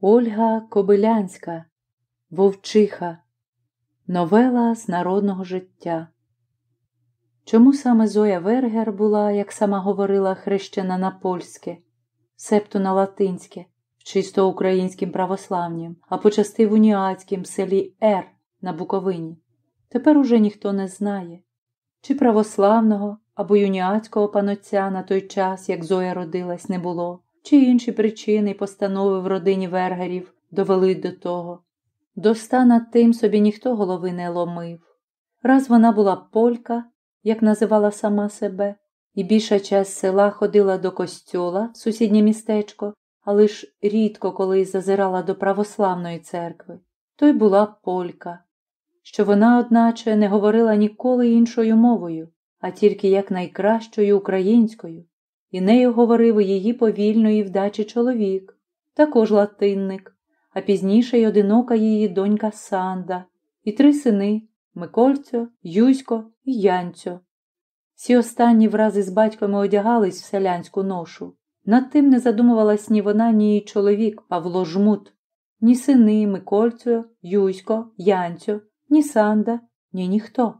Ольга Кобилянська, Вовчиха, Новела з народного життя. Чому саме Зоя Вергер була, як сама говорила, хрещена на польське, септо на латинське, чисто українським православнім, а почасти в уніатськім селі Р на Буковині? Тепер уже ніхто не знає, чи православного або юніатського панотця на той час, як Зоя родилась, не було, чи інші причини й постанови в родині Вергерів довели до того. Доста над тим собі ніхто голови не ломив. Раз вона була полька, як називала сама себе, і більша часть села ходила до костьола сусіднє містечко, а лиш рідко коли зазирала до православної церкви, то й була полька, що вона, одначе, не говорила ніколи іншою мовою, а тільки як найкращою українською, і нею говорив її повільної вдачі чоловік, також латинник а пізніше й одинока її донька Санда, і три сини Микольцьо, Юсько і Янцьо. Всі останні врази з батьками одягались в селянську ношу. Над тим не задумувалась ні вона, ні її чоловік Павло Жмут, ні сини Микольцьо, Юсько, Янцьо, ні Санда, ні ніхто.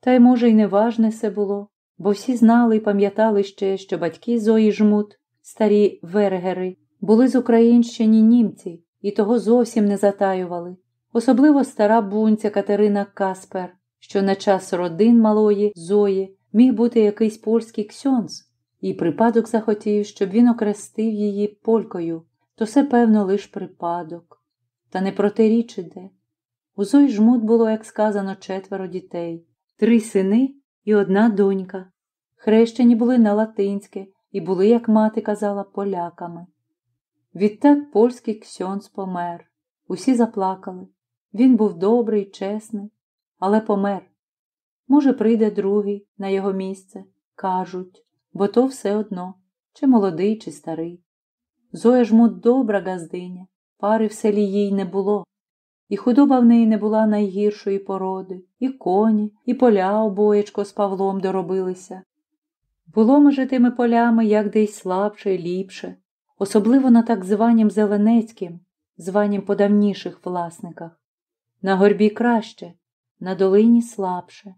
Та й, може, й неважне це було, бо всі знали і пам'ятали ще, що батьки Зої Жмут, старі вергери, були з Українщини німці, і того зовсім не затаювали, особливо стара бунця Катерина Каспер, що на час родин малої Зої міг бути якийсь польський ксьонз, і припадок захотів, щоб він окрестив її полькою, то все, певно, лиш припадок. Та не протиріч іде. У Зої жмут було, як сказано, четверо дітей, три сини і одна донька. Хрещені були на латинське і були, як мати казала, поляками. Відтак польський ксьонц помер. Усі заплакали. Він був добрий, чесний, але помер. Може, прийде другий на його місце, кажуть, бо то все одно, чи молодий, чи старий. Зоя жмут добра газдиня, пари в селі їй не було, і худоба в неї не була найгіршої породи, і коні, і поля обоєчко з Павлом доробилися. Було, може, тими полями як десь слабше і ліпше особливо на так званім Зеленецьким, званім по давніших власниках. На горбі краще, на долині слабше.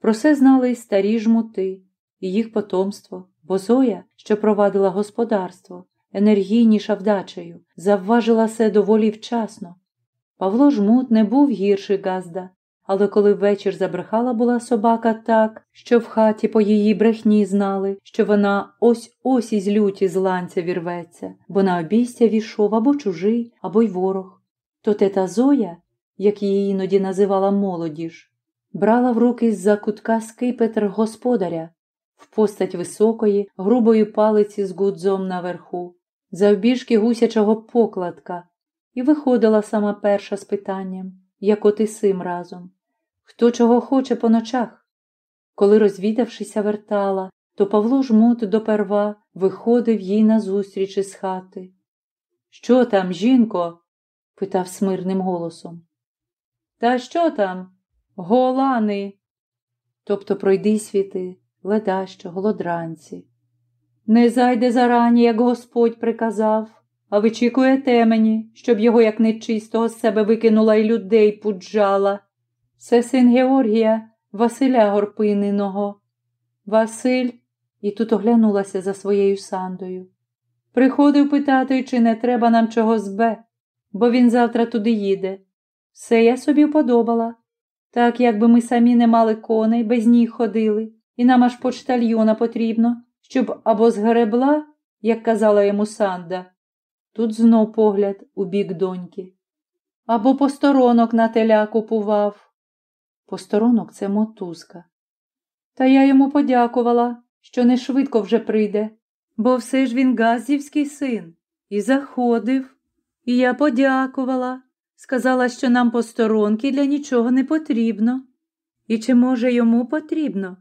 Про це знали й старі жмути, і їх потомство, бо Зоя, що провадила господарство, енергійніша вдачею, завважила се доволі вчасно. Павло жмут не був гірший газда, але коли ввечір забрехала була собака так, що в хаті по її брехні знали, що вона ось ось із люті з ланця вірветься, бо на обійстя війшов або чужий, або й ворог. То тета Зоя, як її іноді називала молодіж, брала в руки з-за кутка скипетр господаря в постать високої, грубої палиці з гудзом наверху, завбіжки гусячого покладка, і виходила сама перша з питанням, як от і сим разом. Хто чого хоче по ночах? Коли, розвідавшися, вертала, то Павло жмут доперва виходив їй назустріч із хати. Що там, жінко? питав смирним голосом. Та що там? Голани. Тобто пройди світи, ледащо, голодранці. Не зайде зарані, як Господь приказав, а вичікуєте мені, щоб його як нечистого з себе викинула і людей пуджала. Це син Георгія, Василя Горпининого. Василь, і тут оглянулася за своєю сандою. Приходив питати, чи не треба нам чого збе, бо він завтра туди їде. Все я собі вподобала. Так, якби ми самі не мали коней, без ніг ходили, і нам аж почтальйона потрібно, щоб або згребла, як казала йому Санда. Тут знов погляд у бік доньки. Або посторонок на теля купував. Посторонок це мотузка. Та я йому подякувала, що не швидко вже прийде, бо все ж він газівський син, і заходив. І я подякувала, сказала, що нам посторонки для нічого не потрібно. І чи, може, йому потрібно?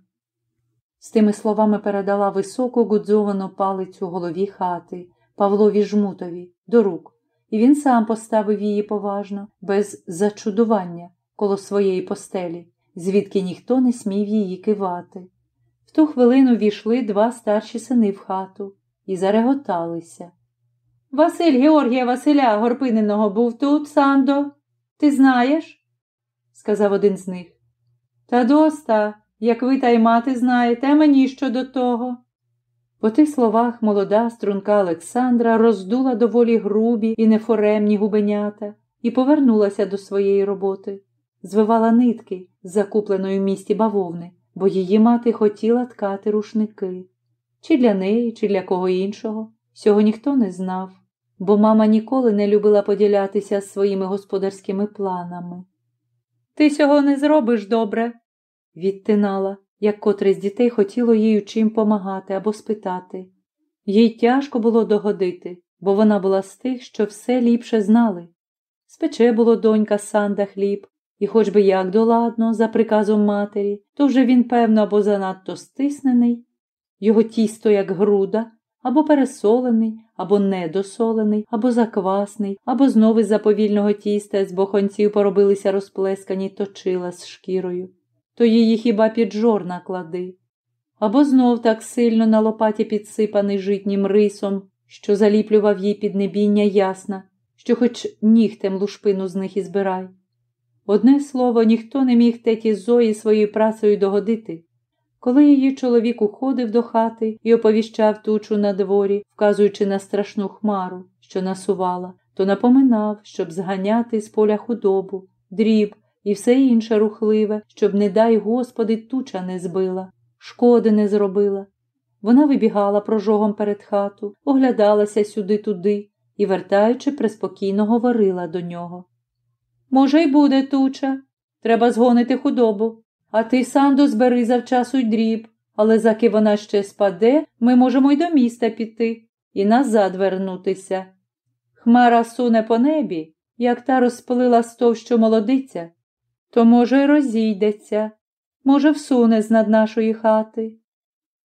З тими словами передала високу гудзовану палицю голові хати Павлові Жмутові до рук, і він сам поставив її поважно, без зачудування коло своєї постелі, звідки ніхто не смів її кивати. В ту хвилину війшли два старші сини в хату і зареготалися. Василь Георгія Василя Горпининого був тут, Сандо. Ти знаєш? сказав один з них. Та доста, як ви та й мати знаєте, мені що до того. По тих словах молода струнка Олександра роздула доволі грубі і нефоремні губенята і повернулася до своєї роботи, звивала нитки закупленої в місті бавовни, бо її мати хотіла ткати рушники. Чи для неї, чи для кого іншого, цього ніхто не знав, бо мама ніколи не любила поділятися своїми господарськими планами. Ти цього не зробиш добре, відтинала, як котре з дітей хотіло їй чим помагати або спитати. Їй тяжко було догодити, бо вона була з тих, що все ліпше знали. Спече було донька Санда хліб, і хоч би як доладно, за приказом матері, то вже він, певно, або занадто стиснений, його тісто, як груда, або пересолений, або недосолений, або заквасний, або знову з заповільного тіста з бохонців поробилися розплескані точила з шкірою, то її хіба під жор наклади, або знов так сильно на лопаті підсипаний житнім рисом, що заліплював їй піднебіння ясна, що хоч нігтем лушпину з них і збирай. Одне слово, ніхто не міг теті Зої своєю працею догодити. Коли її чоловік уходив до хати і оповіщав тучу на дворі, вказуючи на страшну хмару, що насувала, то напоминав, щоб зганяти з поля худобу, дріб і все інше рухливе, щоб, не дай Господи, туча не збила, шкоди не зробила. Вона вибігала прожогом перед хату, оглядалася сюди-туди і, вертаючи, преспокійно говорила до нього. Може, й буде туча. Треба згонити худобу. А ти, Сандо, збери завчасу й дріб, але заки вона ще спаде, ми можемо й до міста піти і назад вернутися. Хмара суне по небі, як та розпилила стов, що молодиця, то, може, розійдеться, може, всуне з над нашої хати.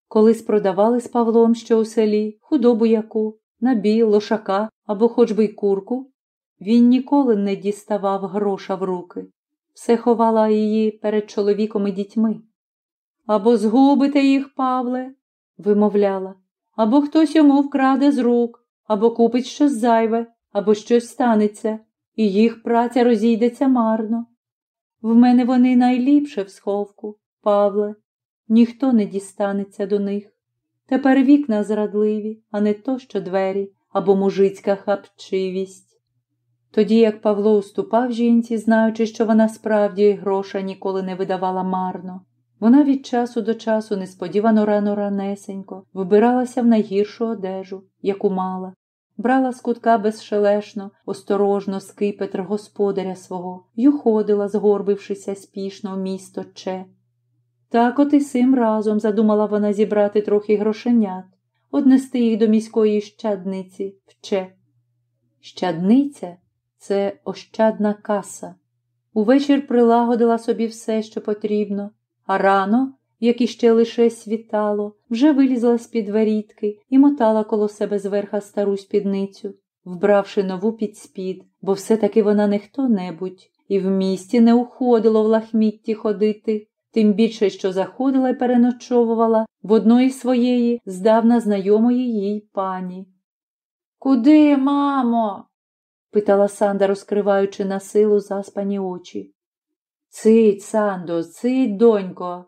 Колись продавали з Павлом, що у селі, худобу яку, набій, лошака або хоч би й курку, він ніколи не діставав гроша в руки все ховала її перед чоловіком і дітьми. Або згубите їх, Павле, вимовляла, або хтось йому вкраде з рук, або купить щось зайве, або щось станеться, і їх праця розійдеться марно. В мене вони найліпше в сховку, Павле, ніхто не дістанеться до них. Тепер вікна зрадливі, а не то, що двері або мужицька хапчивість. Тоді як Павло уступав жінці, знаючи, що вона справді гроша ніколи не видавала марно, вона від часу до часу несподівано рано ранесенько вибиралася в найгіршу одежу, яку мала, брала з кутка безшелешно, осторожно скипетр господаря свого й уходила, згорбившися спішно в місто Че. Так от і сим разом задумала вона зібрати трохи грошенят, однести їх до міської щадниці в Че. Щадниця це ощадна каса. Увечір прилагодила собі все, що потрібно, а рано, як іще лише світало, вже вилізла з-під ворітки і мотала коло себе зверха стару спідницю, вбравши нову підспід, бо все-таки вона не хто-небудь, і в місті не уходило в лахмітті ходити, тим більше, що заходила і переночовувала в одної своєї здавна знайомої їй пані. Куди, мамо? питала Санда, розкриваючи на силу заспані очі. Цить, Сандо, цить, донько,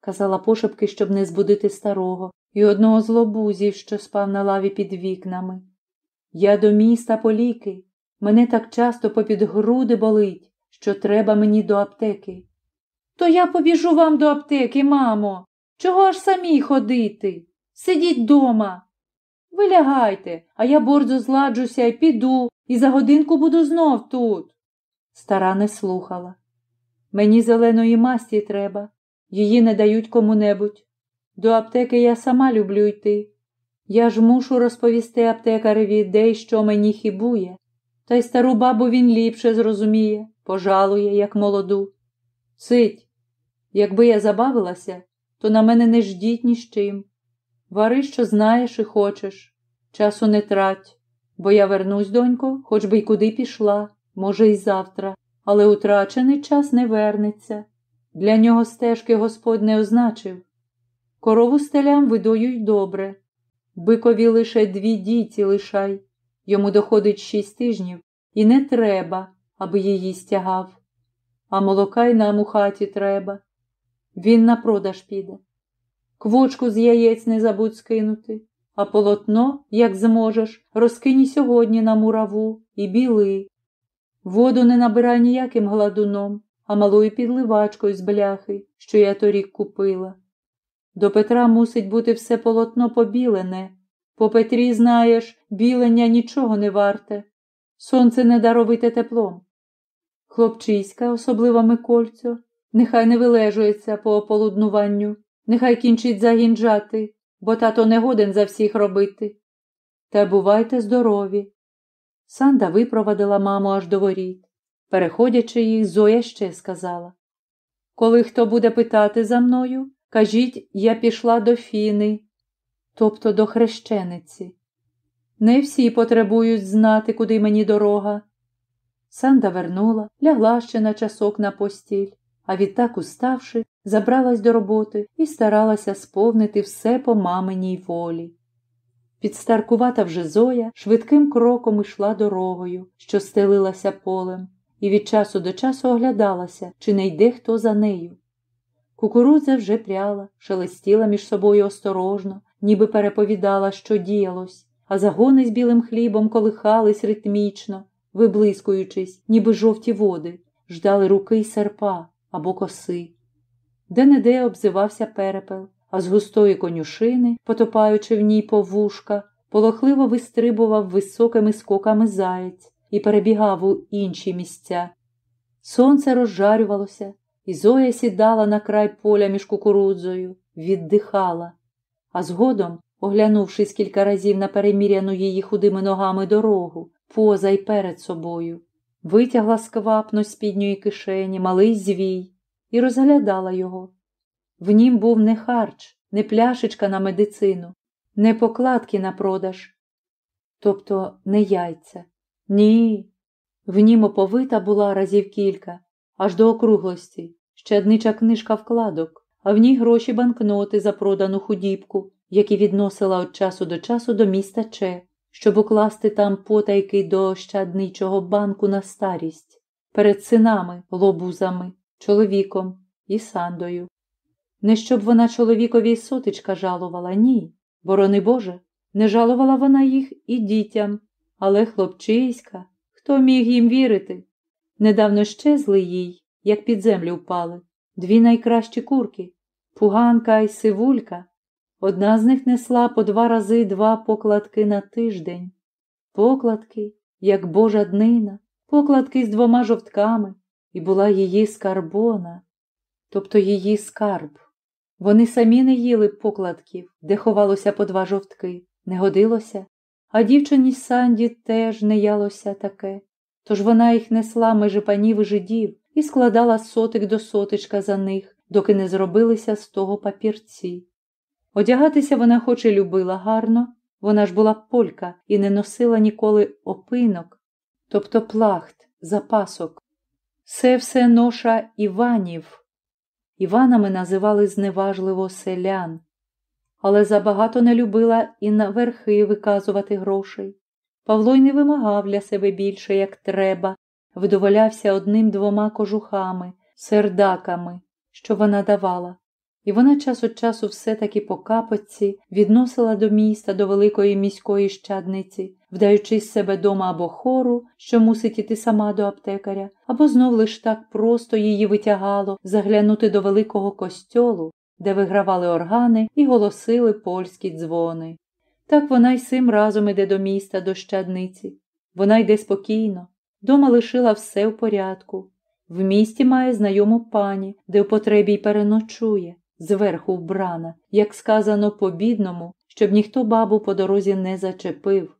казала пошепки, щоб не збудити старого, і одного з лобузів, що спав на лаві під вікнами. Я до міста по ліки. Мене так часто попід груди болить, що треба мені до аптеки. То я побіжу вам до аптеки, мамо. Чого ж самі ходити? Сидіть дома. Ви лягайте, а я борзо зладжуся і піду, і за годинку буду знов тут. Стара не слухала. Мені зеленої масті треба, її не дають кому-небудь. До аптеки я сама люблю йти. Я ж мушу розповісти аптекареві, де й що мені хібує, та й стару бабу він ліпше зрозуміє, пожалує, як молоду. Сить, якби я забавилася, то на мене не ждіть ні з чим. Вари, що знаєш і хочеш, часу не трать, бо я вернусь, донько, хоч би й куди пішла, може, й завтра, але утрачений час не вернеться. Для нього стежки Господь не означив. Корову стелям видоюй добре, бикові лише дві діті лишай, йому доходить шість тижнів, і не треба, аби її стягав. А молока й нам у хаті треба. Він на продаж піде. Квочку з яєць не забудь скинути, а полотно, як зможеш, розкинь сьогодні на мураву і біли. Воду не набирай ніяким гладуном, а малою підливачкою з бляхи, що я торік купила. До Петра мусить бути все полотно побілене. По Петрі, знаєш, білення нічого не варте. Сонце не даровите теплом. Хлопчиська, особливо Микольцю, нехай не вилежується по ополуднуванню, нехай кінчить загінджати, бо тато не годен за всіх робити. Та бувайте здорові. Санда випровадила маму аж до воріт. Переходячи їх, Зоя ще сказала Коли хто буде питати за мною, кажіть, я пішла до Фіни, тобто до хрещениці. Не всі потребують знати, куди мені дорога. Санда вернула, лягла ще на часок на постіль, а відтак, уставши, забралась до роботи і старалася сповнити все по маминій волі. Підстаркувата вже Зоя швидким кроком ішла дорогою, що стелилася полем, і від часу до часу оглядалася, чи не йде хто за нею. Кукурудза вже пряла, шелестіла між собою осторожно, ніби переповідала, що діялось, а загони з білим хлібом колихались ритмічно, виблискуючись, ніби жовті води, ждали руки й серпа або коси. Де неде обзивався перепел, а з густої конюшини, потопаючи в ній повушка, полохливо вистрибував високими скоками заєць і перебігав у інші місця. Сонце розжарювалося, і Зоя сідала на край поля між кукурудзою, віддихала, а згодом, оглянувшись кілька разів на переміряну її худими ногами дорогу, поза й перед собою, витягла сквапно з підньої кишені малий звій і розглядала його. В нім був не харч, не пляшечка на медицину, не покладки на продаж, тобто не яйця. Ні. В нім оповита була разів кілька, аж до округлості, щаднича книжка вкладок, а в ній гроші банкноти за продану худібку, які відносила від часу до часу до міста Че, щоб укласти там потайки до щадничого банку на старість, перед синами, лобузами, чоловіком і сандою. Не щоб вона чоловікові сотичка жалувала, ні, борони Боже, не жалувала вона їх і дітям, але хлопчиська, хто міг їм вірити? Недавно щезли їй, як під землю впали, дві найкращі курки пуганка й сивулька. Одна з них несла по два рази два покладки на тиждень. Покладки, як божа днина, покладки з двома жовтками, і була її скарбона, тобто її скарб. Вони самі не їли покладків, де ховалося по два жовтки, не годилося, а дівчині Санді теж не ялося таке. Тож вона їх несла межи панів і жидів і складала сотик до сотичка за них, доки не зробилися з того папірці. Одягатися вона хоч і любила гарно, вона ж була полька і не носила ніколи опинок, тобто плахт, запасок. Це все ноша Іванів. Іванами називали зневажливо селян, але забагато не любила і на верхи виказувати грошей. Павло й не вимагав для себе більше, як треба, видоволявся одним двома кожухами, сердаками, що вона давала. І вона час від часу все-таки по капоці відносила до міста, до великої міської щадниці, вдаючись себе дома або хору, що мусить іти сама до аптекаря, або знов лиш так просто її витягало заглянути до великого костьолу, де вигравали органи і голосили польські дзвони. Так вона й сим разом іде до міста, до щадниці. Вона йде спокійно, дома лишила все в порядку. В місті має знайому пані, де в потребі й переночує, зверху вбрана, як сказано по бідному, щоб ніхто бабу по дорозі не зачепив.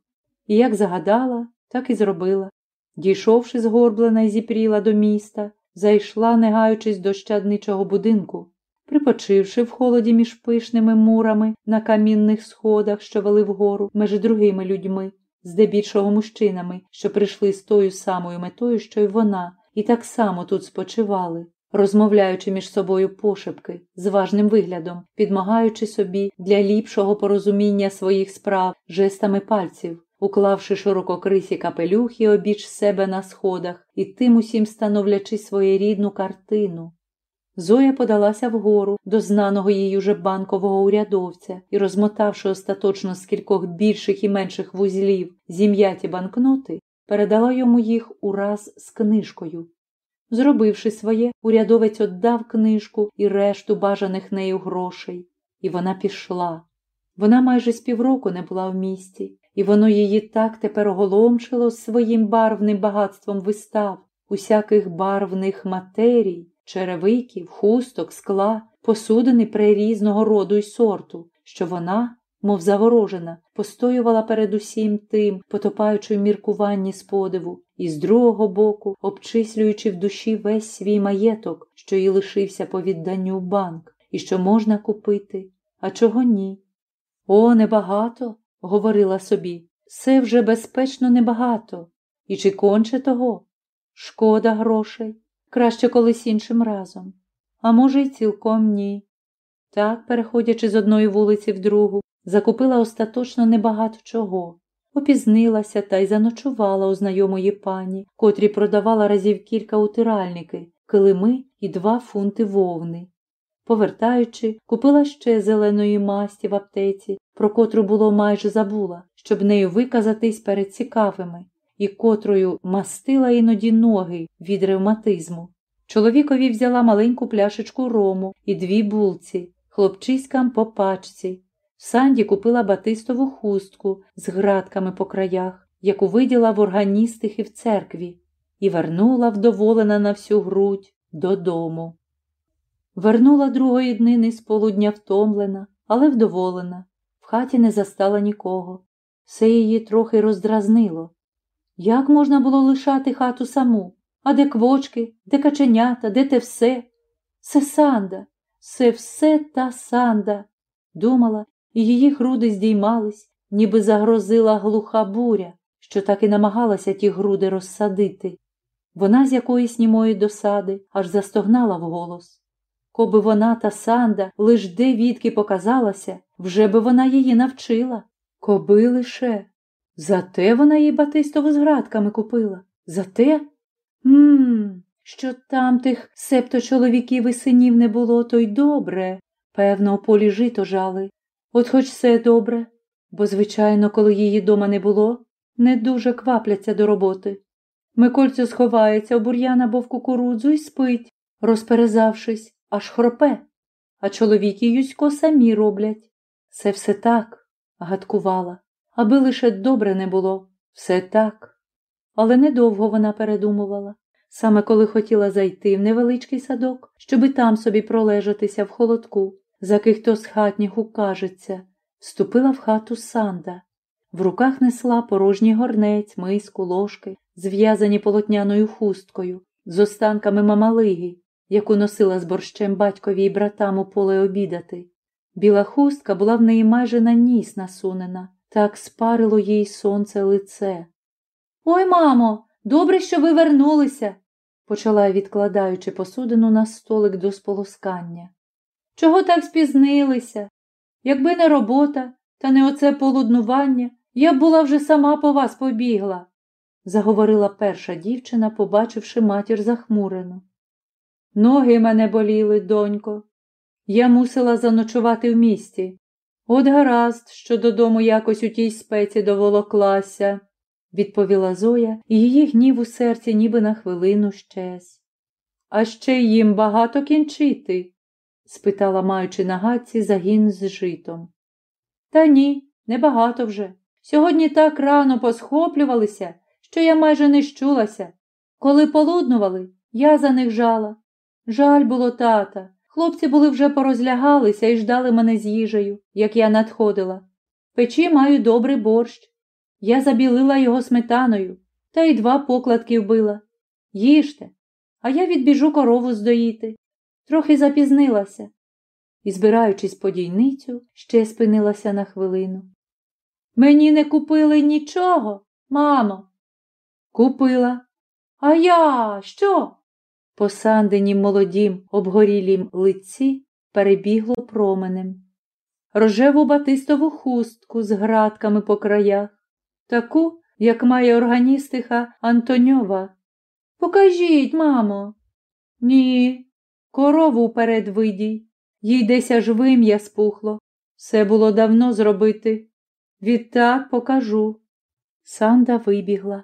І як загадала, так і зробила. Дійшовши згорблена й зіпріла до міста, зайшла, не гаючись до щадничого будинку, припочивши в холоді між пишними мурами на камінних сходах, що вели вгору, меж другими людьми, здебільшого мужчинами, що прийшли з тою самою метою, що й вона, і так само тут спочивали, розмовляючи між собою пошепки, з важним виглядом, підмагаючи собі для ліпшого порозуміння своїх справ жестами пальців, уклавши ширококрисі капелюхи обіч себе на сходах і тим усім становлячи своєрідну картину. Зоя подалася вгору до знаного їй уже банкового урядовця і, розмотавши остаточно з кількох більших і менших вузлів зім'яті банкноти, передала йому їх ураз з книжкою. Зробивши своє, урядовець отдав книжку і решту бажаних нею грошей, і вона пішла. Вона майже з півроку не була в місті, і воно її так тепер оголомшило своїм барвним багатством вистав, усяких барвних матерій, черевиків, хусток, скла, посудини прирізного роду й сорту, що вона, мов заворожена, постоювала перед усім тим, потопаючи в міркуванні з подиву, і з другого боку, обчислюючи в душі весь свій маєток, що їй лишився по відданню в банк, і що можна купити, а чого ні. О, небагато, говорила собі, все вже безпечно небагато. І чи конче того? Шкода грошей, краще колись іншим разом, а може, й цілком ні. Так, переходячи з одної вулиці в другу, закупила остаточно небагато чого, опізнилася та й заночувала у знайомої пані, котрі продавала разів кілька утиральники, килими і два фунти вовни. Повертаючи, купила ще зеленої масті в аптеці, про котру було майже забула, щоб нею виказатись перед цікавими, і котрою мастила іноді ноги від ревматизму. Чоловікові взяла маленьку пляшечку рому і дві булці, хлопчиськам по пачці. В санді купила батистову хустку з градками по краях, яку виділа в органістих і в церкві, і вернула вдоволена на всю грудь додому. Вернула другої днини з полудня втомлена, але вдоволена. В хаті не застала нікого. Все її трохи роздразнило. Як можна було лишати хату саму? А де квочки, де каченята, де те все? Це санда, все все та санда, думала, і її груди здіймались, ніби загрозила глуха буря, що так і намагалася ті груди розсадити. Вона з якоїсь німої досади аж застогнала вголос. Коби вона та санда лиш де відки показалася, вже би вона її навчила. Коби лише. Зате вона їй батистову з градками купила. Зате? Мм, що там тих септо чоловіків і синів не було, то й добре. Певно, у полі жито жали. От хоч все добре, бо, звичайно, коли її дома не було, не дуже квапляться до роботи. Микольцю сховається у бур'ян або в кукурудзу і спить, розперезавшись, аж хропе, а чоловік і Юсько самі роблять. Це все так, гадкувала, аби лише добре не було, все так. Але недовго вона передумувала. Саме коли хотіла зайти в невеличкий садок, щоби там собі пролежатися в холодку, за ких-то з хатніх укажеться, вступила в хату санда. В руках несла порожній горнець, миску, ложки, зв'язані полотняною хусткою, з останками мамалиги, яку носила з борщем батькові й братам у поле обідати. Біла хустка була в неї майже на ніс насунена, так спарило їй сонце лице. Ой, мамо, добре, що ви вернулися, почала, відкладаючи посудину на столик до сполоскання. Чого так спізнилися? Якби не робота, та не оце полуднування, я б була вже сама по вас побігла, заговорила перша дівчина, побачивши матір захмурену. Ноги мене боліли, донько. Я мусила заночувати в місті. От гаразд, що додому якось у тій спеці доволоклася, відповіла Зоя, і її гнів у серці ніби на хвилину щез. А ще їм багато кінчити? спитала, маючи на гадці загін з житом. Та ні, небагато вже. Сьогодні так рано посхоплювалися, що я майже не щулася. Коли полуднували, я за них жала. Жаль було тата. Хлопці були вже порозлягалися і ждали мене з їжею, як я надходила. Печі маю добрий борщ. Я забілила його сметаною та й два покладки вбила. Їжте, а я відбіжу корову здоїти. Трохи запізнилася. І, збираючись по дійницю, ще спинилася на хвилину. Мені не купили нічого, мамо. Купила. А я що? По сандинім молодім, обгорілім лиці перебігло променем. Рожеву батистову хустку з градками по краях, таку, як має органістиха Антоньова. Покажіть, мамо. Ні, корову вперед видій. Їй десь аж вим'я спухло. Все було давно зробити. Відтак покажу. Санда вибігла,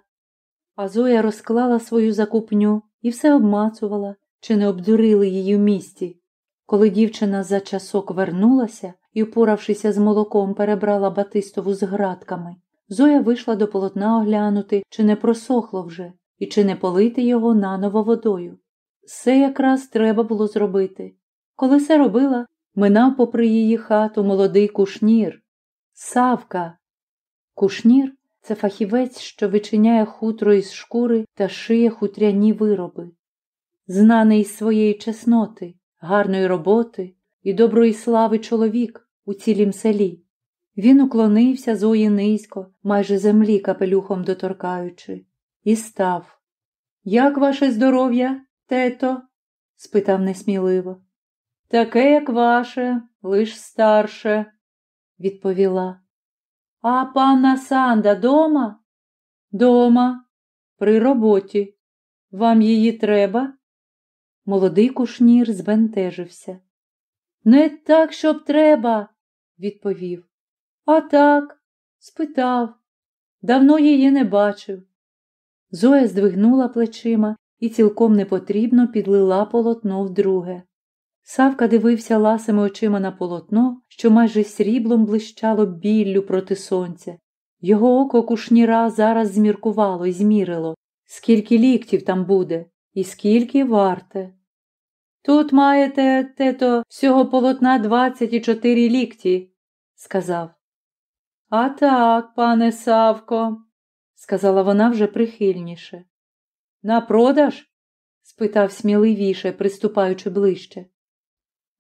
а Зоя розклала свою закупню і все обмацувала, чи не обдурили її в місті. Коли дівчина за часок вернулася і, впоравшися з молоком, перебрала батистову з градками, Зоя вийшла до полотна оглянути, чи не просохло вже, і чи не полити його наново водою. Все якраз треба було зробити. Коли все робила, минав попри її хату молодий кушнір. Савка. Кушнір це фахівець, що вичиняє хутро із шкури та шиє хутряні вироби. Знаний із своєї чесноти, гарної роботи і доброї слави чоловік у цілім селі. Він уклонився Зої низько, майже землі капелюхом доторкаючи, і став. Як ваше здоров'я, тето? спитав несміливо. Таке, як ваше, лиш старше, відповіла. А панна Санда дома? Дома, при роботі. Вам її треба? Молодий кушнір збентежився. Не так, щоб треба, відповів. А так, спитав. Давно її не бачив. Зоя здвигнула плечима і цілком непотрібно підлила полотно вдруге. Савка дивився ласими очима на полотно, що майже сріблом блищало біллю проти сонця. Його око кушніра зараз зміркувало і змірило, скільки ліктів там буде і скільки варте. Тут маєте, тето, всього полотна двадцять і чотири лікті, сказав. А так, пане Савко, сказала вона вже прихильніше. На продаж? спитав сміливіше, приступаючи ближче.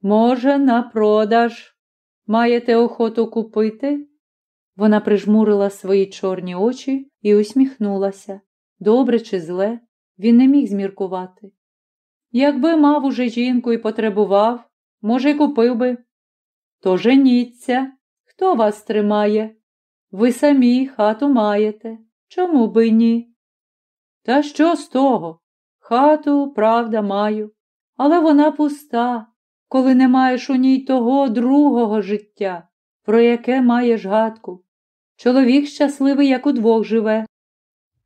Може, на продаж. Маєте охоту купити? Вона прижмурила свої чорні очі і усміхнулася. Добре чи зле, він не міг зміркувати. Якби мав уже жінку і потребував, може, й купив би. То женіться. Хто вас тримає? Ви самі хату маєте. Чому би ні? Та що з того? Хату, правда, маю, але вона пуста, коли не маєш у ній того другого життя, про яке маєш гадку. Чоловік щасливий, як удвох живе.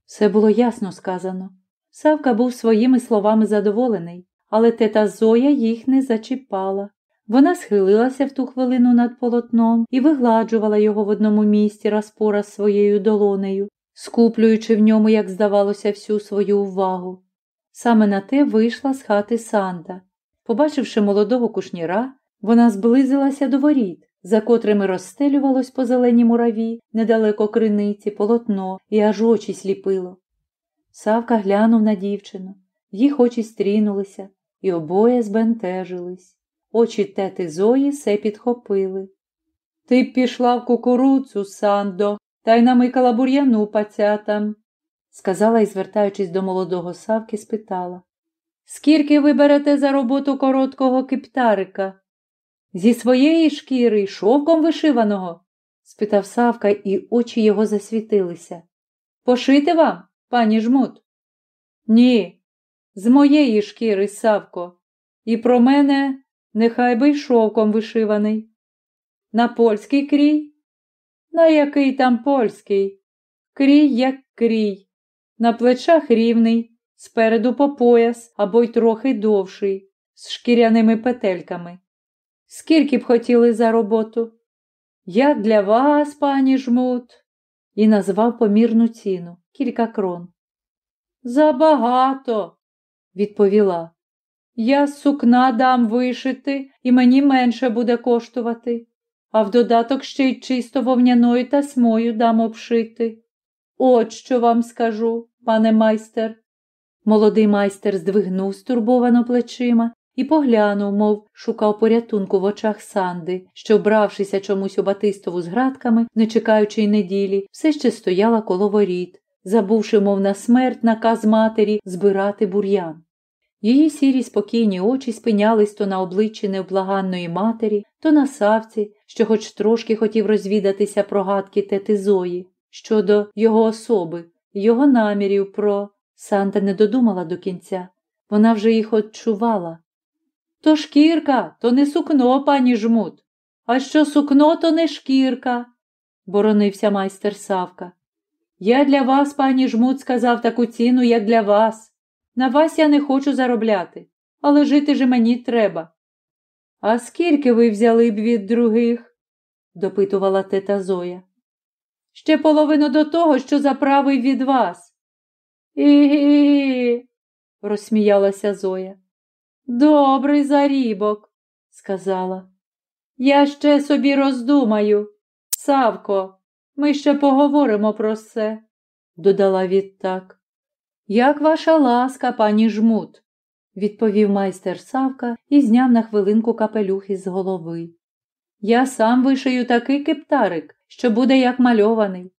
Все було ясно сказано. Савка був своїми словами задоволений, але тета Зоя їх не зачіпала. Вона схилилася в ту хвилину над полотном і вигладжувала його в одному місці раз по раз своєю долонею, скуплюючи в ньому, як здавалося, всю свою увагу. Саме на те вийшла з хати Санта. Побачивши молодого кушніра, вона зблизилася до воріт, за котрими розстелювалось по зеленій мураві, недалеко криниці, полотно і аж очі сліпило. Савка глянув на дівчину, їх очі стрінулися, і обоє збентежились. Очі тети Зої все підхопили. Ти б пішла в кукуруцу, Сандо, та й намикала бур'яну пацятам, сказала і, звертаючись до молодого Савки, спитала. Скільки ви берете за роботу короткого киптарика? Зі своєї шкіри й шовком вишиваного? спитав Савка, і очі його засвітилися. Пошити вам, пані жмут? Ні, з моєї шкіри, Савко, і про мене нехай би й шовком вишиваний. На польський крій? На який там польський? Крій, як крій, на плечах рівний, спереду по пояс або й трохи довший, з шкіряними петельками. Скільки б хотіли за роботу? Як для вас, пані жмут? І назвав помірну ціну кілька крон. Забагато, відповіла. Я сукна дам вишити, і мені менше буде коштувати, а в додаток ще й чисто вовняною тасмою дам обшити. От що вам скажу, пане майстер. Молодий майстер здвигнув стурбовано плечима і поглянув, мов шукав порятунку в очах Санди, що, вбравшися чомусь у батистову з градками, не чекаючи й неділі, все ще стояла коло воріт, забувши, мов на смерть, наказ матері збирати бур'ян. Її сірі спокійні очі спинялись то на обличчі невблаганної матері, то на савці, що хоч трошки хотів розвідатися про гадки тети Зої. щодо його особи, його намірів про. Санта не додумала до кінця. Вона вже їх odчувала. То шкірка, то не сукно, пані жмут. А що сукно, то не шкірка, боронився майстер Савка. Я для вас, пані жмут, сказав таку ціну, як для вас. На вас я не хочу заробляти, але жити же мені треба. А скільки ви взяли б від других? допитувала тета Зоя. Ще половину до того, що заправив від вас. І, розсміялася Зоя. Добрий зарібок, сказала. Я ще собі роздумаю. Савко, ми ще поговоримо про це, додала відтак. Як ваша ласка, пані жмут, відповів майстер Савка і зняв на хвилинку капелюх із голови. Я сам вишию такий кептарик, що буде як мальований.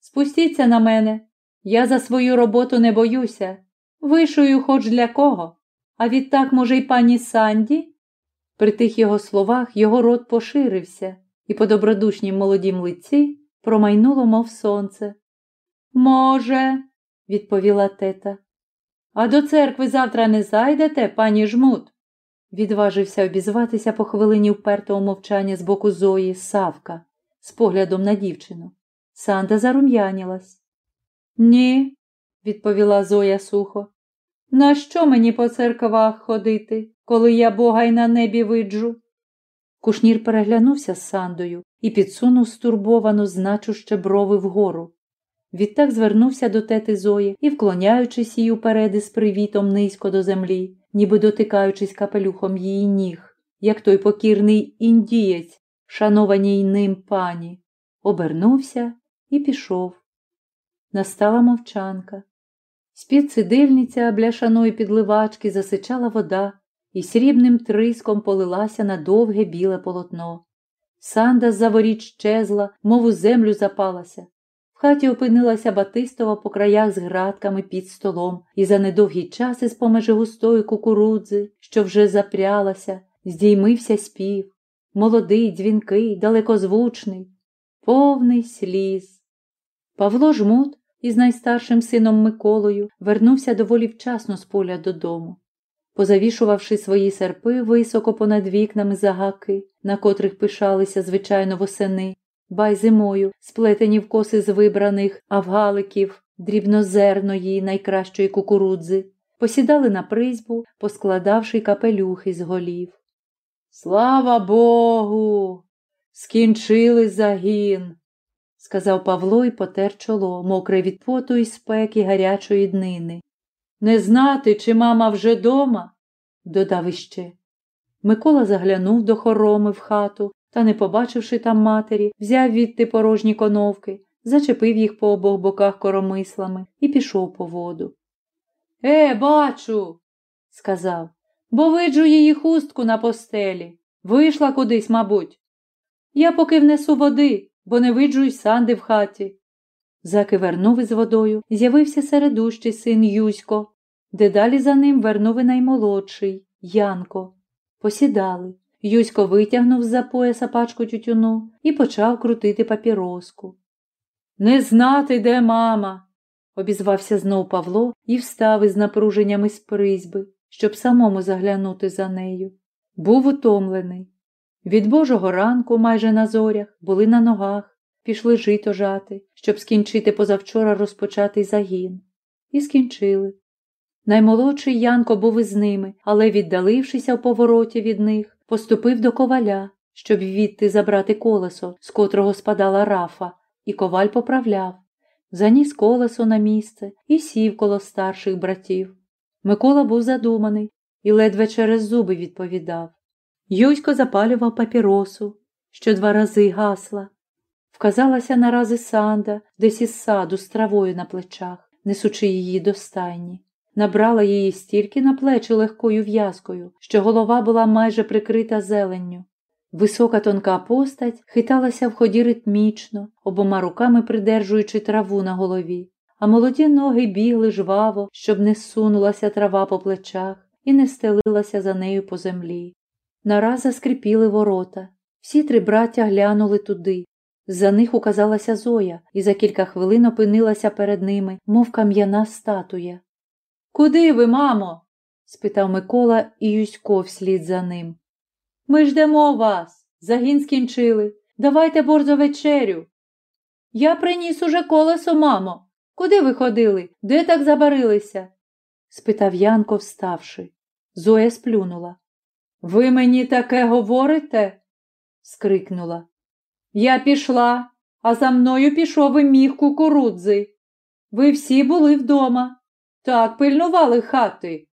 Спустіться на мене. Я за свою роботу не боюся. Вишую хоч для кого. А відтак, може, й пані Санді? При тих його словах його рот поширився, і по добродушнім молодім лиці промайнуло, мов сонце. Може, відповіла тета. А до церкви завтра не зайдете, пані жмут? відважився обізватися по хвилині впертого мовчання з боку Зої Савка, з поглядом на дівчину. Санда зарум'янілась. Ні, відповіла Зоя сухо. На що мені по церквах ходити, коли я бога й на небі виджу? Кушнір переглянувся з Сандою і підсунув стурбовану, значуще брови вгору. Відтак звернувся до тети Зої і, вклоняючись їй уперед із привітом низько до землі, ніби дотикаючись капелюхом її ніг, як той покірний індієць, шанованій ним пані, обернувся і пішов. Настала мовчанка. З-під сидильниця бляшаної підливачки засичала вода і срібним триском полилася на довге біле полотно. Санда з-за воріт щезла, мов у землю запалася. В хаті опинилася Батистова по краях з градками під столом, і за недовгий час із помежі густої кукурудзи, що вже запрялася, здіймився спів, молодий, дзвінкий, далекозвучний, повний сліз. Павло Жмут із найстаршим сином Миколою вернувся доволі вчасно з поля додому. Позавішувавши свої серпи високо понад вікнами загаки, на котрих пишалися, звичайно, восени, бай зимою, сплетені в коси з вибраних авгаликів, дрібнозерної найкращої кукурудзи, посідали на призьбу, поскладавши капелюхи з голів. Слава Богу! Скінчили загін, сказав Павло і потер чоло, мокре від поту і спеки гарячої днини. Не знати, чи мама вже дома, додав іще. Микола заглянув до хороми в хату та, не побачивши там матері, взяв відти порожні коновки, зачепив їх по обох боках коромислами і пішов по воду. Е, бачу, сказав, бо виджу її хустку на постелі. Вийшла кудись, мабуть. Я поки внесу води, бо не виджу й санди в хаті. Заки вернув із водою, з'явився середущий син Юсько, дедалі за ним вернув і наймолодший Янко. Посідали. Юсько витягнув з за пояса пачку тютюну і почав крутити папіроску. Не знати, де мама, обізвався знов Павло і встав із напруженнями з призьби, щоб самому заглянути за нею. Був утомлений. Від божого ранку, майже на зорях, були на ногах, пішли жито жати, щоб скінчити позавчора розпочатий загін. І скінчили. Наймолодший Янко був із ними, але, віддалившися в повороті від них, поступив до коваля, щоб відти забрати колесо, з котрого спадала рафа, і коваль поправляв. Заніс колесо на місце і сів коло старших братів. Микола був задуманий і ледве через зуби відповідав. Юсько запалював папіросу, що два рази гасла. Вказалася нарази санда, десь із саду з травою на плечах, несучи її до стайні. Набрала її стільки на плечі легкою в'язкою, що голова була майже прикрита зеленню. Висока тонка постать хиталася в ході ритмічно, обома руками придержуючи траву на голові, а молоді ноги бігли жваво, щоб не сунулася трава по плечах і не стелилася за нею по землі. Нараз заскрипіли ворота. Всі три браття глянули туди. За них указалася Зоя і за кілька хвилин опинилася перед ними, мов кам'яна статуя. Куди ви, мамо? спитав Микола і Юсько вслід за ним. Ми ждемо вас. Загін скінчили. Давайте борзо вечерю. Я приніс уже колесо, мамо. Куди ви ходили? Де так забарилися? спитав Янко, вставши. Зоя сплюнула. Ви мені таке говорите? скрикнула. Я пішла, а за мною пішов і міг кукурудзи. Ви всі були вдома. Так пильнували хати.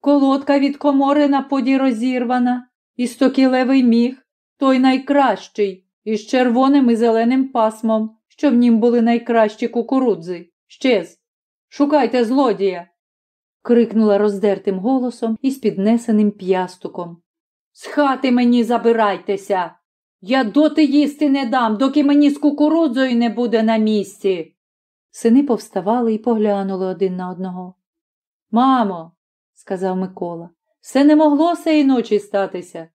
Колодка від комори на поді розірвана, і стокілевий міг, той найкращий, із червоним і зеленим пасмом, що в нім були найкращі кукурудзи. Щез. Шукайте злодія. крикнула роздертим голосом і з піднесеним п'ястуком. З хати мені забирайтеся. Я доти їсти не дам, доки мені з кукурудзою не буде на місці. Сини повставали і поглянули один на одного. Мамо, сказав Микола, все не могло сеї ночі статися.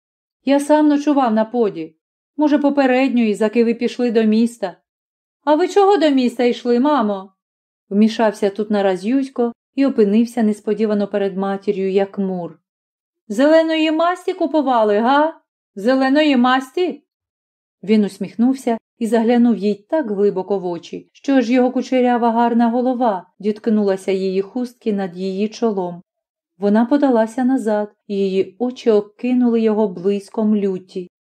Я сам ночував на поді. Може, попередньої, заки ви пішли до міста. А ви чого до міста йшли, мамо? Вмішався тут нараз Юсько і опинився несподівано перед матір'ю, як мур. Зеленої масті купували, га? Зеленої масті? Він усміхнувся і заглянув їй так глибоко в очі, що аж його кучерява гарна голова діткнулася її хустки над її чолом. Вона подалася назад, і її очі обкинули його блиском люті.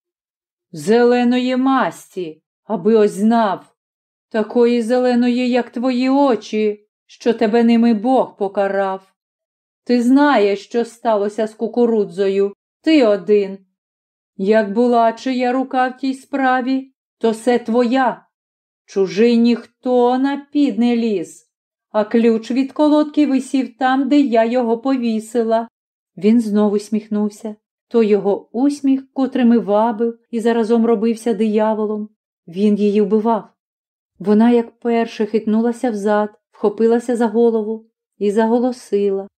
Зеленої масті, аби ось знав, такої зеленої, як твої очі, що тебе ними Бог покарав. Ти знаєш, що сталося з кукурудзою, ти один. Як була чия рука в тій справі, то все твоя. Чужий ніхто на під не ліз, а ключ від колодки висів там, де я його повісила. Він знову сміхнувся. То його усміх, котрими вабив і заразом робився дияволом. Він її вбивав. Вона, як перше, хитнулася взад, вхопилася за голову і заголосила.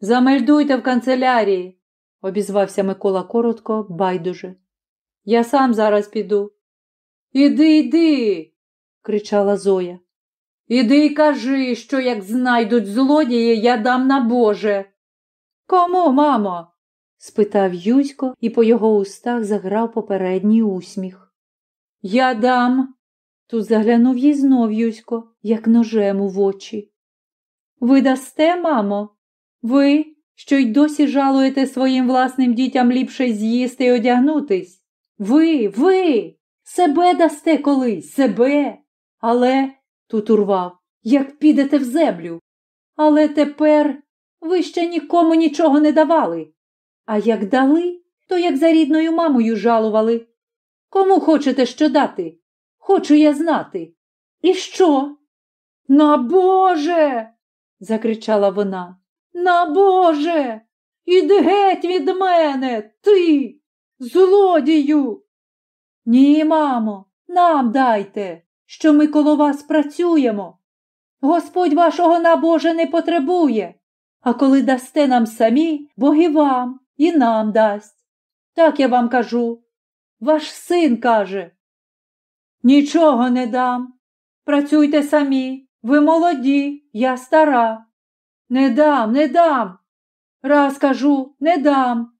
Замельдуйте в канцелярії, обізвався Микола коротко, байдуже. Я сам зараз піду. Іди, іди, кричала Зоя. Іди й кажи, що як знайдуть злодії, я дам на Боже. Кому, мамо? спитав Юсько, і по його устах заграв попередній усміх. Я дам. Тут заглянув їй знов Юсько, як ножем у очі. Ви дасте, мамо? Ви, що й досі жалуєте своїм власним дітям ліпше з'їсти й одягнутись? Ви, ви, себе дасте колись, себе. Але, тут урвав, як підете в землю. Але тепер ви ще нікому нічого не давали. А як дали, то як за рідною мамою жалували. Кому хочете що дати? Хочу я знати. І що? На Боже. закричала вона. На Боже. Іди геть від мене, ти, злодію. Ні, мамо, нам дайте, що ми коло вас працюємо. Господь вашого на Боже не потребує, а коли дасте нам самі, Бог і вам, і нам дасть. Так я вам кажу. Ваш син каже. Нічого не дам. Працюйте самі, ви молоді, я стара. Не дам, не дам. Раз кажу, не дам.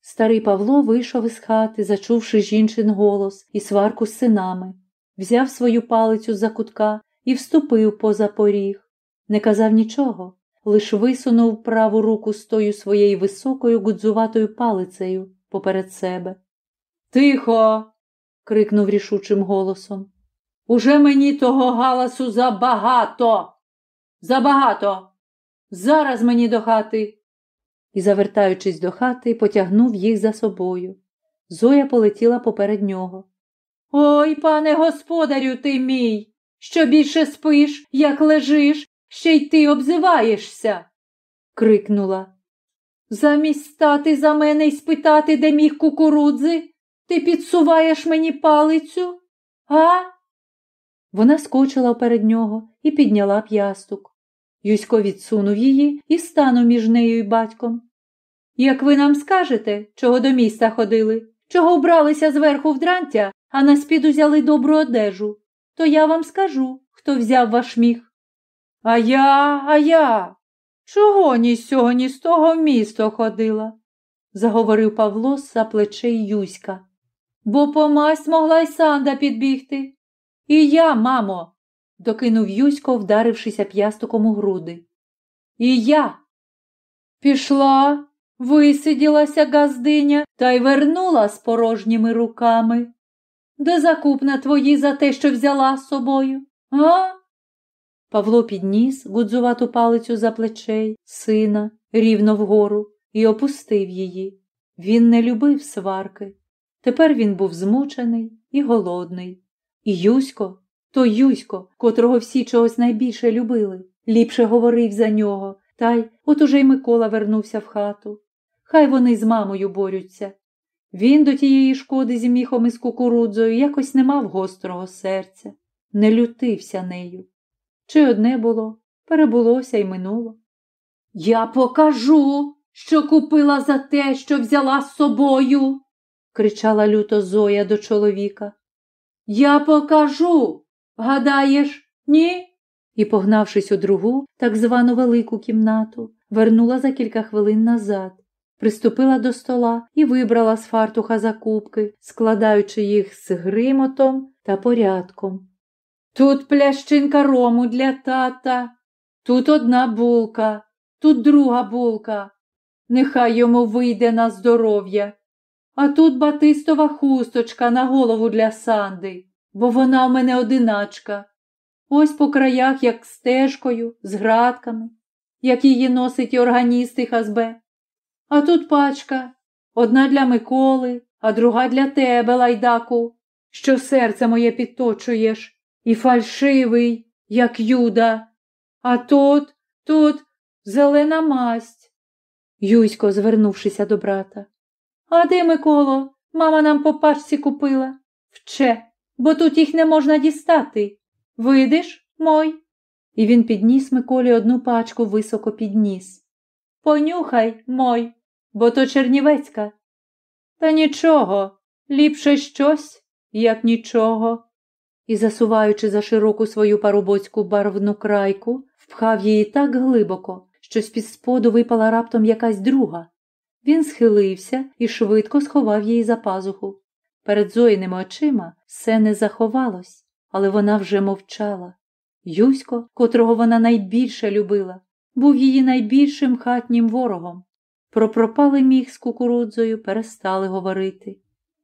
Старий Павло вийшов із хати, зачувши жінчин голос і сварку з синами, взяв свою палицю за кутка і вступив поза поріг. Не казав нічого, лиш висунув праву руку з тою своєю високою гудзуватою палицею поперед себе. Тихо. крикнув рішучим голосом. Уже мені того галасу забагато. Забагато. Зараз мені до хати. І, завертаючись до хати, потягнув їх за собою. Зоя полетіла поперед нього. Ой, пане господарю ти мій, що більше спиш, як лежиш, ще й ти обзиваєшся. крикнула. Замість стати за мене й спитати, де міг кукурудзи, ти підсуваєш мені палицю, а? Вона скочила перед нього і підняла п'ястук. Юсько відсунув її і станув між нею і батьком. Як ви нам скажете, чого до міста ходили, чого вбралися зверху в дрантя, а на спід узяли добру одежу, то я вам скажу, хто взяв ваш міх. А я, а я. Чого ні з цього, ні з того в місто ходила? заговорив Павло за плечей Юська. Бо помасть могла й санда підбігти. І я, мамо, докинув Юсько, вдарившися п'ястоком у груди. І я. Пішла, висиділася газдиня та й вернула з порожніми руками. Де закупна твої за те, що взяла з собою, а? Павло підніс гудзувату палицю за плечей, сина, рівно вгору, і опустив її. Він не любив сварки. Тепер він був змучений і голодний. І Юсько, то Юсько, котрого всі чогось найбільше любили, ліпше говорив за нього, та й от уже й Микола вернувся в хату. Хай вони з мамою борються. Він до тієї шкоди з міхом і з кукурудзою якось не мав гострого серця, не лютився нею. Чи одне було, перебулося й минуло. Я покажу, що купила за те, що взяла з собою, кричала люто Зоя до чоловіка. Я покажу. Гадаєш, ні? І, погнавшись у другу, так звану велику кімнату, вернула за кілька хвилин назад, приступила до стола і вибрала з фартуха закупки, складаючи їх з гримотом та порядком. Тут плящинка рому для тата, тут одна булка, тут друга булка. Нехай йому вийде на здоров'я. А тут батистова хусточка на голову для Санди, бо вона в мене одиначка. Ось по краях, як стежкою, з градками, як її носить органіст і хазбе. А тут пачка одна для Миколи, а друга для тебе, лайдаку, що серце моє підточуєш і фальшивий, як юда. А тут, тут зелена масть. Юсько, звернувшися до брата. А де, Миколо? Мама нам по пачці купила. Вче, бо тут їх не можна дістати. Видиш, мой? І він підніс Миколі одну пачку високо підніс. Понюхай, мой, бо то чернівецька. Та нічого, ліпше щось, як нічого і, засуваючи за широку свою парубоцьку барвну крайку, впхав її так глибоко, що з під споду випала раптом якась друга. Він схилився і швидко сховав її за пазуху. Перед Зоїними очима все не заховалось, але вона вже мовчала. Юсько, котрого вона найбільше любила, був її найбільшим хатнім ворогом. Про пропалий міг з кукурудзою перестали говорити.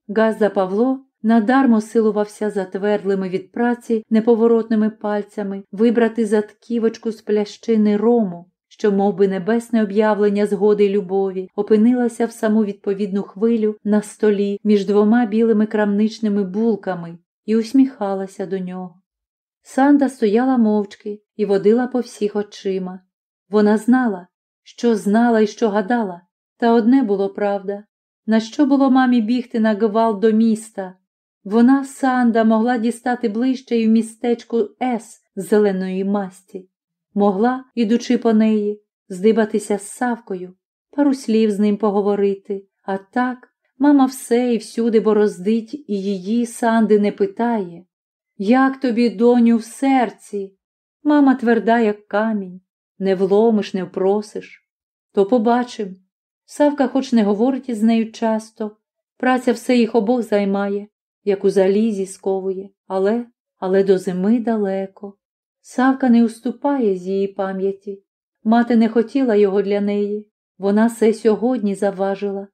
Газда Павло Надармо силувався затвердлими від праці неповоротними пальцями вибрати затківочку з плящини рому, що, мов би, небесне об'явлення згоди й любові, опинилася в саму відповідну хвилю на столі між двома білими крамничними булками і усміхалася до нього. Санда стояла мовчки і водила по всіх очима. Вона знала, що знала і що гадала, та одне було правда. На що було мамі бігти на гвалт до міста? Вона, Санда, могла дістати ближче і в містечку С зеленої масті, могла, ідучи по неї, здибатися з Савкою, пару слів з ним поговорити, а так мама все і всюди бороздить і її Санди не питає. Як тобі, доню, в серці? Мама тверда, як камінь, не вломиш, не впросиш. То побачим. Савка хоч не говорить із нею часто, праця все їх обох займає як у залізі сковує, але, але до зими далеко. Савка не уступає з її пам'яті. Мати не хотіла його для неї, вона все сьогодні заважила.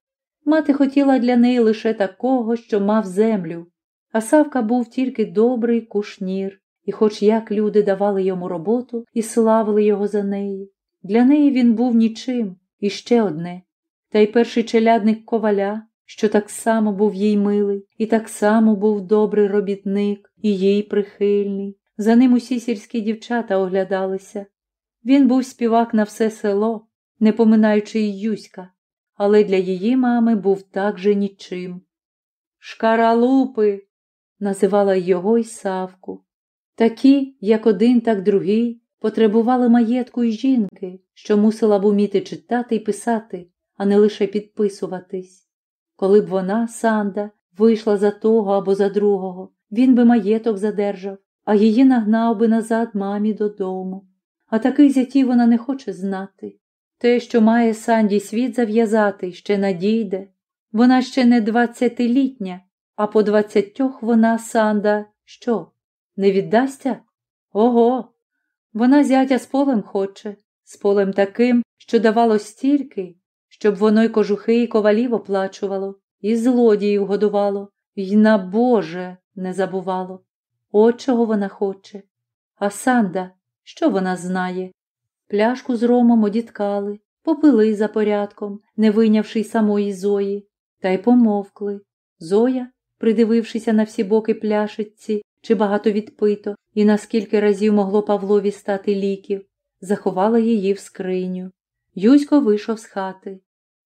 Мати хотіла для неї лише такого, що мав землю, а Савка був тільки добрий кушнір, і, хоч як люди давали йому роботу і славили його за неї, для неї він був нічим і ще одне. Та й перший челядник коваля що так само був їй милий, і так само був добрий робітник, і їй прихильний. За ним усі сільські дівчата оглядалися. Він був співак на все село, не поминаючи й Юська, але для її мами був так же нічим. Шкаралупи, називала його й Савку. Такі, як один, так другий, потребували маєтку й жінки, що мусила б уміти читати і писати, а не лише підписуватись коли б вона, Санда, вийшла за того або за другого, він би маєток задержав, а її нагнав би назад мамі додому. А таких зятів вона не хоче знати. Те, що має Санді світ зав'язати, ще надійде. Вона ще не двадцятилітня, а по двадцятьох вона Санда що? Не віддасться? Ого. Вона зятя з полем хоче, з полем таким, що давало стільки, щоб воно й кожухи, і ковалів оплачувало, і злодіїв годувало, й на Боже не забувало. От чого вона хоче. А Санда, що вона знає? Пляшку з ромом одіткали, попили за порядком, не вийнявши й самої Зої, та й помовкли. Зоя, придивившися на всі боки пляшечці, чи багато відпито, і наскільки разів могло Павлові стати ліків, заховала її в скриню. Юсько вийшов з хати.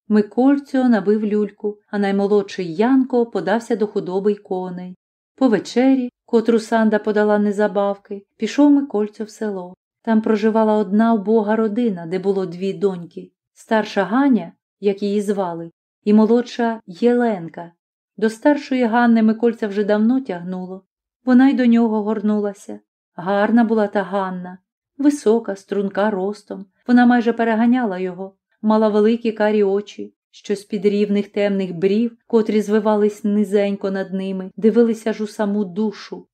Микольцьо набив люльку, а наймолодший Янко подався до худоби й коней. По вечері, котру Санда подала незабавки, пішов Микольцьо в село. Там проживала одна убога родина, де було дві доньки. Старша Ганя, як її звали, і молодша Єленка. До старшої Ганни Микольця вже давно тягнуло. Вона й до нього горнулася. Гарна була та Ганна, висока, струнка ростом. Вона майже переганяла його, мала великі карі очі, що з під рівних темних брів, котрі звивались низенько над ними, дивилися ж у саму душу.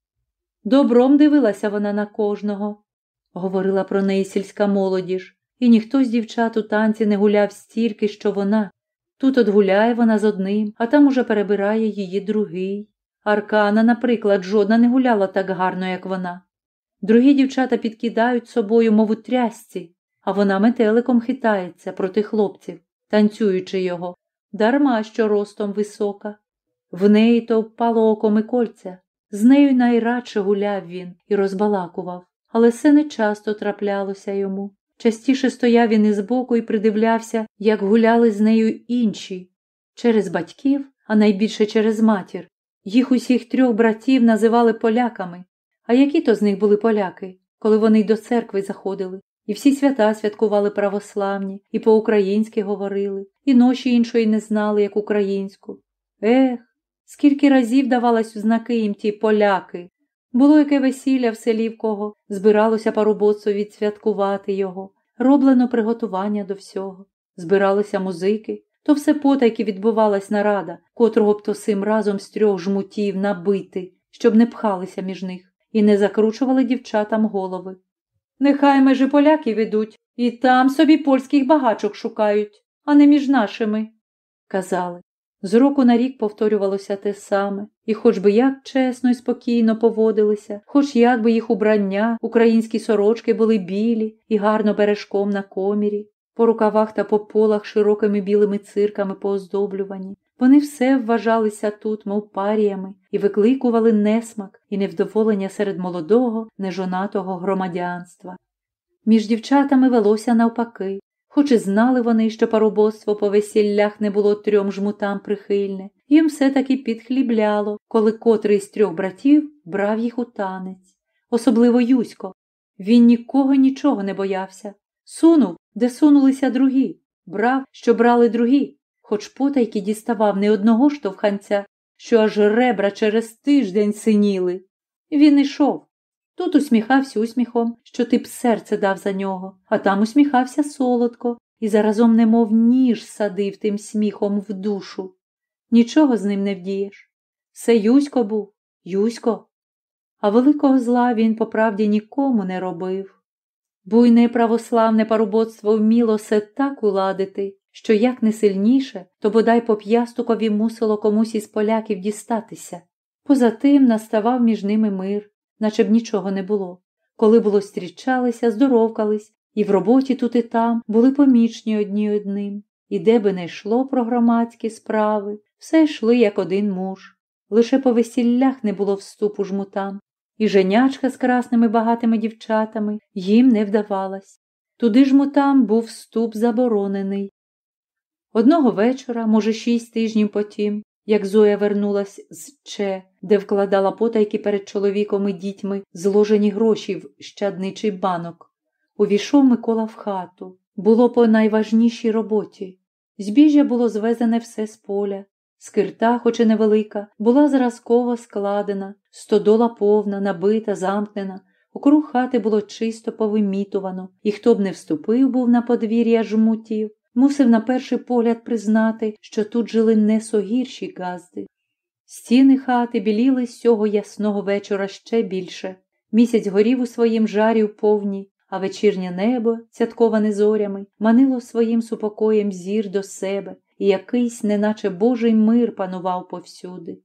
Добром дивилася вона на кожного, говорила про неї сільська молодіж, і ніхто з дівчат у танці не гуляв стільки, що вона. Тут от гуляє вона з одним, а там уже перебирає її другий. Аркана, наприклад, жодна не гуляла так гарно, як вона. Другі дівчата підкидають собою, мов у трясці, а вона метеликом хитається проти хлопців, танцюючи його, дарма що ростом висока. В неї то впало око Микольця. З нею найрадше гуляв він і розбалакував, але все не часто траплялося йому. Частіше стояв він із боку і придивлявся, як гуляли з нею інші, через батьків, а найбільше через матір. Їх усіх трьох братів називали поляками. А які то з них були поляки, коли вони й до церкви заходили, і всі свята святкували православні, і по-українськи говорили, і ночі іншої не знали, як українську. Ех, скільки разів давалась у знаки їм ті поляки. Було яке весілля в селі в кого, збиралося парубоцтво відсвяткувати його, роблено приготування до всього, збиралися музики, то все потайки відбувалась нарада, котрого б то сим разом з трьох жмутів набити, щоб не пхалися між них, і не закручували дівчатам голови. Нехай межі поляків ідуть, і там собі польських багачок шукають, а не між нашими, казали. З року на рік повторювалося те саме, і хоч би як чесно і спокійно поводилися, хоч як би їх убрання, українські сорочки були білі і гарно бережком на комірі, по рукавах та по полах широкими білими цирками пооздоблювані, вони все вважалися тут, мов паріями, і викликували несмак і невдоволення серед молодого, нежонатого громадянства. Між дівчатами велося навпаки, хоч і знали вони, що парубоцтво по весіллях не було трьом жмутам прихильне, їм все таки підхлібляло, коли котрий з трьох братів брав їх у танець. Особливо Юсько. Він нікого нічого не боявся. Сунув, де сунулися другі, брав, що брали другі, хоч потайки діставав не одного штовханця, що аж ребра через тиждень синіли. Він ішов. Тут усміхався усміхом, що ти б серце дав за нього, а там усміхався солодко і заразом немов ніж садив тим сміхом в душу. Нічого з ним не вдієш. Це Юсько був, Юсько. А великого зла він по правді нікому не робив. Буйне православне парубоцтво вміло все так уладити, що як не сильніше, то бодай по п'ястукові мусило комусь із поляків дістатися. Поза тим наставав між ними мир, наче б нічого не було. Коли було стрічалися, здоровкались, і в роботі тут і там були помічні одні одним. І де би не йшло про громадські справи, все йшли як один муж. Лише по весіллях не було вступу жмутам, і женячка з красними багатими дівчатами їм не вдавалась. Туди жмутам був вступ заборонений. Одного вечора, може, шість тижнів потім, як Зоя вернулась з Че, де вкладала потайки перед чоловіком і дітьми зложені гроші в щадничий банок, увійшов Микола в хату. Було по найважнішій роботі. Збіжжя було звезене все з поля, Скирта, хоч і невелика, була зразково складена, стодола повна, набита, замкнена. Округ хати було чисто повимітувано, і хто б не вступив був на подвір'я жмутів, мусив на перший погляд признати, що тут жили не согірші газди. Стіни хати біліли з цього ясного вечора ще більше. Місяць горів у своїм жарі повні, а вечірнє небо, цятковане зорями, манило своїм супокоєм зір до себе, і якийсь, неначе божий мир панував повсюди.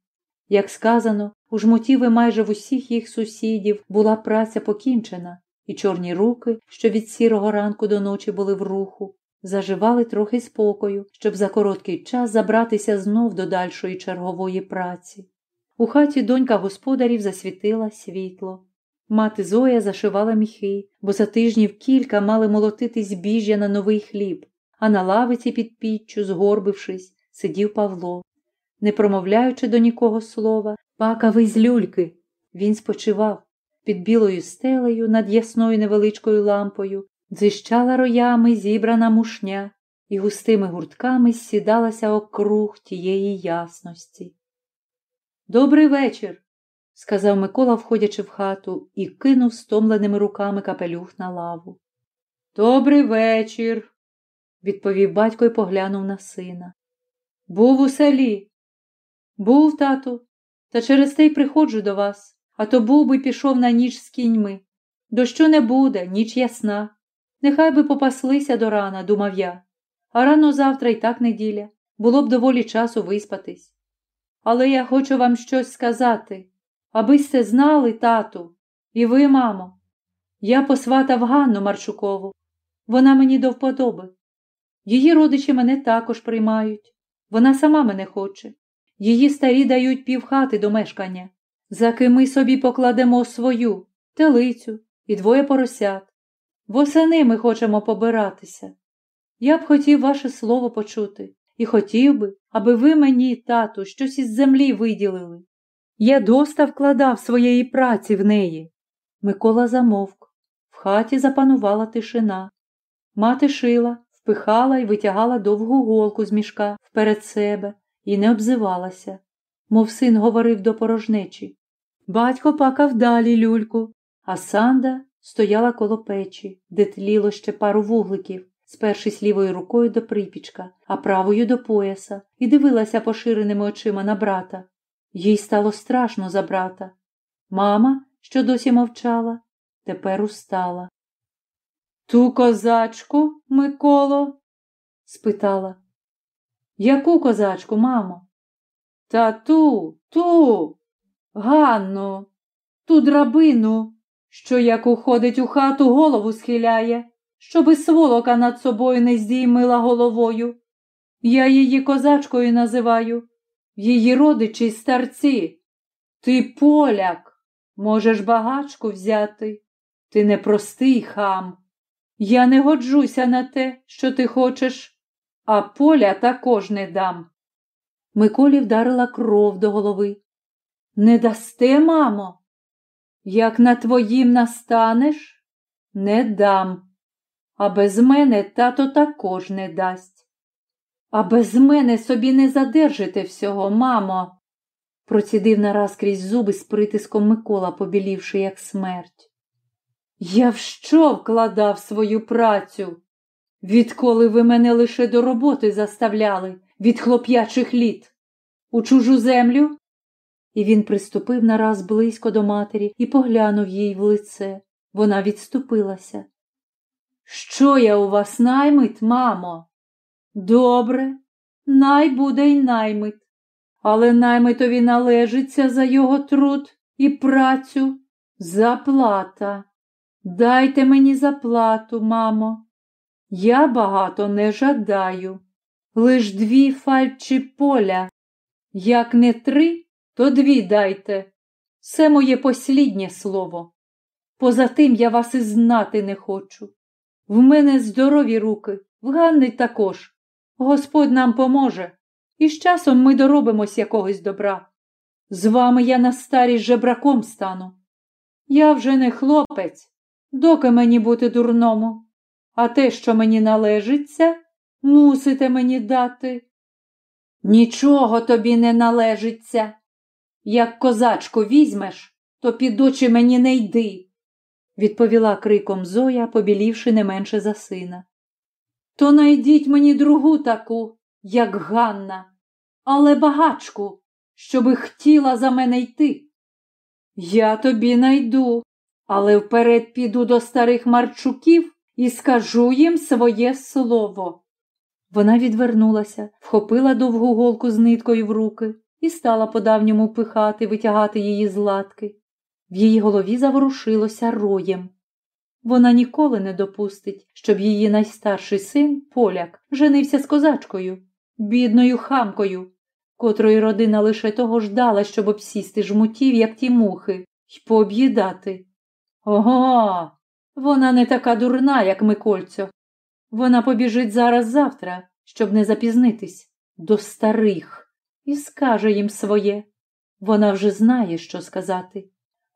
Як сказано, у жмотів майже в усіх їх сусідів була праця покінчена, і чорні руки, що від сірого ранку до ночі були в руху, заживали трохи спокою, щоб за короткий час забратися знов до дальшої чергової праці. У хаті донька господарів засвітила світло. Мати Зоя зашивала міхи, бо за тижнів кілька мали молотити збіжжя на новий хліб, а на лавиці під піччю, згорбившись, сидів Павло. Не промовляючи до нікого слова, пакав із люльки. Він спочивав. Під білою стелею над ясною невеличкою лампою дзищала роями зібрана мушня і густими гуртками сідалася округ тієї ясності. Добрий вечір, сказав Микола, входячи в хату, і кинув стомленими руками капелюх на лаву. Добрий вечір, відповів батько і поглянув на сина. Був у селі. Був, тату, та через те й приходжу до вас, а то був би пішов на ніч з кіньми. Дощу не буде, ніч ясна. Нехай би попаслися до рана, думав я. А рано завтра й так неділя. Було б доволі часу виспатись. Але я хочу вам щось сказати, аби сте знали, тату, і ви, мамо. Я посватав Ганну Марчукову. Вона мені до вподоби. Її родичі мене також приймають. Вона сама мене хоче. Її старі дають півхати до мешкання, за ким ми собі покладемо свою телицю і двоє поросят. Восени ми хочемо побиратися. Я б хотів ваше слово почути і хотів би, аби ви мені, тату, щось із землі виділили. Я доста вкладав своєї праці в неї. Микола замовк. В хаті запанувала тишина. Мати шила, впихала і витягала довгу голку з мішка вперед себе і не обзивалася, мов син говорив до порожнечі. Батько пакав далі люльку, а Санда стояла коло печі, де тліло ще пару вугликів, спершись лівою рукою до припічка, а правою до пояса, і дивилася поширеними очима на брата. Їй стало страшно за брата. Мама, що досі мовчала, тепер устала. Ту козачку, Миколо? спитала. Яку козачку, мамо? Та ту, ту, Ганну, ту драбину, що як уходить у хату, голову схиляє, щоби сволока над собою не здіймила головою. Я її козачкою називаю, її родичі старці. Ти поляк, можеш багачку взяти. Ти непростий хам. Я не годжуся на те, що ти хочеш, а поля також не дам. Миколі вдарила кров до голови. Не дасте, мамо? Як на твоїм настанеш, не дам, а без мене тато також не дасть. А без мене собі не задержите всього, мамо, процідив нараз крізь зуби з притиском Микола, побілівши, як смерть. Я в що вкладав свою працю? Відколи ви мене лише до роботи заставляли від хлоп'ячих літ, у чужу землю? І він приступив нараз близько до матері і поглянув їй в лице. Вона відступилася. Що я у вас наймит, мамо? Добре, най буде й наймит, але наймитові належиться за його труд і працю заплата. Дайте мені заплату, мамо. Я багато не жадаю, лиш дві фальчі поля. Як не три, то дві дайте. Це моє посліднє слово. Поза тим я вас і знати не хочу. В мене здорові руки, в Ганни також. Господь нам поможе, і з часом ми доробимось якогось добра. З вами я на старість жебраком стану. Я вже не хлопець, доки мені бути дурному, а те, що мені належиться, мусите мені дати. Нічого тобі не належиться. Як козачку візьмеш, то під очі мені не йди, відповіла криком Зоя, побілівши не менше за сина. То найдіть мені другу таку, як Ганна, але багачку, щоби хотіла за мене йти. Я тобі найду, але вперед піду до старих марчуків і скажу їм своє слово. Вона відвернулася, вхопила довгу голку з ниткою в руки і стала по давньому пихати, витягати її з латки. В її голові заворушилося роєм. Вона ніколи не допустить, щоб її найстарший син, поляк, женився з козачкою, бідною хамкою, котрої родина лише того ждала, щоб обсісти жмутів, як ті мухи, й пооб'їдати. Ого, вона не така дурна, як Микольцьо. Вона побіжить зараз завтра, щоб не запізнитись, до старих, і скаже їм своє. Вона вже знає, що сказати.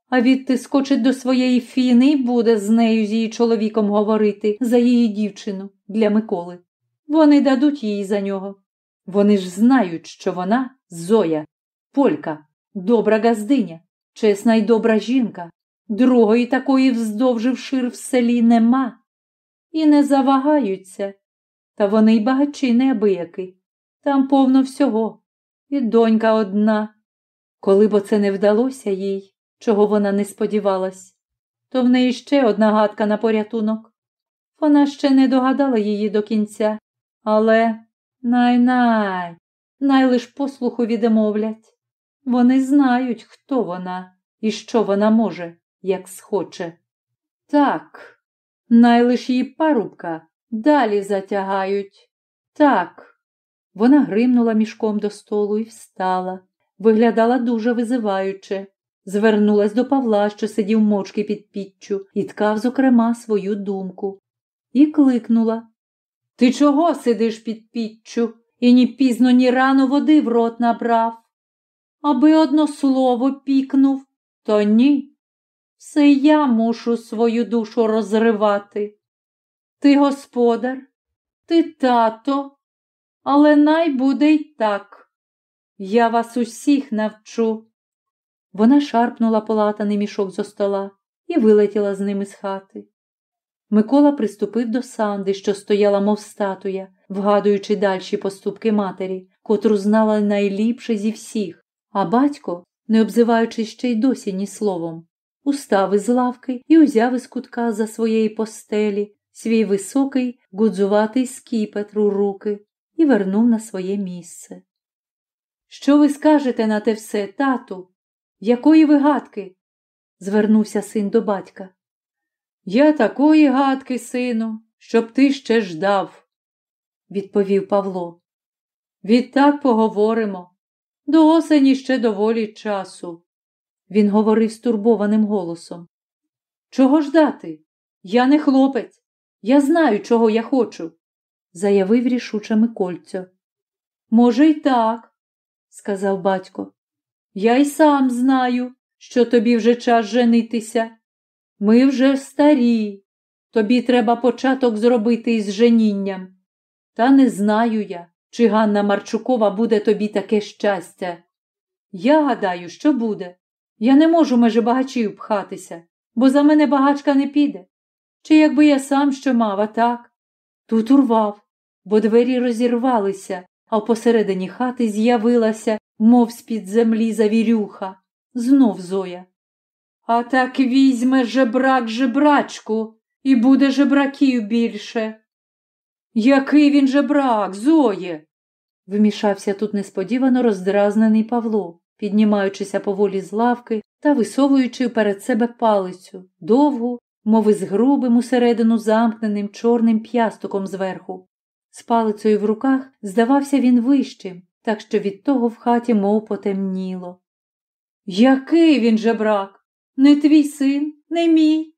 А відти скочить до своєї фіни і буде з нею, з її чоловіком говорити за її дівчину для Миколи. Вони дадуть їй за нього. Вони ж знають, що вона Зоя, полька, добра газдиня, чесна й добра жінка. Другої такої вздовж шир в селі нема. І не завагаються. Та вони й багачі неабияки. Там повно всього. І донька одна. Коли б оце не вдалося їй, чого вона не сподівалась, то в неї ще одна гадка на порятунок. Вона ще не догадала її до кінця, але най-най, най лиш послуху відмовлять. Вони знають, хто вона і що вона може, як схоче. Так, най лиш її парубка далі затягають. Так. Вона гримнула мішком до столу і встала, виглядала дуже визиваюче, звернулась до Павла, що сидів мовчки під піччю, і ткав, зокрема, свою думку, і кликнула Ти чого сидиш під піччю і ні пізно, ні рано води в рот набрав? Аби одно слово пікнув, то ні. Все я мушу свою душу розривати. Ти господар, ти тато, але най буде й так. Я вас усіх навчу. Вона шарпнула полатаний мішок зо стола і вилетіла з ними з хати. Микола приступив до Санди, що стояла, мов статуя, вгадуючи дальші поступки матері, котру знала найліпше зі всіх, а батько, не обзиваючись ще й досі ні словом, устав із лавки і узяв із кутка за своєї постелі свій високий гудзуватий скіпетр у руки і вернув на своє місце. Що ви скажете на те все, тату? Якої ви гадки? звернувся син до батька. Я такої гадки, сину, щоб ти ще ждав, відповів Павло. Відтак поговоримо. До осені ще доволі часу. Він говорив стурбованим голосом. Чого ждати? Я не хлопець. Я знаю, чого я хочу, заявив рішуче Микольцьо. Може, й так, сказав батько. Я й сам знаю, що тобі вже час женитися. Ми вже старі. Тобі треба початок зробити із женінням. Та не знаю я, чи Ганна Марчукова буде тобі таке щастя. Я гадаю, що буде. Я не можу межи багачів пхатися, бо за мене багачка не піде. Чи якби я сам що мав, а так? Тут урвав, бо двері розірвалися, а посередині хати з'явилася, мов з-під землі завірюха. Знов Зоя. А так візьме жебрак жебрачку і буде жебраків більше. Який він жебрак, Зоє? вмішався тут несподівано роздразнений Павло, піднімаючися поволі з лавки та висовуючи перед себе палицю, довгу, мов із грубим усередину замкненим чорним п'ястоком зверху. З палицею в руках здавався він вищим, так що від того в хаті мов потемніло. Який він же брак? Не твій син, не мій.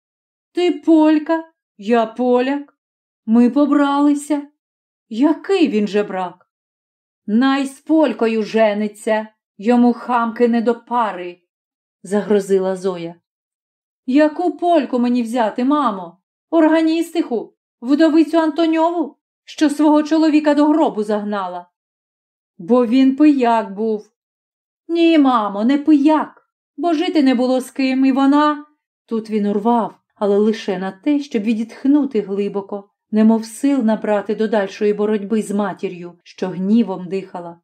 Ти полька, я поляк. Ми побралися. Який він же брак? Най з полькою жениться, йому хамки не до пари, загрозила Зоя. Яку польку мені взяти, мамо? Органістиху, вдовицю Антоньову, що свого чоловіка до гробу загнала? Бо він пияк був. Ні, мамо, не пияк, бо жити не було з ким, і вона. Тут він урвав, але лише на те, щоб відітхнути глибоко, немов сил набрати до дальшої боротьби з матір'ю, що гнівом дихала.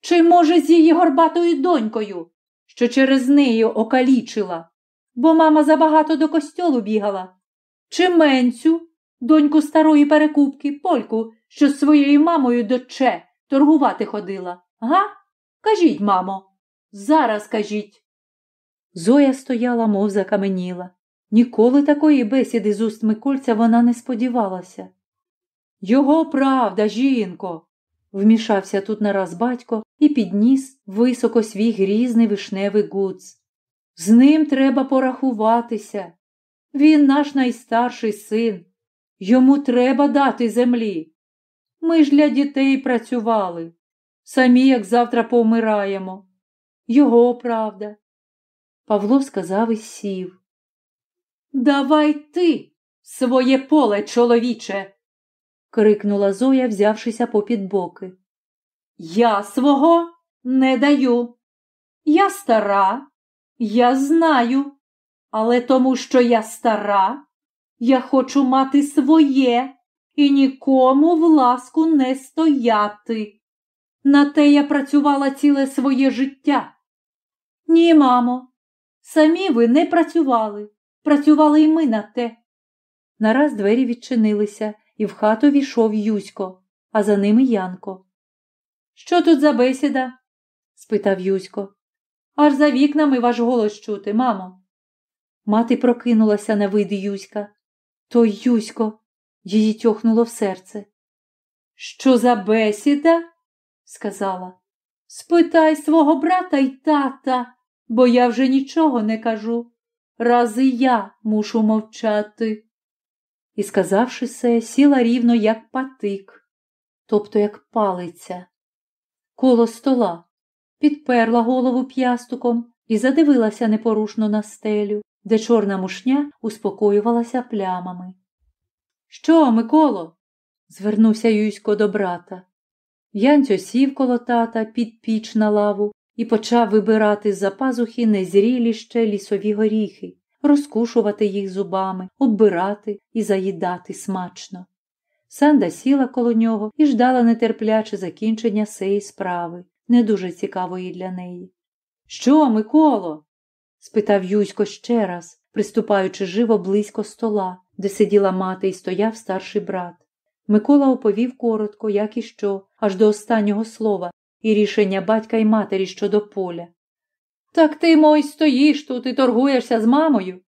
Чи, може, з її горбатою донькою, що через неї окалічила, бо мама забагато до костьолу бігала, чи менцю, доньку старої перекупки, польку, що з своєю мамою до Че торгувати ходила, га? Кажіть, мамо, зараз кажіть. Зоя стояла, мов закаменіла. Ніколи такої бесіди з уст Микольця вона не сподівалася. Його правда, жінко, вмішався тут нараз батько і підніс високо свій грізний вишневий гуц. З ним треба порахуватися. Він наш найстарший син. Йому треба дати землі. Ми ж для дітей працювали. Самі, як завтра повмираємо. Його правда. Павло сказав і сів. Давай ти своє поле, чоловіче, крикнула Зоя, взявшися попід боки. Я свого не даю. Я стара, я знаю, але тому, що я стара, я хочу мати своє і нікому в ласку не стояти. На те я працювала ціле своє життя. Ні, мамо, самі ви не працювали, працювали й ми на те. Нараз двері відчинилися, і в хату війшов Юсько, а за ними Янко. Що тут за бесіда? спитав Юсько. Аж за вікнами ваш голос чути, мамо. Мати прокинулася на види Юська. Той Юсько, її тьохнуло в серце. Що за бесіда? сказала. Спитай свого брата й тата, бо я вже нічого не кажу. Рази я мушу мовчати. І, сказавши це, сіла рівно, як патик, тобто як палиця, коло стола, підперла голову п'ястуком і задивилася непорушно на стелю, де чорна мушня успокоювалася плямами. Що, Миколо? звернувся Юсько до брата. Янцьо сів коло тата під піч на лаву і почав вибирати з за пазухи незрілі ще лісові горіхи, розкушувати їх зубами, оббирати і заїдати смачно. Санда сіла коло нього і ждала нетерпляче закінчення сеї справи, не дуже цікавої для неї. Що, Миколо? Спитав Юсько ще раз, приступаючи живо близько стола, де сиділа мати і стояв старший брат. Микола оповів коротко, як і що, аж до останнього слова, і рішення батька й матері щодо поля. Так ти, мой, стоїш тут і торгуєшся з мамою.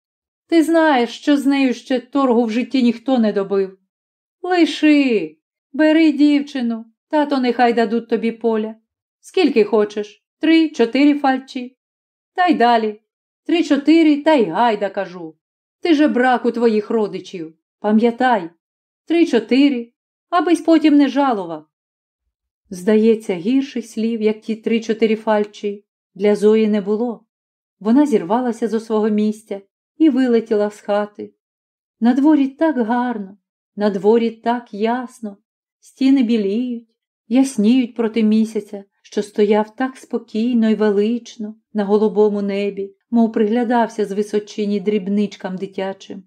Ти знаєш, що з нею ще торгу в житті ніхто не добив. Лиши, бери дівчину, тато нехай дадуть тобі поля. Скільки хочеш? Три, чотири фальчі. Та й далі. Три-чотири, та й гайда кажу. Ти же брак у твоїх родичів. Пам'ятай, три-чотири, абись потім не жалував. Здається, гірших слів, як ті три-чотири фальчі, для Зої не було. Вона зірвалася зо свого місця і вилетіла з хати. На дворі так гарно, на дворі так ясно, стіни біліють, ясніють проти місяця, що стояв так спокійно і велично на голубому небі, мов приглядався з височині дрібничкам дитячим.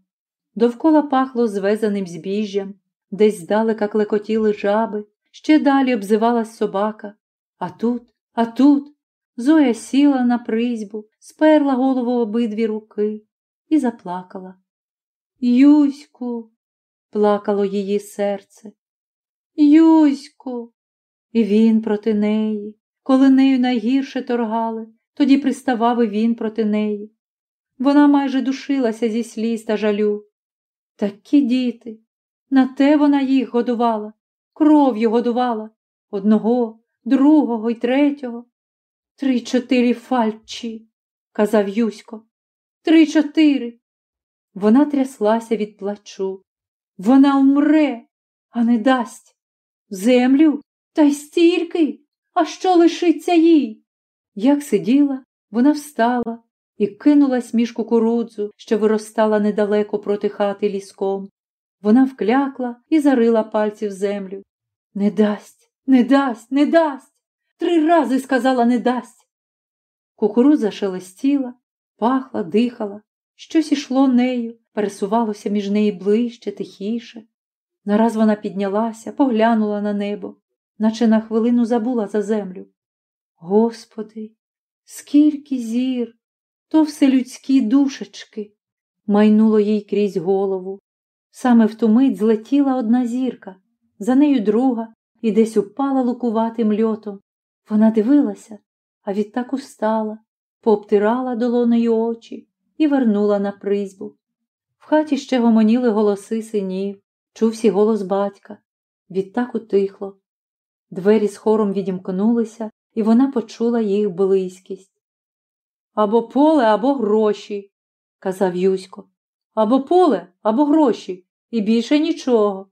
Довкола пахло звезаним збіжжям, десь здалека клекотіли жаби, ще далі обзивалась собака. А тут, а тут Зоя сіла на призьбу, сперла голову в обидві руки і заплакала. Юську, плакало її серце. Юську, і він проти неї. Коли нею найгірше торгали, тоді приставав і він проти неї. Вона майже душилася зі сліз та жалю. Такі діти, на те вона їх годувала, кров'ю годувала одного, другого й третього. Три-чотири фальчі, казав Юсько. Три-чотири. Вона тряслася від плачу. Вона умре, а не дасть. Землю та й стільки, а що лишиться їй? Як сиділа, вона встала і кинулась між кукурудзу, що виростала недалеко проти хати ліском. Вона вклякла і зарила пальці в землю. Не дасть, не дасть, не дасть. три рази сказала не дасть. Кукурудза шелестіла, пахла, дихала, щось ішло нею, пересувалося між неї ближче, тихіше. Нараз вона піднялася, поглянула на небо, наче на хвилину забула за землю. Господи, скільки зір, то все людські душечки, майнуло їй крізь голову. Саме в ту мить злетіла одна зірка, за нею друга і десь упала лукуватим льотом. Вона дивилася, а відтак устала, пообтирала долонею очі і вернула на призьбу. В хаті ще гомоніли голоси синів, чувся голос батька. Відтак утихло. Двері з хором відімкнулися, і вона почула їх близькість. Або поле, або гроші, казав Юсько. Або поле, або гроші, і більше нічого.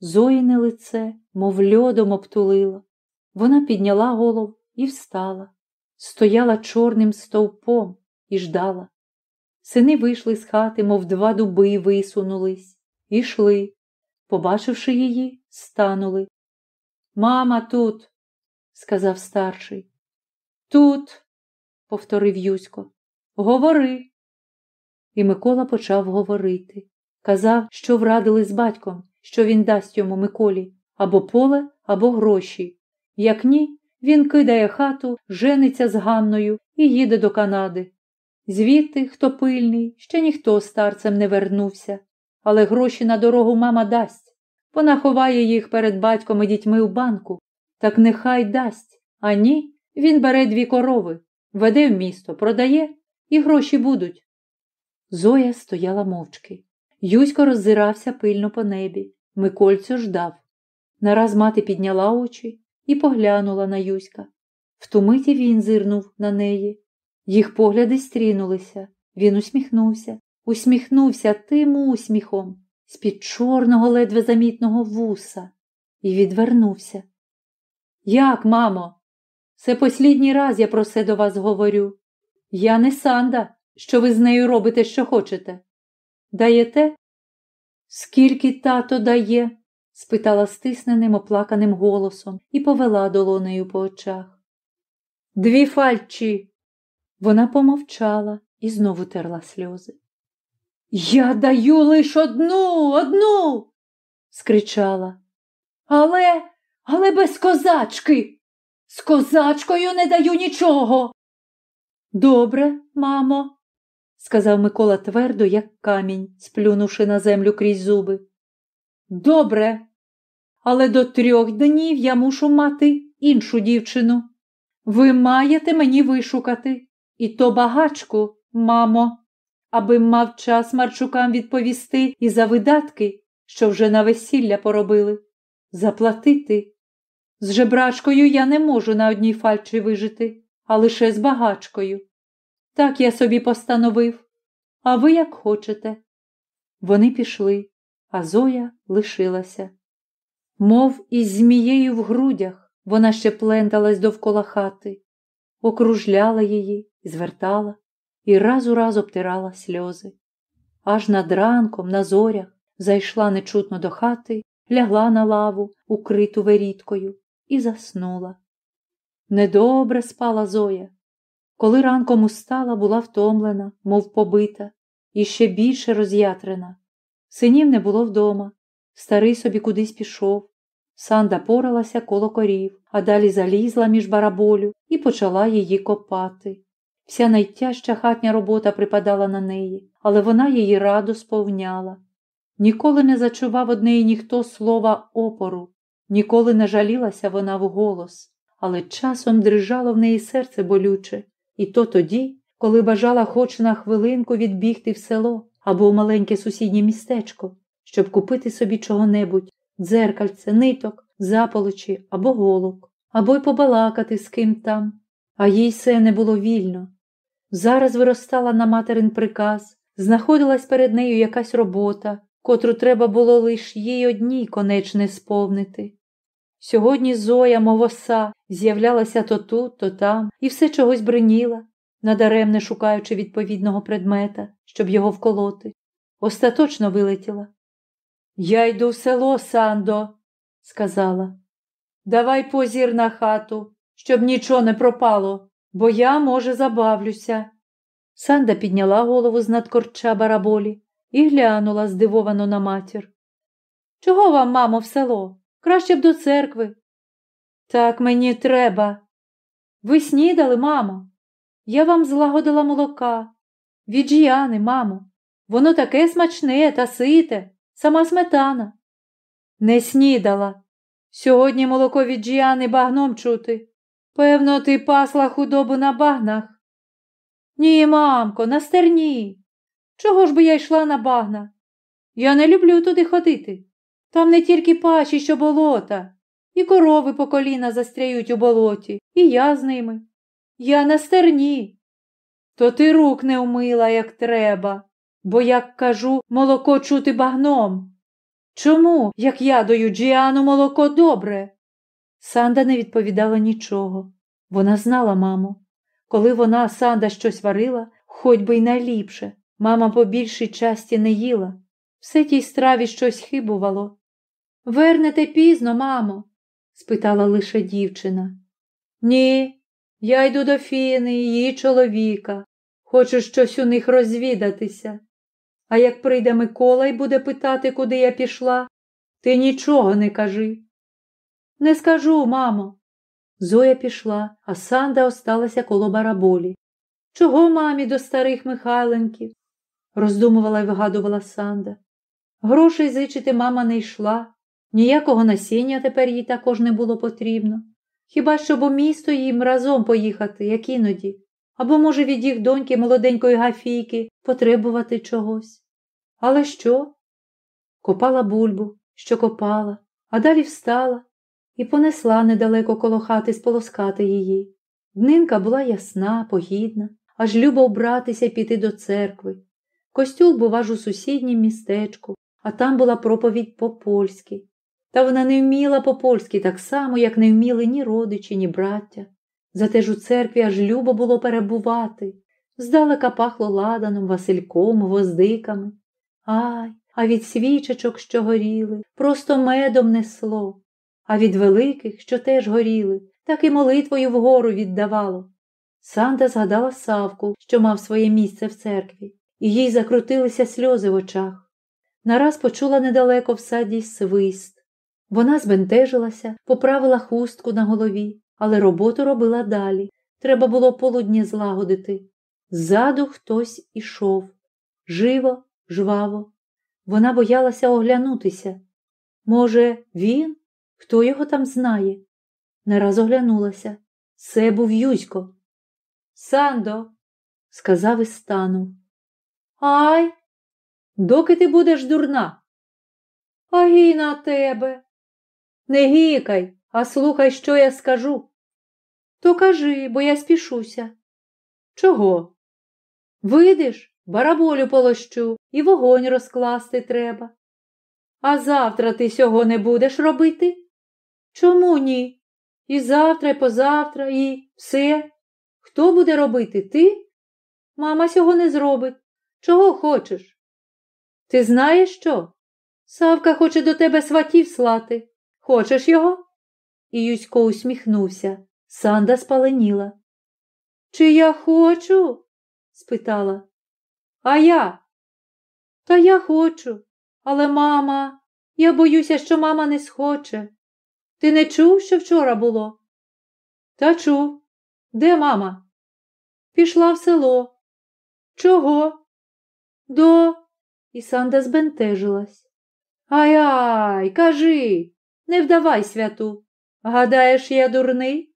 Зоїне лице, мов льодом обтулило. Вона підняла голову і встала, стояла чорним стовпом і ждала. Сини вийшли з хати, мов два дуби висунулись, і йшли. Побачивши її, станули. Мама тут, сказав старший. Тут, повторив Юсько, говори. І Микола почав говорити. Казав, що врадили з батьком, що він дасть йому Миколі або поле, або гроші. Як ні, він кидає хату, жениться з Ганною і їде до Канади. Звідти, хто пильний, ще ніхто старцем не вернувся, але гроші на дорогу мама дасть. Вона ховає їх перед батьком і дітьми в банку. Так нехай дасть. А ні, він бере дві корови, веде в місто, продає, і гроші будуть. Зоя стояла мовчки. Юсько роззирався пильно по небі. Микольцю ждав. Нараз мати підняла очі і поглянула на Юська. В ту миті він зирнув на неї. Їх погляди стрінулися. Він усміхнувся, усміхнувся тим усміхом з-під чорного, ледве замітного вуса, і відвернувся. Як, мамо? Це послідній раз я про це до вас говорю. Я не Санда, що ви з нею робите, що хочете. Даєте? Скільки тато дає? спитала стисненим, оплаканим голосом і повела долонею по очах. Дві фальчі. Вона помовчала і знову терла сльози. Я даю лиш одну, одну, скричала. Але, але без козачки. З козачкою не даю нічого. Добре, мамо, сказав Микола твердо, як камінь, сплюнувши на землю крізь зуби. Добре, але до трьох днів я мушу мати іншу дівчину. Ви маєте мені вишукати, і то багачку, мамо, аби мав час Марчукам відповісти і за видатки, що вже на весілля поробили, заплатити. З жебрачкою я не можу на одній фальчі вижити, а лише з багачкою. Так я собі постановив, а ви як хочете. Вони пішли, а Зоя лишилася. Мов із змією в грудях вона ще пленталась довкола хати, окружляла її, звертала і раз у раз обтирала сльози. Аж над ранком, на зорях, зайшла нечутно до хати, лягла на лаву, укриту веріткою, і заснула. Недобре спала Зоя. Коли ранком устала, була втомлена, мов побита, і ще більше роз'ятрена. Синів не було вдома. Старий собі кудись пішов. Санда поралася коло корів, а далі залізла між бараболю і почала її копати. Вся найтяжча хатня робота припадала на неї, але вона її радо сповняла. Ніколи не зачував од неї ніхто слова опору, ніколи не жалілася вона вголос, але часом дрижало в неї серце болюче, і то тоді, коли бажала хоч на хвилинку відбігти в село або в маленьке сусіднє містечко, щоб купити собі чого-небудь, дзеркальце, ниток, заполочі або голок, або й побалакати з ким там, а їй все не було вільно. Зараз виростала на материн приказ, знаходилась перед нею якась робота, котру треба було лиш їй одній конечне сповнити. Сьогодні Зоя, мов оса, з'являлася то тут, то там, і все чогось бриніла, надаремне шукаючи відповідного предмета, щоб його вколоти. Остаточно вилетіла. Я йду в село, Сандо, сказала. Давай позір на хату, щоб нічого не пропало, бо я, може, забавлюся. Санда підняла голову з над корча бараболі і глянула здивовано на матір. Чого вам, мамо, в село? Краще б до церкви. Так мені треба. Ви снідали, мамо? Я вам злагодила молока. Від жіяни, мамо. Воно таке смачне та сите, сама сметана. Не снідала. Сьогодні молоко від жіяни багном чути. Певно, ти пасла худобу на багнах. Ні, мамко, на стерні. Чого ж би я йшла на багна? Я не люблю туди ходити. Там не тільки пачі, що болота, і корови по коліна застряють у болоті, і я з ними. Я на стерні. То ти рук не вмила, як треба, бо, як кажу, молоко чути багном. Чому, як я даю Джіану молоко добре? Санда не відповідала нічого. Вона знала маму. Коли вона, Санда, щось варила, хоч би й найліпше, мама по більшій часті не їла. Все тій страві щось хибувало. Вернете пізно, мамо? спитала лише дівчина. Ні, я йду до Фіни, її чоловіка. Хочу щось у них розвідатися. А як прийде Микола і буде питати, куди я пішла, ти нічого не кажи. Не скажу, мамо. Зоя пішла, а Санда осталася коло бараболі. Чого мамі до старих Михайленків? Роздумувала і вигадувала Санда. Грошей зичити мама не йшла, ніякого насіння тепер їй також не було потрібно. Хіба щоб у місто їм разом поїхати, як іноді, або, може, від їх доньки молоденької гафійки потребувати чогось. Але що? Копала бульбу, що копала, а далі встала і понесла недалеко коло хати сполоскати її. Днинка була ясна, погідна, аж любо вбратися піти до церкви. Костюл був аж у сусіднім містечку, а там була проповідь по-польськи. Та вона не вміла по-польськи так само, як не вміли ні родичі, ні браття. Зате ж у церкві аж любо було перебувати. Здалека пахло ладаном, васильком, гвоздиками. Ай, а від свічечок, що горіли, просто медом несло, а від великих, що теж горіли, так і молитвою вгору віддавало. Санта згадала Савку, що мав своє місце в церкві, і їй закрутилися сльози в очах. Нараз почула недалеко в саді свист. Вона збентежилася, поправила хустку на голові, але роботу робила далі. Треба було полудні злагодити. Ззаду хтось ішов. Живо, жваво. Вона боялася оглянутися. Може, він? Хто його там знає? Нараз оглянулася. Це був Юсько. Сандо, сказав і станув. Ай, доки ти будеш дурна? А гій на тебе. Не гікай, а слухай, що я скажу. То кажи, бо я спішуся. Чого? Видиш, бараболю полощу і вогонь розкласти треба. А завтра ти сього не будеш робити? Чому ні? І завтра, і позавтра, і все. Хто буде робити? Ти? Мама сього не зробить. Чого хочеш? Ти знаєш що? Савка хоче до тебе сватів слати. Хочеш його? І Юсько усміхнувся. Санда спаленіла. Чи я хочу? спитала. А я? Та я хочу. Але мама, я боюся, що мама не схоче. Ти не чув, що вчора було? Та чув. Де мама? Пішла в село. Чого? До. І Санда збентежилась. Ай ай, кажи, не вдавай святу. Гадаєш, я дурний?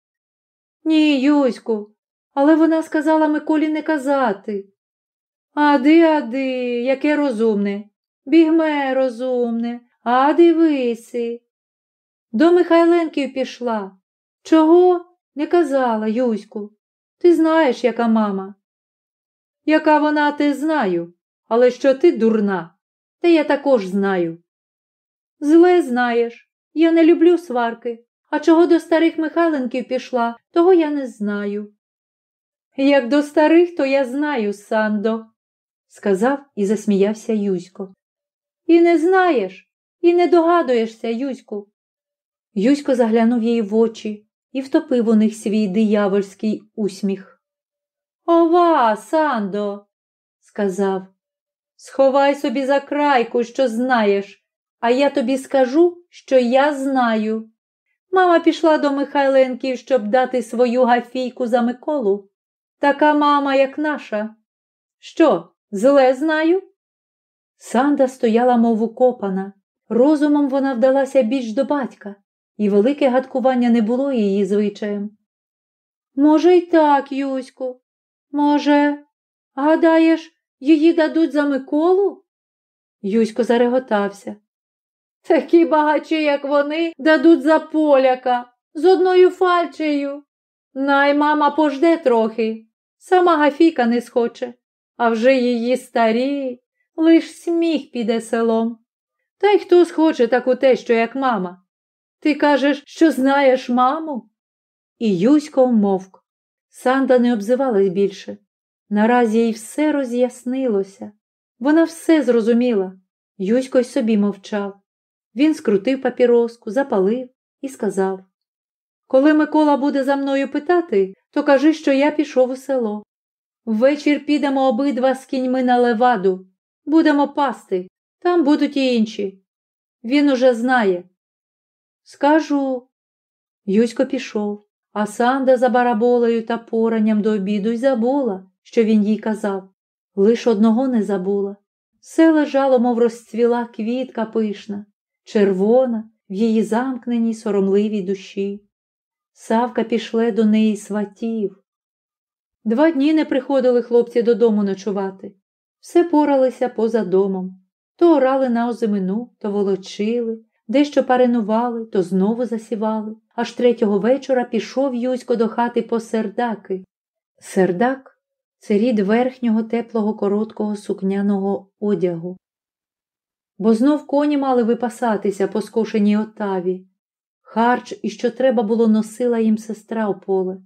Ні, Юську, але вона сказала Миколі не казати. Ади, ади, яке розумне. Бігме, розумне, а дивиси. До Михайленків пішла. Чого? Не казала, Юську. Ти знаєш, яка мама. Яка вона, те знаю, але що ти дурна, те я також знаю. Зле знаєш, я не люблю сварки, а чого до старих Михайленків пішла, того я не знаю. Як до старих, то я знаю, Сандо, сказав і засміявся Юсько. І не знаєш, і не догадуєшся, Юську. Юсько заглянув їй в очі і втопив у них свій диявольський усміх. Ова, Сандо, сказав, сховай собі за крайку, що знаєш, а я тобі скажу, що я знаю. Мама пішла до Михайленків, щоб дати свою гафійку за Миколу. Така мама, як наша. Що, зле знаю? Санда стояла, мов укопана. Розумом вона вдалася більш до батька, і велике гадкування не було її звичаєм. Може, й так, Юську, може, гадаєш, її дадуть за Миколу? Юсько зареготався. Такі багачі, як вони, дадуть за поляка з одною фальчею. Най мама пожде трохи, сама Гафіка не схоче, а вже її старі, лиш сміх піде селом. Та й хто схоче таку тещу, як мама? Ти кажеш, що знаєш маму? І Юсько вмовк. Санда не обзивалась більше. Наразі їй все роз'яснилося. Вона все зрозуміла. Юсько й собі мовчав. Він скрутив папіроску, запалив і сказав Коли Микола буде за мною питати, то кажи, що я пішов у село. Ввечір підемо обидва з кіньми на леваду. Будемо пасти, там будуть і інші. Він уже знає. Скажу. Юсько пішов, а Санда за бараболею та поранням до обіду й забула, що він їй казав. Лиш одного не забула. Все лежало, мов розцвіла квітка пишна, червона в її замкненій соромливій душі. Савка пішле до неї сватів. Два дні не приходили хлопці додому ночувати. Все поралися поза домом. То орали на озимину, то волочили, дещо паринували, то знову засівали. Аж третього вечора пішов Юсько до хати по сердаки. Сердак це рід верхнього теплого короткого сукняного одягу. Бо знов коні мали випасатися по скошеній отаві. Харч, і що треба було, носила їм сестра у поле.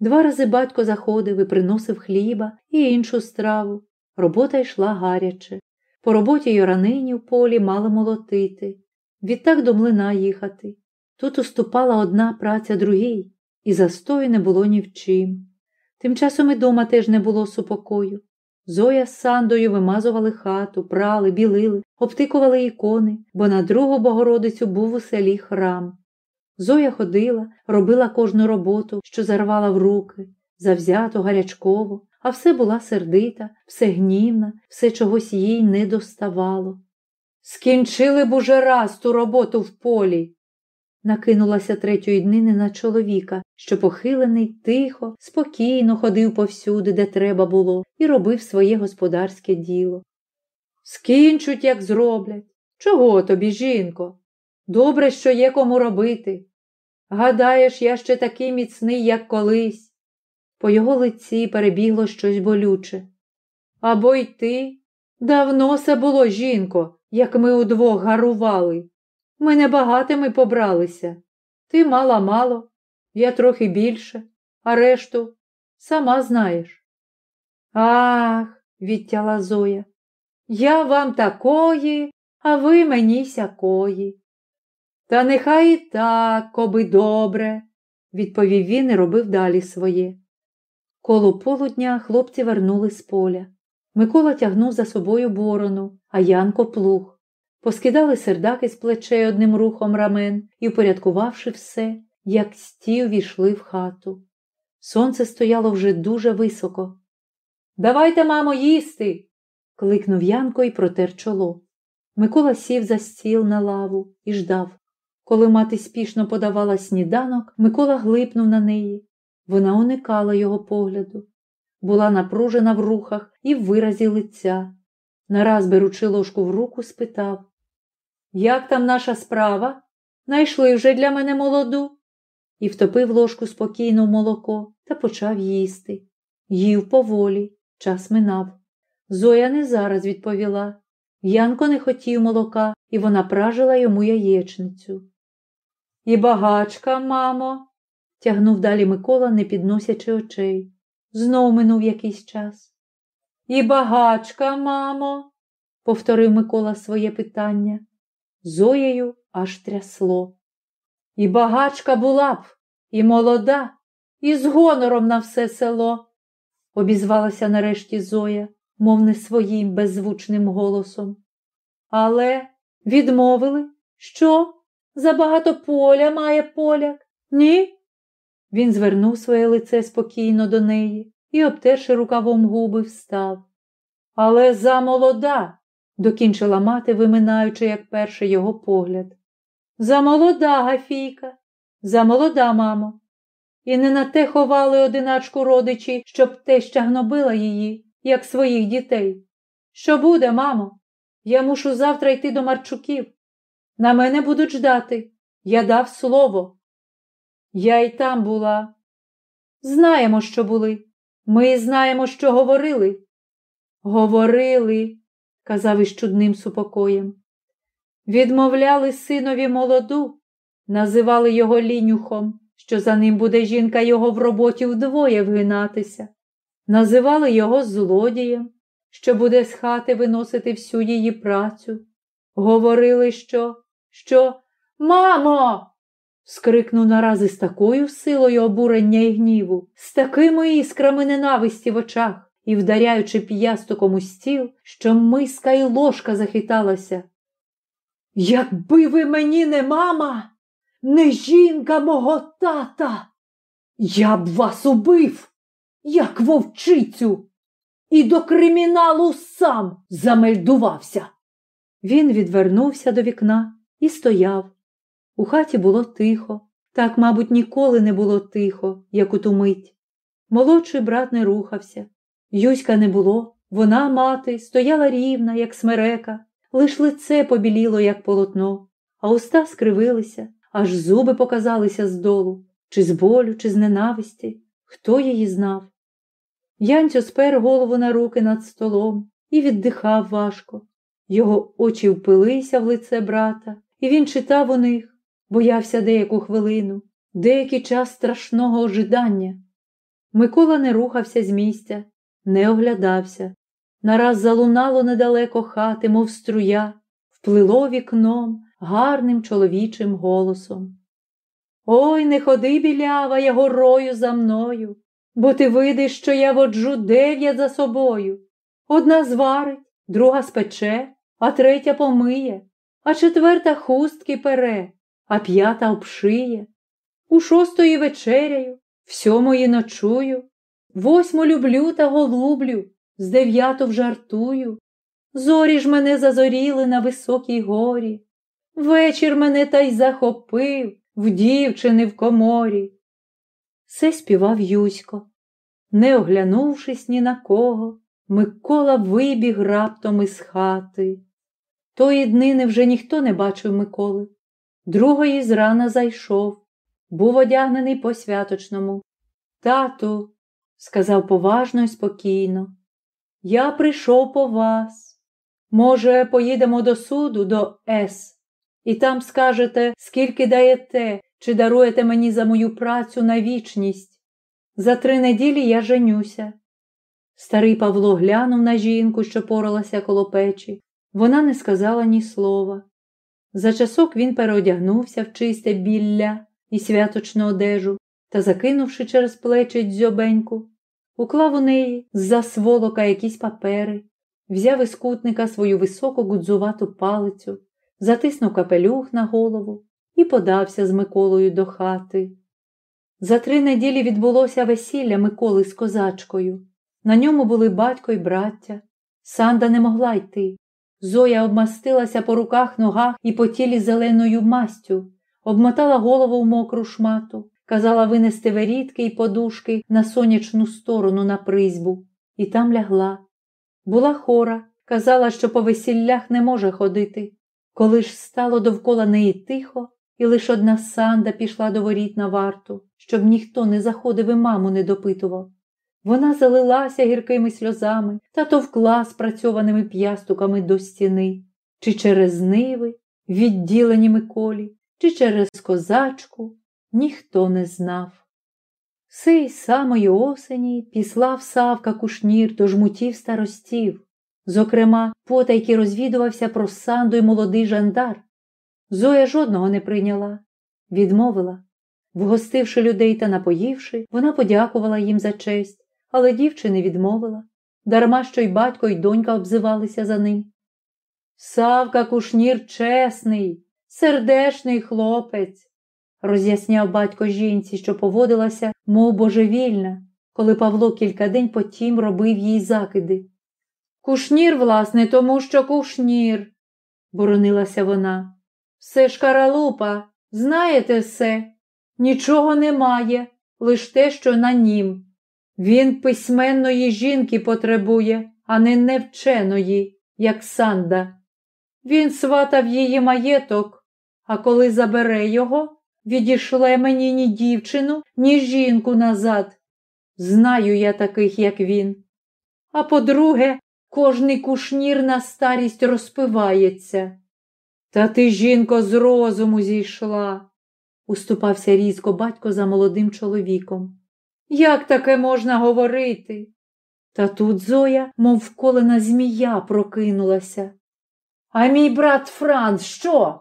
Два рази батько заходив і приносив хліба і іншу страву. Робота йшла гаряче. По роботі й ранині в полі мали молотити. Відтак до млина їхати. Тут уступала одна праця другій, і застою не було ні в чим. Тим часом і дома теж не було супокою. Зоя з Сандою вимазували хату, прали, білили, обтикували ікони, бо на другу Богородицю був у селі храм. Зоя ходила, робила кожну роботу, що зарвала в руки, завзято, гарячково, а все була сердита, все гнівна, все чогось їй не доставало. Скінчили б уже раз ту роботу в полі, накинулася третьої днини на чоловіка, що похилений тихо, спокійно ходив повсюди, де треба було, і робив своє господарське діло. Скінчуть, як зроблять. Чого тобі, жінко? Добре, що є кому робити. Гадаєш, я ще такий міцний, як колись. По його лиці перебігло щось болюче. Або й ти? Давно це було, жінко, як ми удвох гарували. Ми небагатими побралися. Ти мала мало, я трохи більше, а решту сама знаєш. Ах, відтяла Зоя, я вам такої, а ви мені сякої. Та нехай і так, коби добре, відповів він і робив далі своє. Коло полудня хлопці вернули з поля. Микола тягнув за собою борону, а Янко плуг. Поскидали сердаки з плечей одним рухом рамен і, упорядкувавши все, як стів війшли в хату. Сонце стояло вже дуже високо. Давайте, мамо, їсти. кликнув Янко і протер чоло. Микола сів за стіл на лаву і ждав. Коли мати спішно подавала сніданок, Микола глипнув на неї. Вона уникала його погляду, була напружена в рухах і в виразі лиця. Нараз, беручи ложку в руку, спитав Як там наша справа? Найшли вже для мене молоду. І втопив ложку спокійно в молоко та почав їсти. Їв поволі, час минав. Зоя не зараз відповіла. Янко не хотів молока, і вона пражила йому яєчницю. І багачка, мамо, тягнув далі Микола, не підносячи очей. Знов минув якийсь час. І багачка, мамо, повторив Микола своє питання. Зоєю аж трясло. І багачка була б, і молода, і з гонором на все село, обізвалася нарешті Зоя, мов не своїм беззвучним голосом. Але відмовили, що забагато поля має поляк? Ні? Він звернув своє лице спокійно до неї і, обтерши рукавом губи, встав. Але замолода, докінчила мати, виминаючи, як перший його погляд. Замолода, Гафійка, замолода, мамо. І не на те ховали одиначку родичі, щоб теща гнобила її, як своїх дітей. Що буде, мамо? Я мушу завтра йти до Марчуків. На мене будуть ждати. Я дав слово. Я й там була. Знаємо, що були. Ми знаємо, що говорили. Говорили, казав із чудним супокоєм. Відмовляли синові молоду, називали його лінюхом, що за ним буде жінка його в роботі вдвоє вгинатися, називали його злодієм, що буде з хати виносити всю її працю. Говорили, що, що, мамо, скрикнув нараз із такою силою обурення і гніву, з такими іскрами ненависті в очах і вдаряючи п'ястоком у стіл, що миска і ложка захиталася. Якби ви мені не мама, не жінка мого тата, я б вас убив, як вовчицю, і до криміналу сам замельдувався. Він відвернувся до вікна і стояв, у хаті було тихо, так, мабуть, ніколи не було тихо, як у ту мить. Молодший брат не рухався. Юська не було, вона, мати, стояла рівна, як смерека, лиш лице побіліло, як полотно, а уста скривилися, аж зуби показалися здолу, чи з болю, чи з ненависті. Хто її знав? Янцю спер голову на руки над столом і віддихав важко. Його очі впилися в лице брата, і він читав у них боявся деяку хвилину, деякий час страшного ожидання. Микола не рухався з місця, не оглядався. Нараз залунало недалеко хати, мов струя, вплило вікном гарним чоловічим голосом. Ой, не ходи, білява, я горою за мною, бо ти видиш, що я воджу дев'ять за собою. Одна зварить, друга спече, а третя помиє, а четверта хустки пере, а п'ята обшиє. У шостої вечеряю, в сьомої ночую, восьму люблю та голублю, з дев'яту вжартую. Зорі ж мене зазоріли на високій горі. Вечір мене та й захопив в дівчини в коморі. Все співав Юсько. Не оглянувшись ні на кого, Микола вибіг раптом із хати. Тої днини вже ніхто не бачив Миколи. Другої зрана зайшов, був одягнений по святочному. Тату, сказав поважно і спокійно, я прийшов по вас. Може, поїдемо до суду, до С, і там скажете, скільки даєте, чи даруєте мені за мою працю на вічність. За три неділі я женюся. Старий Павло глянув на жінку, що поралася коло печі. Вона не сказала ні слова. За часок він переодягнувся в чисте білля і святочну одежу та, закинувши через плечі дзьобеньку, уклав у неї з-за сволока якісь папери, взяв із кутника свою високу гудзувату палицю, затиснув капелюх на голову і подався з Миколою до хати. За три неділі відбулося весілля Миколи з козачкою. На ньому були батько й браття. Санда не могла йти. Зоя обмастилася по руках, ногах і по тілі зеленою мастю, обмотала голову в мокру шмату, казала винести верітки й подушки на сонячну сторону на призьбу, і там лягла. Була хора, казала, що по весіллях не може ходити. Коли ж стало довкола неї тихо, і лиш одна санда пішла до воріт на варту, щоб ніхто не заходив і маму не допитував. Вона залилася гіркими сльозами та товкла спрацьованими п'ястуками до стіни, чи через ниви, відділені Миколі, чи через козачку, ніхто не знав. Сей самої осені післав Савка кушнір до жмутів старостів. Зокрема, потайки розвідувався про санду й молодий жандар. Зоя жодного не прийняла, відмовила. Вгостивши людей та напоївши, вона подякувала їм за честь, але дівчини відмовила, дарма що й батько, й донька обзивалися за ним. Савка кушнір чесний, сердешний хлопець, роз'ясняв батько жінці, що поводилася, мов божевільна, коли Павло кілька день потім робив їй закиди. Кушнір, власне, тому що кушнір, боронилася вона. Все ж каралупа, знаєте все, нічого немає, лиш те, що на нім. Він письменної жінки потребує, а не невченої, як Санда. Він сватав її маєток, а коли забере його, відішле мені ні дівчину, ні жінку назад. Знаю я таких, як він. А по-друге, кожний кушнір на старість розпивається. Та ти, жінко, з розуму зійшла, уступався різко батько за молодим чоловіком. Як таке можна говорити? Та тут Зоя, мов вколена змія, прокинулася. А мій брат Франц що?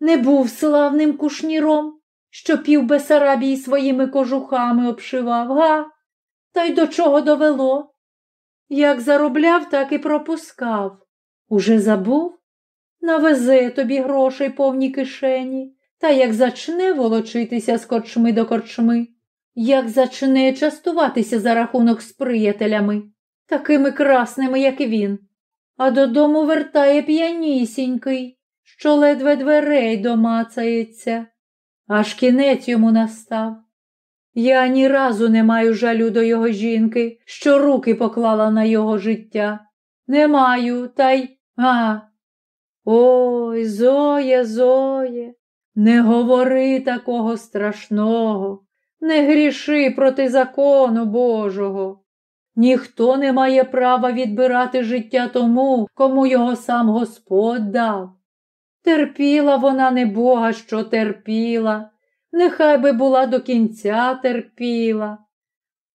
Не був славним кушніром, що пів Бесарабії своїми кожухами обшивав, га? Та й до чого довело? Як заробляв, так і пропускав. Уже забув? Навезе тобі грошей повні кишені, та як зачне волочитися з корчми до корчми, як зачне частуватися за рахунок з приятелями, такими красними, як він, а додому вертає п'янісінький, що ледве дверей домацається. Аж кінець йому настав. Я ні разу не маю жалю до його жінки, що руки поклала на його життя. Не маю, та й а. Ой, Зоє, Зоє, не говори такого страшного, не гріши проти закону Божого. Ніхто не має права відбирати життя тому, кому його сам Господь дав. Терпіла вона не Бога, що терпіла, нехай би була до кінця терпіла.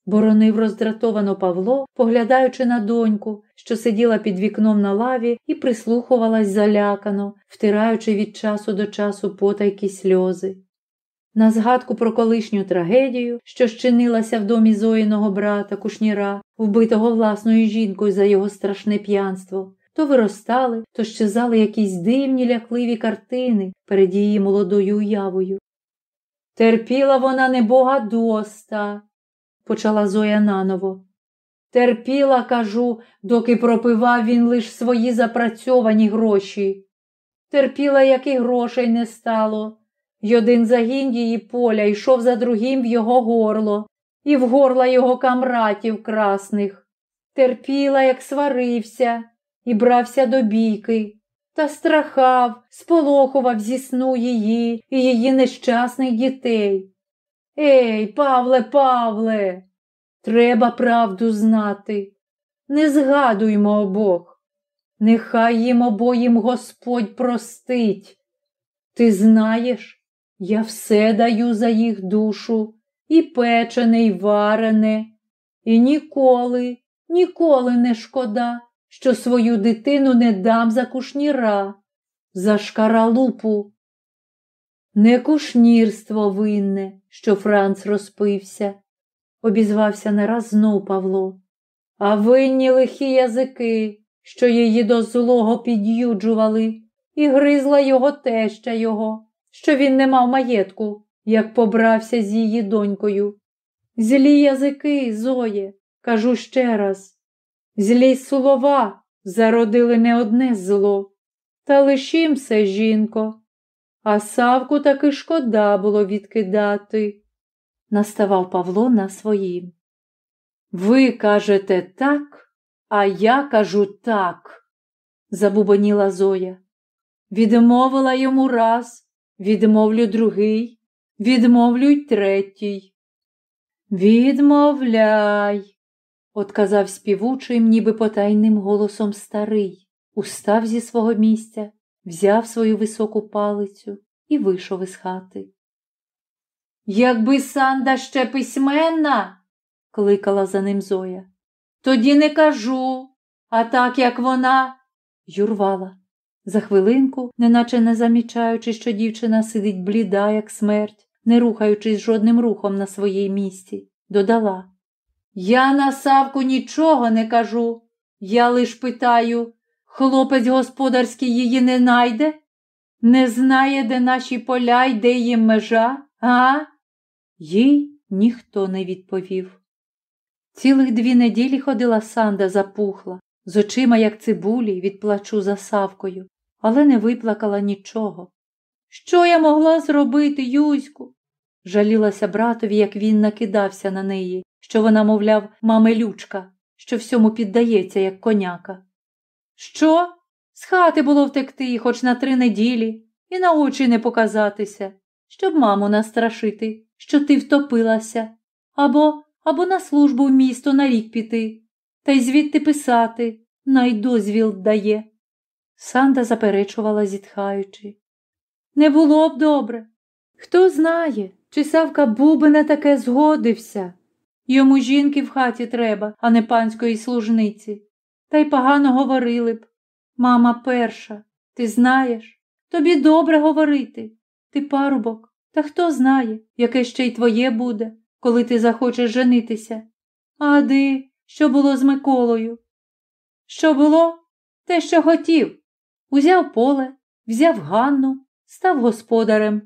Боронив роздратовано Павло, поглядаючи на доньку, що сиділа під вікном на лаві і прислухувалась залякано, втираючи від часу до часу потайкі сльози. На згадку про колишню трагедію, що щинилася в домі Зоїного брата кушніра, вбитого власною жінкою за його страшне п'янство, то виростали, то щезали якісь дивні лякливі картини перед її молодою уявою. Терпіла вона небога доста, почала Зоя наново. Терпіла, кажу, доки пропивав він лиш свої запрацьовані гроші. Терпіла, як і грошей не стало. й один загін її поля йшов за другим в його горло, і в горла його камратів красних. Терпіла, як сварився, і брався до бійки, та страхав, сполохував зі сну її і її нещасних дітей. Ей, Павле, Павле, треба правду знати. Не згадуймо обох. Нехай їм обоїм Господь простить. Ти знаєш, я все даю за їх душу, і печене, і варене, і ніколи, ніколи не шкода, що свою дитину не дам за кушніра, за шкаралупу. Не кушнірство винне, що Франц розпився, обізвався нараз знов Павло, а винні лихі язики, що її до злого під'юджували, і гризла його теща його, що він не мав маєтку, як побрався з її донькою. Злі язики, Зоє, кажу ще раз, злі слова зародили не одне зло, та лишім все, жінко а Савку таки шкода було відкидати, наставав Павло на своїм. Ви кажете так, а я кажу так, забубоніла Зоя. Відмовила йому раз, відмовлю другий, відмовлю й третій. Відмовляй, отказав співучим, ніби потайним голосом старий, устав зі свого місця взяв свою високу палицю і вийшов із хати. Якби Санда ще письменна, кликала за ним Зоя, тоді не кажу, а так, як вона, юрвала. За хвилинку, неначе не замічаючи, що дівчина сидить бліда, як смерть, не рухаючись жодним рухом на своїй місці, додала. Я на Савку нічого не кажу. Я лиш питаю, хлопець господарський її не найде? Не знає, де наші поля й де їм межа, а? Їй ніхто не відповів. Цілих дві неділі ходила Санда запухла, з очима, як цибулі, від плачу за Савкою, але не виплакала нічого. Що я могла зробити, Юську? Жалілася братові, як він накидався на неї, що вона, мовляв, мамелючка, що всьому піддається, як коняка. Що? З хати було втекти, хоч на три неділі, і на очі не показатися, щоб маму настрашити, що ти втопилася, або або на службу в місто на рік піти, та й звідти писати, най дозвіл дає. Санда заперечувала, зітхаючи. Не було б добре. Хто знає, чи Савка був би на таке згодився. Йому жінки в хаті треба, а не панської служниці. Та й погано говорили б. Мама перша, ти знаєш, тобі добре говорити. Ти парубок, та хто знає, яке ще й твоє буде, коли ти захочеш женитися. А ди, що було з Миколою? Що було? Те, що хотів. Узяв поле, взяв Ганну, став господарем.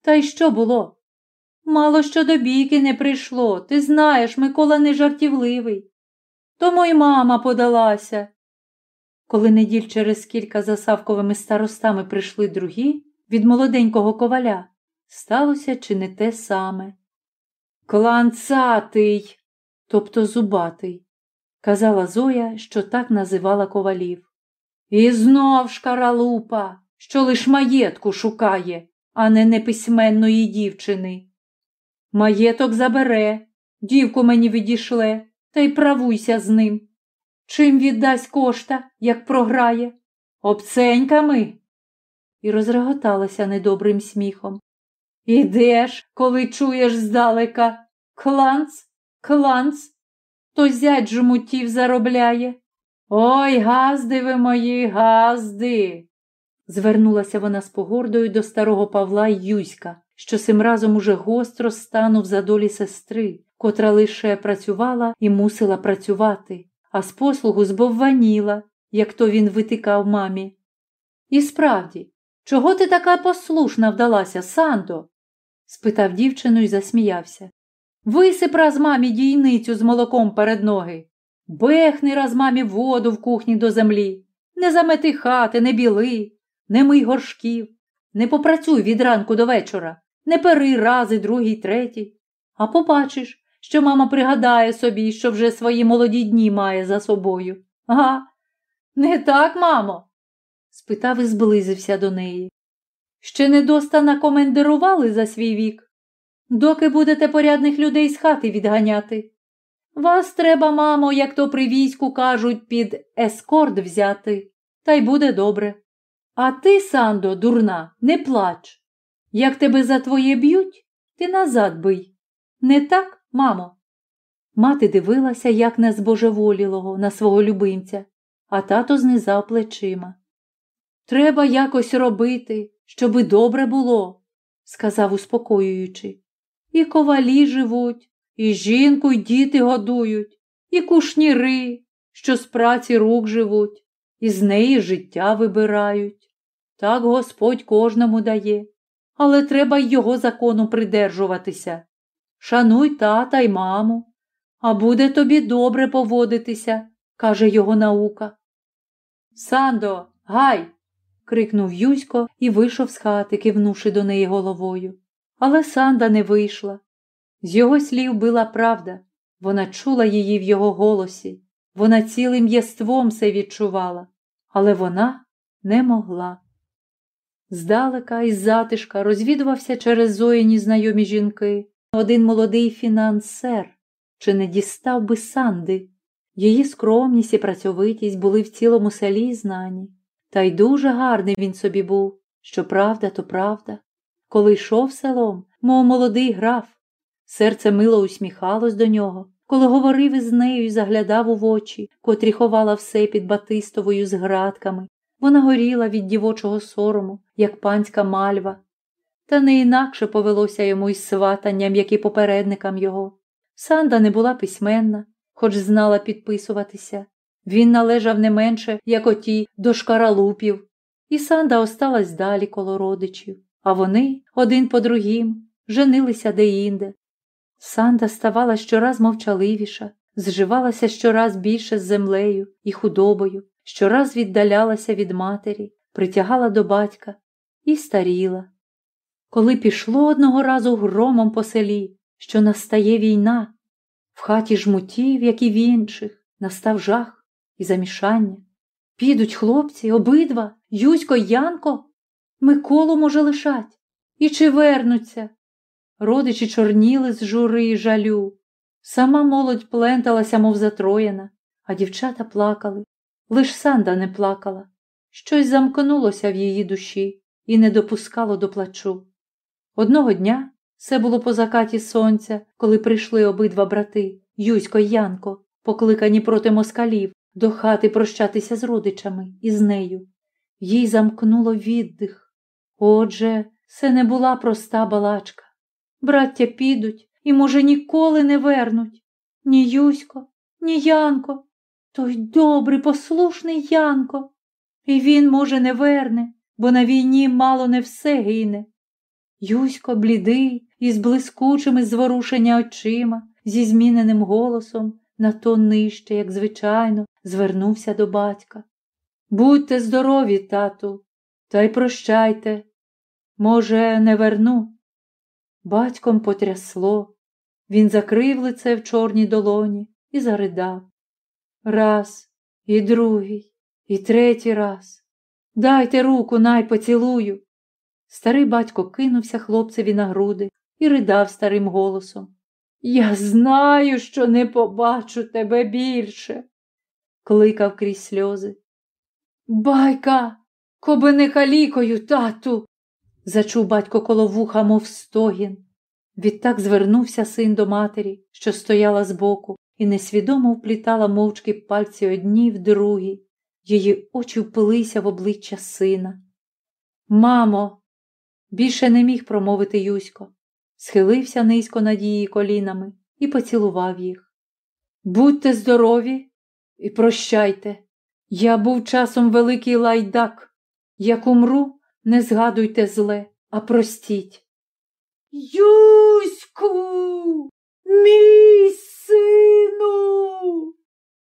Та й що було? Мало що до бійки не прийшло, ти знаєш, Микола не жартівливий. Тому й мама подалася. Коли неділь через кілька за Савковими старостами прийшли другі від молоденького коваля, сталося чи не те саме. Кланцатий, тобто зубатий, казала Зоя, що так називала ковалів. І знов шкаралупа, що лиш маєтку шукає, а не неписьменної дівчини. Маєток забере, дівку мені відійшле, та й правуйся з ним. Чим віддасть кошта, як програє? Обценьками. І розреготалася недобрим сміхом. Ідеш, коли чуєш здалека. Кланц, кланц, то зять жмутів заробляє. Ой, газди ви мої, газди. Звернулася вона з погордою до старого Павла й Юська, що сим разом уже гостро станув за долі сестри, котра лише працювала і мусила працювати, а з послугу збовваніла, як то він витикав мамі. І справді, чого ти така послушна вдалася, Сандо? спитав дівчину і засміявся. Висип раз мамі дійницю з молоком перед ноги. Бехни раз мамі воду в кухні до землі. Не замети хати, не біли, не мий горшків, не попрацюй від ранку до вечора, не пери рази, другий, третій. А побачиш, що мама пригадає собі, що вже свої молоді дні має за собою. Га? Не так, мамо? спитав і зблизився до неї. Ще не доста накомендирували за свій вік, доки будете порядних людей з хати відганяти. Вас треба, мамо, як то при війську кажуть, під ескорт взяти, та й буде добре. А ти, Сандо, дурна, не плач. Як тебе за твоє б'ють, ти назад бий. Не так, мамо? Мати дивилася, як на збожеволілого, на свого любимця, а тато знизав плечима. Треба якось робити, щоби добре було, сказав успокоюючи. І ковалі живуть, і жінку, й діти годують, і кушніри, що з праці рук живуть, і з неї життя вибирають. Так Господь кожному дає, але треба й його закону придержуватися. Шануй тата й маму, а буде тобі добре поводитися, каже його наука. Сандо, гай. крикнув Юсько і вийшов з хати, кивнувши до неї головою. Але Санда не вийшла. З його слів била правда, вона чула її в його голосі, вона цілим єством все відчувала, але вона не могла. Здалека із затишка розвідувався через Зоїні знайомі жінки один молодий фінансер, чи не дістав би Санди. Її скромність і працьовитість були в цілому селі знані, та й дуже гарний він собі був, що правда, то правда. Коли йшов селом, мов молодий граф, серце мило усміхалось до нього, коли говорив із нею і заглядав у очі, котрі ховала все під батистовою зградками, вона горіла від дівочого сорому, як панська мальва. та не інакше повелося йому із сватанням, як і попередникам його. Санда не була письменна, хоч знала підписуватися. Він належав не менше, як оті до шкаралупів, і Санда осталась далі коло родичів, а вони, один по другім, женилися деінде. Санда ставала щораз мовчаливіша, зживалася щораз більше з землею і худобою, щораз віддалялася від матері, притягала до батька і старіла. Коли пішло одного разу громом по селі, що настає війна, в хаті жмутів, як і в інших, настав жах і замішання. Підуть хлопці, обидва, Юсько Янко, Миколу, може, лишать, і чи вернуться. Родичі чорніли з жури і жалю. Сама молодь пленталася, мов затроєна, а дівчата плакали. Лиш Санда не плакала. Щось замкнулося в її душі і не допускало до плачу. Одного дня це було по закаті сонця, коли прийшли обидва брати Юсько й Янко, покликані проти москалів, до хати прощатися з родичами і з нею. Їй замкнуло віддих. Отже, це не була проста балачка. Браття підуть і, може, ніколи не вернуть. Ні Юсько, ні Янко. Той добрий, послушний Янко. І він, може, не верне, бо на війні мало не все гине. Юсько, блідий, із блискучими зворушення очима, зі зміненим голосом, на то нижче, як звичайно, звернувся до батька. Будьте здорові, тату, та й прощайте. Може, не верну. Батьком потрясло. Він закрив лице в чорній долоні і заридав. Раз, і другий, і третій раз. Дайте руку, най поцілую. Старий батько кинувся хлопцеві на груди і ридав старим голосом. Я знаю, що не побачу тебе більше, кликав крізь сльози. Байка, коби не калікою, тату, зачув батько коло вуха, мов стогін. Відтак звернувся син до матері, що стояла збоку, і несвідомо вплітала мовчки пальці одні в другі. Її очі впилися в обличчя сина. Мамо, більше не міг промовити Юсько, схилився низько над її колінами і поцілував їх. Будьте здорові і прощайте. Я був часом великий лайдак. Як умру, не згадуйте зле, а простіть. Юську, мій сину.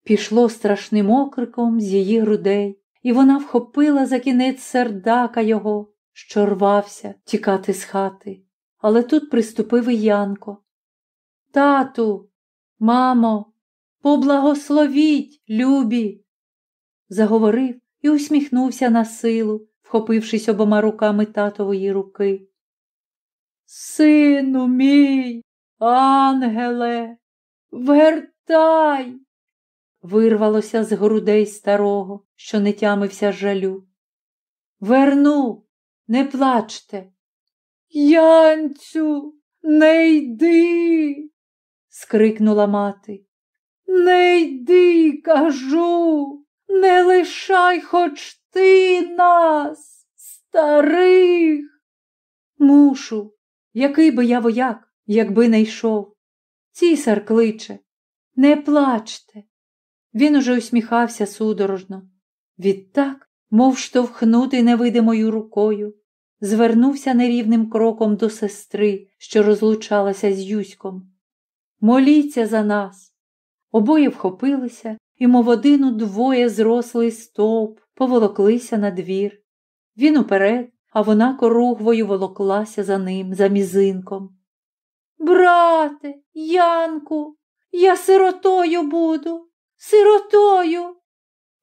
Пішло страшним окриком з її грудей, і вона вхопила за кінець сердака його, що рвався тікати з хати. Але тут приступив і Янко. Тату, мамо, поблагословіть, любі, заговорив і усміхнувся на силу, вхопившись обома руками татової руки. Сину мій, ангеле, вертай, вирвалося з грудей старого, що не тямився жалю. Верну, не плачте. Янцю, не йди, скрикнула мати. Не йди, кажу, не лишай хоч ти нас, старих. Мушу, який би я вояк, якби не йшов. Цісар кличе, не плачте. Він уже усміхався судорожно. Відтак, мов штовхнутий невидимою рукою, звернувся нерівним кроком до сестри, що розлучалася з Юськом. Моліться за нас. Обоє вхопилися і, мов один двоє зрослий стовп, поволоклися на двір. Він уперед, а вона коругвою волоклася за ним, за мізинком. Брате, Янку, я сиротою буду, сиротою.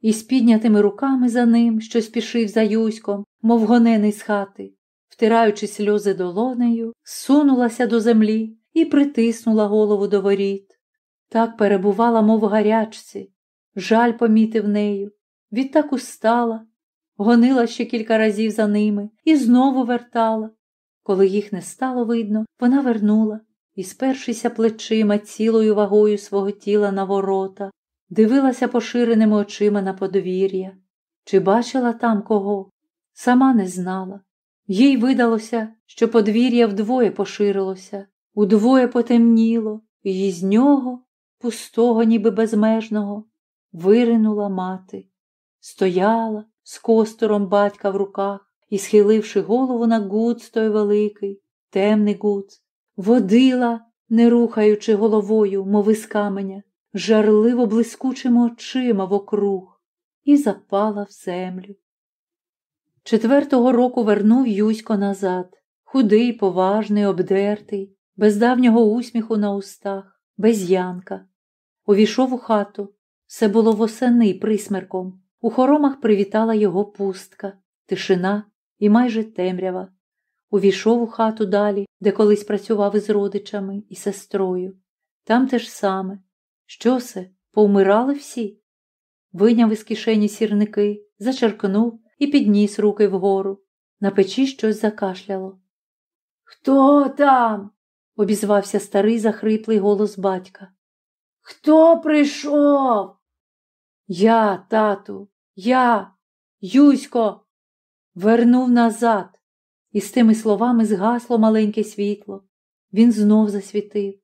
І з піднятими руками за ним, що спішив за Юськом, мов гонений з хати, втираючи сльози долонею, сунулася до землі і притиснула голову до воріт. Так перебувала, мов гарячці, жаль помітив нею, відтак устала, гонила ще кілька разів за ними і знову вертала. Коли їх не стало видно, вона вернула і, спершися плечима цілою вагою свого тіла на ворота, дивилася поширеними очима на подвір'я. Чи бачила там кого? Сама не знала. Їй видалося, що подвір'я вдвоє поширилося, удвоє потемніло, і з нього, пустого, ніби безмежного, виринула мати, стояла з костором батька в руках і, схиливши голову на гуц той великий, темний гуц, водила, не рухаючи головою, мови з каменя, жарливо блискучими очима вокруг, і запала в землю. Четвертого року вернув Юсько назад, худий, поважний, обдертий, без давнього усміху на устах, без янка. Увійшов у хату. Все було восени присмерком. У хоромах привітала його пустка, тишина і майже темрява. Увійшов у хату далі, де колись працював із родичами і сестрою. Там те ж саме. Що се, повмирали всі? Виняв із кишені сірники, зачеркнув і підніс руки вгору. На печі щось закашляло. Хто там? обізвався старий захриплий голос батька. Хто прийшов? Я, тату, я, Юсько, вернув назад. І з тими словами згасло маленьке світло. Він знов засвітив.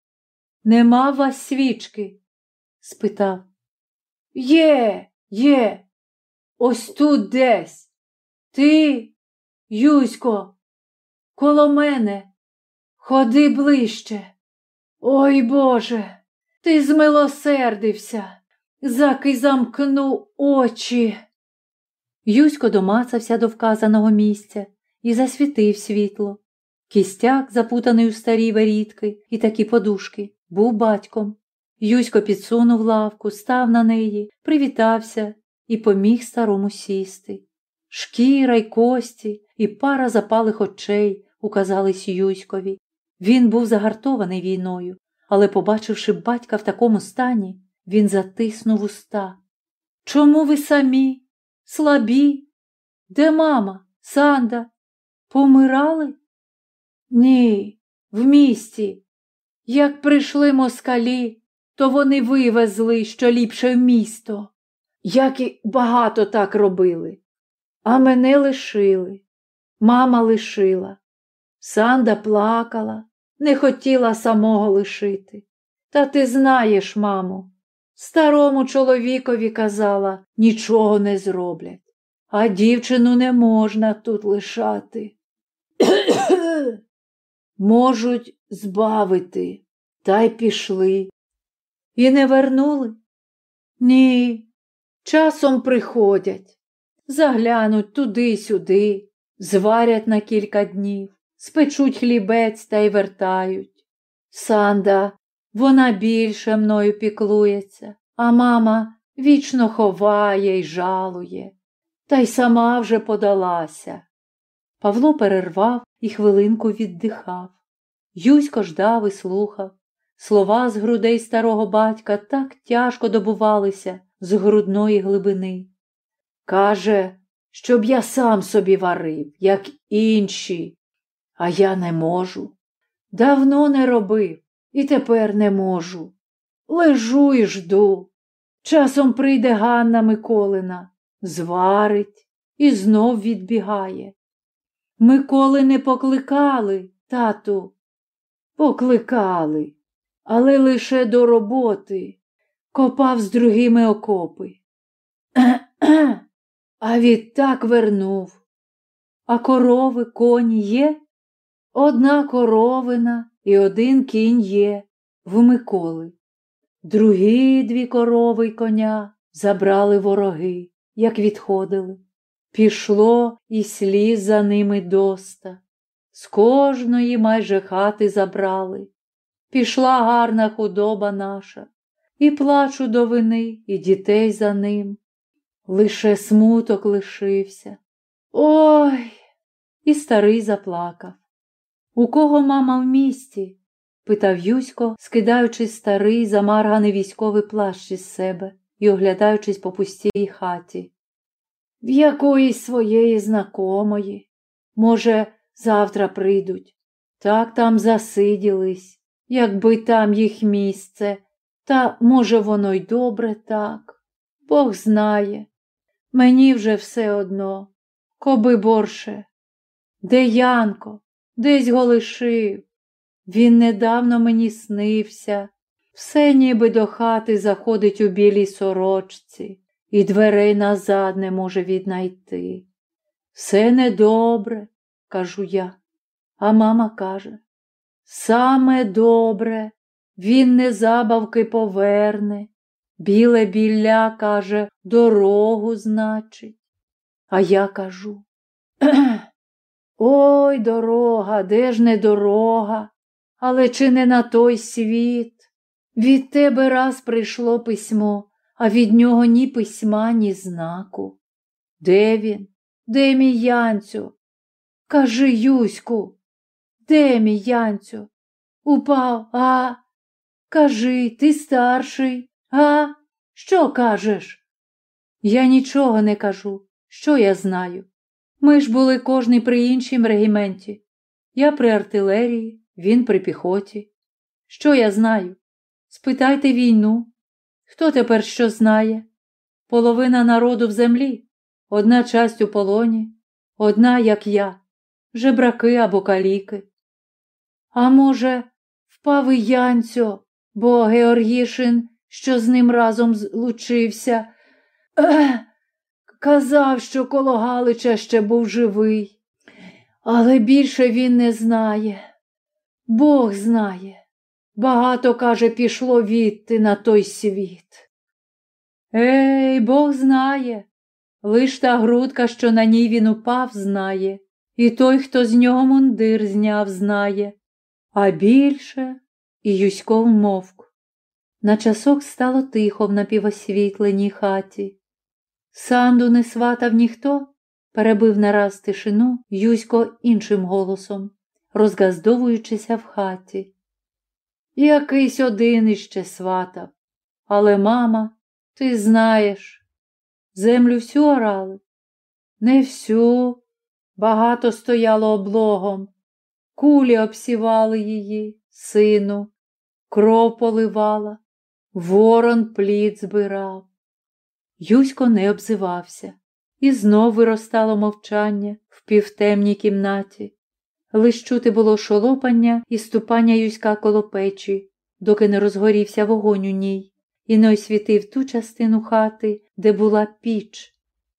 Нема вас свічки? спитав. Є, є, ось тут десь. Ти, Юсько, коло мене, ходи ближче. Ой Боже, ти змилосердився, заки замкну очі. Юсько домацався до вказаного місця і засвітив світло. Кістяк, запутаний у старій варітки і такі подушки, був батьком. Юсько підсунув лавку, став на неї, привітався і поміг старому сісти. Шкіра й кості і пара запалих очей указались Юськові. Він був загартований війною, але, побачивши батька в такому стані, він затиснув уста. Чому ви самі? Слабі? Де мама, Санда? Помирали? Ні, в місті. Як прийшли москалі, то вони вивезли що ліпше в місто. Як і багато так робили. А мене лишили. Мама лишила. Санда плакала, не хотіла самого лишити. Та ти знаєш, мамо, старому чоловікові казала, нічого не зроблять, а дівчину не можна тут лишати. Можуть збавити, та й пішли. І не вернули? Ні, часом приходять, заглянуть туди-сюди, зварять на кілька днів, спечуть хлібець та й вертають. Санда, вона більше мною піклується, а мама вічно ховає й жалує, та й сама вже подалася. Павло перервав і хвилинку віддихав. Юсько ждав і слухав. Слова з грудей старого батька так тяжко добувалися з грудної глибини. Каже, щоб я сам собі варив, як інші, а я не можу. Давно не робив і тепер не можу. Лежу і жду. Часом прийде Ганна Миколина, зварить і знов відбігає. Миколи не покликали, тату. Покликали, але лише до роботи копав з другими окопи. А відтак вернув. А корови, коні є? Одна коровина і один кінь є в Миколи. Другі дві корови й коня забрали вороги, як відходили. Пішло і сліз за ними доста. З кожної майже хати забрали. Пішла гарна худоба наша, і плачу до вини, і дітей за ним. Лише смуток лишився. Ой, і старий заплакав. У кого мама в місті? питав Юсько, скидаючи старий, замарганий військовий плащ із себе і оглядаючись по пустій хаті. В якоїсь своєї знакомої. Може, завтра прийдуть. Так там засиділись, якби там їх місце, та, може, воно й добре так. Бог знає. Мені вже все одно, коби борше. Де Янко? Десь го лишив. Він недавно мені снився. Все ніби до хати заходить у білій сорочці і дверей назад не може віднайти. Все недобре, кажу я, а мама каже, саме добре, він не забавки поверне, біле білля, каже, дорогу значить. А я кажу, ой, дорога, де ж не дорога, але чи не на той світ? Від тебе раз прийшло письмо, а від нього ні письма, ні знаку. Де він? Де мій Янцю? Кажи, Юську, де мій Янцю? Упав, а? Кажи, ти старший, а? Що кажеш? Я нічого не кажу. Що я знаю? Ми ж були кожний при іншім регіменті. Я при артилерії, він при піхоті. Що я знаю? Спитайте війну. Хто тепер що знає? Половина народу в землі, одна часть у полоні, одна, як я, жебраки або каліки. А може, впав і Янцьо, бо Георгішин, що з ним разом злучився, казав, що коло Галича ще був живий, але більше він не знає. Бог знає. Багато, каже, пішло відти на той світ. Ей, Бог знає. Лиш та грудка, що на ній він упав, знає, і той, хто з нього мундир зняв, знає, а більше і Юсько вмовк. На часок стало тихо в напівосвітленій хаті. Санду не сватав ніхто, перебив нараз тишину Юсько іншим голосом, розгаздовуючися в хаті. Якийсь один іще сватав, але, мама, ти знаєш, землю всю орали? Не всю, багато стояло облогом, кулі обсівали її, сину, кров поливала, ворон плід збирав. Юсько не обзивався, і знов виростало мовчання в півтемній кімнаті. Лиш чути було шолопання і ступання Юська коло печі, доки не розгорівся вогонь у ній, і не освітив ту частину хати, де була піч.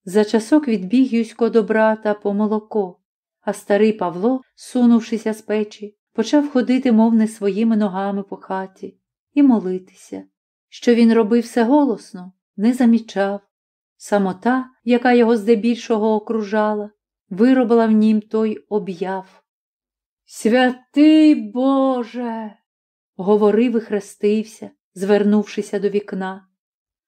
За часок відбіг Юсько до брата по молоко, а старий Павло, сунувшися з печі, почав ходити, мов не своїми ногами по хаті, і молитися. Що він робив все голосно, не замічав. Самота, яка його здебільшого окружала, виробила в нім той об'яв. Святий Боже, говорив і хрестився, звернувшися до вікна.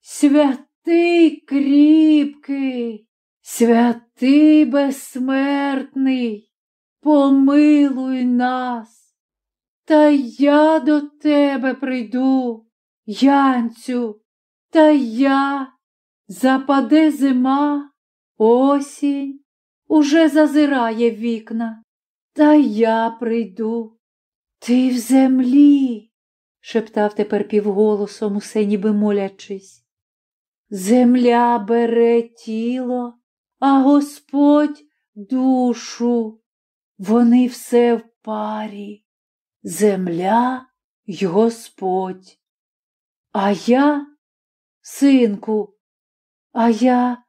Святий кріпкий, святий безсмертний, помилуй нас, та я до тебе прийду, Янцю, та я западе зима, осінь уже зазирає вікна. Та я прийду. Ти в землі, шептав тепер півголосом, усе ніби молячись. Земля бере тіло, а Господь душу. Вони все в парі. Земля й Господь. А я, синку, а я,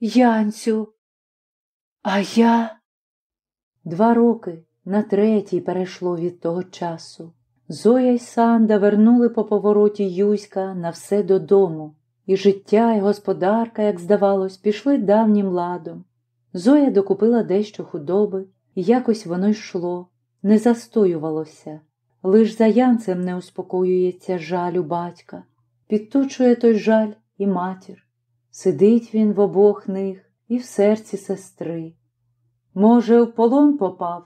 Янцю, а я. Два роки на третій перейшло від того часу. Зоя й Санда вернули по повороті Юська на все додому, і життя, і господарка, як здавалось, пішли давнім ладом. Зоя докупила дещо худоби, і якось воно йшло, не застоювалося. Лиш за янцем не успокоюється жаль у батька, підточує той жаль і матір. Сидить він в обох них і в серці сестри. Може, в полон попав,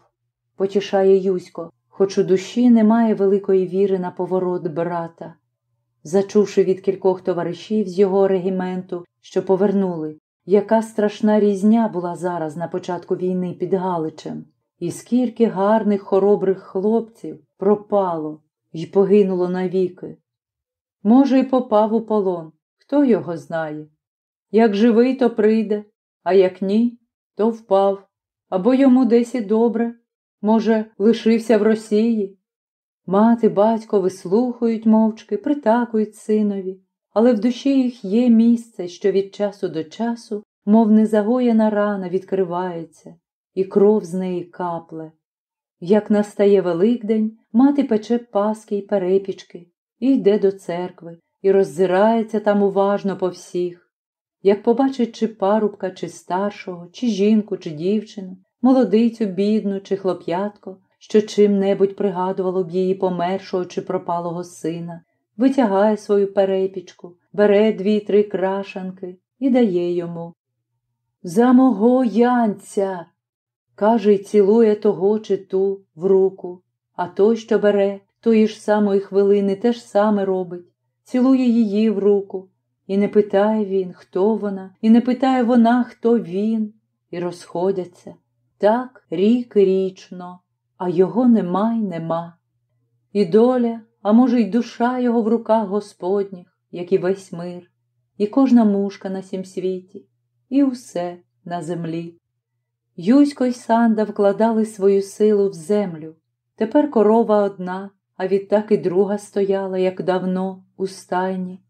потішає Юсько, хоч у душі немає великої віри на поворот брата. Зачувши від кількох товаришів з його регіменту, що повернули, яка страшна різня була зараз на початку війни під Галичем, і скільки гарних хоробрих хлопців пропало й погинуло навіки. Може, й попав у полон, хто його знає. Як живий, то прийде, а як ні, то впав або йому десь і добре, може, лишився в Росії. Мати, батько вислухають мовчки, притакують синові, але в душі їх є місце, що від часу до часу, мов незагоєна рана, відкривається, і кров з неї капле. Як настає Великдень, мати пече паски й перепічки, і йде до церкви, і роззирається там уважно по всіх. Як побачить чи парубка, чи старшого, чи жінку, чи дівчину, молодицю, бідну, чи хлоп'ятко, що чим-небудь пригадувало б її помершого чи пропалого сина, витягає свою перепічку, бере дві-три крашанки і дає йому. За мого янця. каже й цілує того чи ту в руку, а той, що бере, тої ж самої хвилини те ж саме робить, цілує її в руку. І не питає він, хто вона, і не питає вона, хто він, і розходяться. Так рік річно, а його нема й нема. І доля, а може, й душа його в руках Господніх, як і весь мир, і кожна мушка на сім світі, і усе на землі. Юсько й Санда вкладали свою силу в землю. Тепер корова одна, а відтак і друга стояла, як давно, у стайні.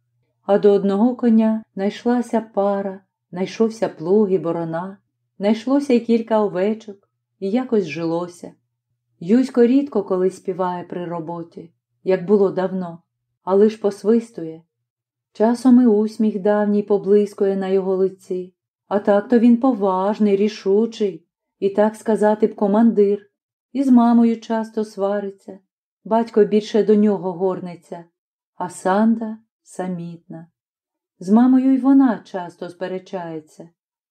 А до одного коня найшлася пара, найшовся плуг і борона, найшлося й кілька овечок, і якось жилося. Юсько рідко коли співає при роботі, як було давно, а лиш посвистує. Часом і усміх давній поблискує на його лиці, а так то він поважний, рішучий, і так сказати б командир, і з мамою часто свариться. Батько більше до нього горниться, а Санда самітна. З мамою й вона часто сперечається.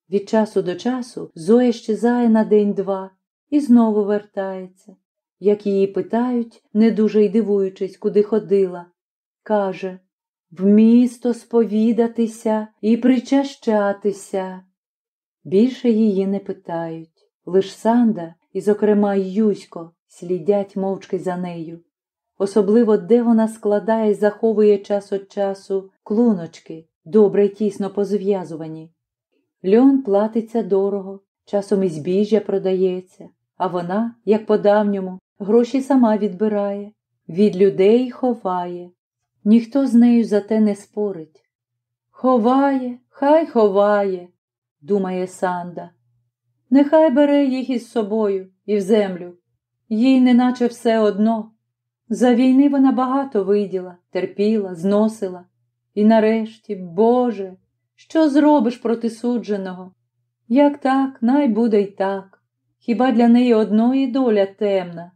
Від часу до часу Зоя щезає на день-два і знову вертається. Як її питають, не дуже й дивуючись, куди ходила, каже в місто сповідатися і причащатися. Більше її не питають. Лиш Санда, і, зокрема, Юсько, слідять мовчки за нею. Особливо, де вона складає і заховує час від часу клуночки, добре й тісно позв'язувані. Льон платиться дорого, часом і збіжжя продається, а вона, як по давньому, гроші сама відбирає, від людей ховає. Ніхто з нею за те не спорить. Ховає, хай ховає, думає Санда. Нехай бере їх із собою і в землю. Їй неначе все одно. За війни вона багато виділа, терпіла, зносила. І нарешті, Боже, що зробиш проти судженого? Як так, най буде й так. Хіба для неї одної доля темна?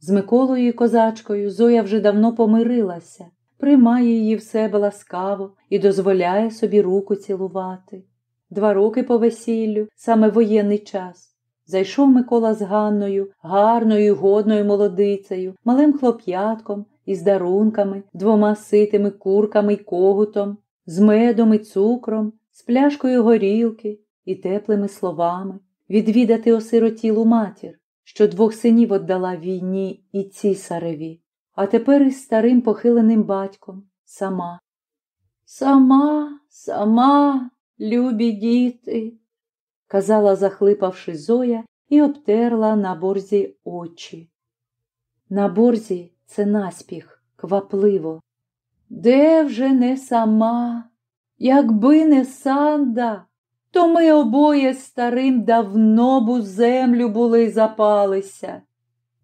З Миколою і козачкою Зоя вже давно помирилася, приймає її в себе ласкаво і дозволяє собі руку цілувати. Два роки по весіллю, саме воєнний час. Зайшов Микола з Ганною, гарною, годною молодицею, малим хлоп'ятком із дарунками, двома ситими курками й когутом, з медом і цукром, з пляшкою горілки і теплими словами, відвідати осиротілу матір, що двох синів віддала війні і цісареві, а тепер із старим похиленим батьком сама. Сама, сама, любі діти казала, захлипавши Зоя, і обтерла на борзі очі. На борзі це наспіх, квапливо. Де вже не сама? Якби не санда, то ми обоє старим давно б у землю були запалися.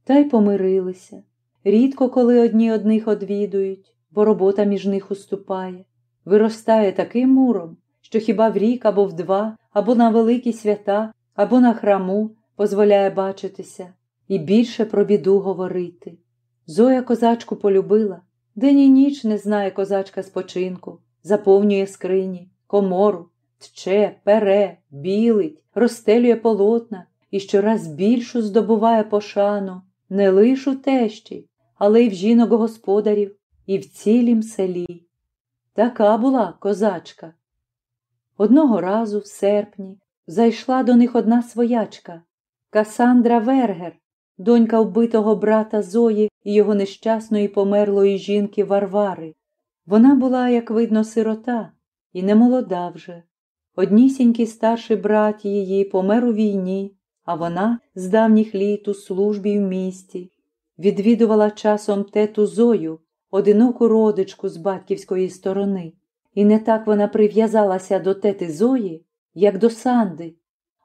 Та й помирилися. Рідко коли одні одних одвідують, бо робота між них уступає. Виростає таким муром, що хіба в рік або в два або на великі свята, або на храму дозволяє бачитися і більше про біду говорити. Зоя козачку полюбила, день і ніч не знає козачка спочинку, заповнює скрині, комору, тче, пере, білить, розстелює полотна і щораз більшу здобуває пошану не лише у тещі, але й в жінок господарів, і в цілім селі. Така була козачка. Одного разу, в серпні, зайшла до них одна своячка Касандра Вергер, донька вбитого брата Зої і його нещасної померлої жінки Варвари. Вона була, як видно, сирота, і не молода вже. Однісінький старший брат її помер у війні, а вона з давніх літ у службі в місті. Відвідувала часом тету Зою, одиноку родичку з батьківської сторони, і не так вона прив'язалася до тети Зої, як до Санди.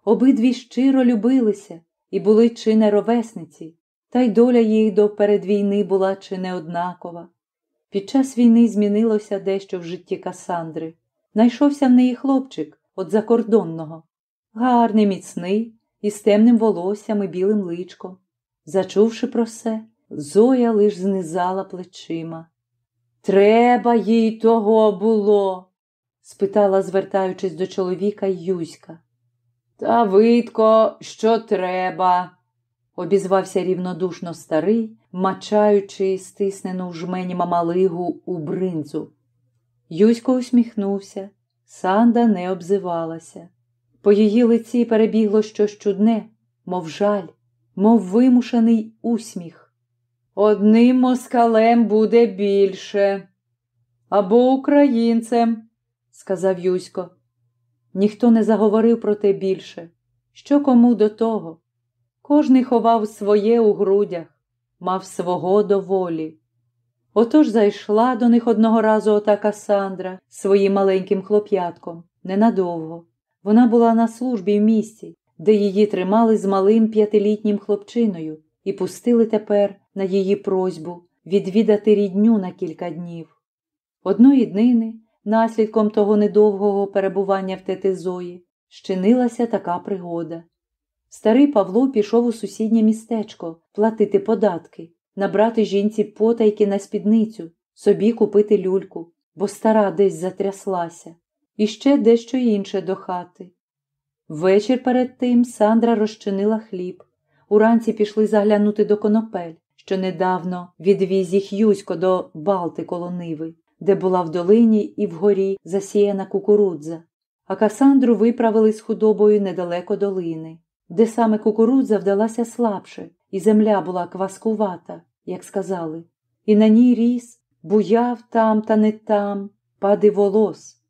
Обидві щиро любилися і були чи не ровесниці, та й доля їх до передвійни була чи не однакова. Під час війни змінилося дещо в житті Касандри. Найшовся в неї хлопчик от закордонного, гарний, міцний, із темним волоссям і білим личком. Зачувши про все, Зоя лиш знизала плечима. Треба їй того було? спитала, звертаючись до чоловіка Юська. Та видко, що треба, обізвався рівнодушно старий, мачаючи стиснену в жмені мамалигу у бринзу. Юсько усміхнувся, Санда не обзивалася. По її лиці перебігло щось чудне, мов жаль, мов вимушений усміх. Одним москалем буде більше. Або українцем, сказав Юсько. Ніхто не заговорив про те більше. Що кому до того? Кожний ховав своє у грудях, мав свого доволі. Отож зайшла до них одного разу ота Касандра своїм маленьким хлоп'ятком, ненадовго. Вона була на службі в місті, де її тримали з малим п'ятилітнім хлопчиною і пустили тепер на її просьбу відвідати рідню на кілька днів. Одної днини, наслідком того недовгого перебування в тети Зої, щинилася така пригода. Старий Павло пішов у сусіднє містечко платити податки, набрати жінці потайки на спідницю, собі купити люльку, бо стара десь затряслася, і ще дещо інше до хати. Вечір перед тим Сандра розчинила хліб. Уранці пішли заглянути до конопель, що недавно відвіз їх Юсько до Балти коло Ниви, де була в долині і вгорі засіяна кукурудза, а Касандру виправили з худобою недалеко долини, де саме кукурудза вдалася слабше, і земля була кваскувата, як сказали, і на ній ріс, буяв там та не там, пади волос.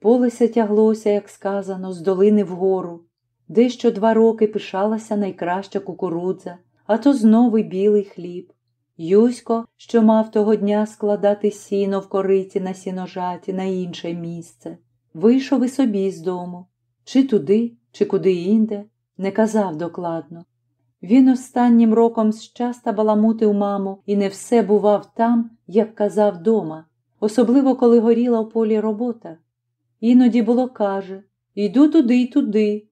Полеся тяглося, як сказано, з долини вгору, дещо два роки пишалася найкраща кукурудза, а то знову білий хліб. Юсько, що мав того дня складати сіно в кориті на сіножаті на інше місце, вийшов і собі з дому, чи туди, чи куди інде, не казав докладно. Він останнім роком щаста баламутив маму і не все бував там, як казав дома, особливо коли горіла в полі робота. Іноді було каже Йду туди й туди,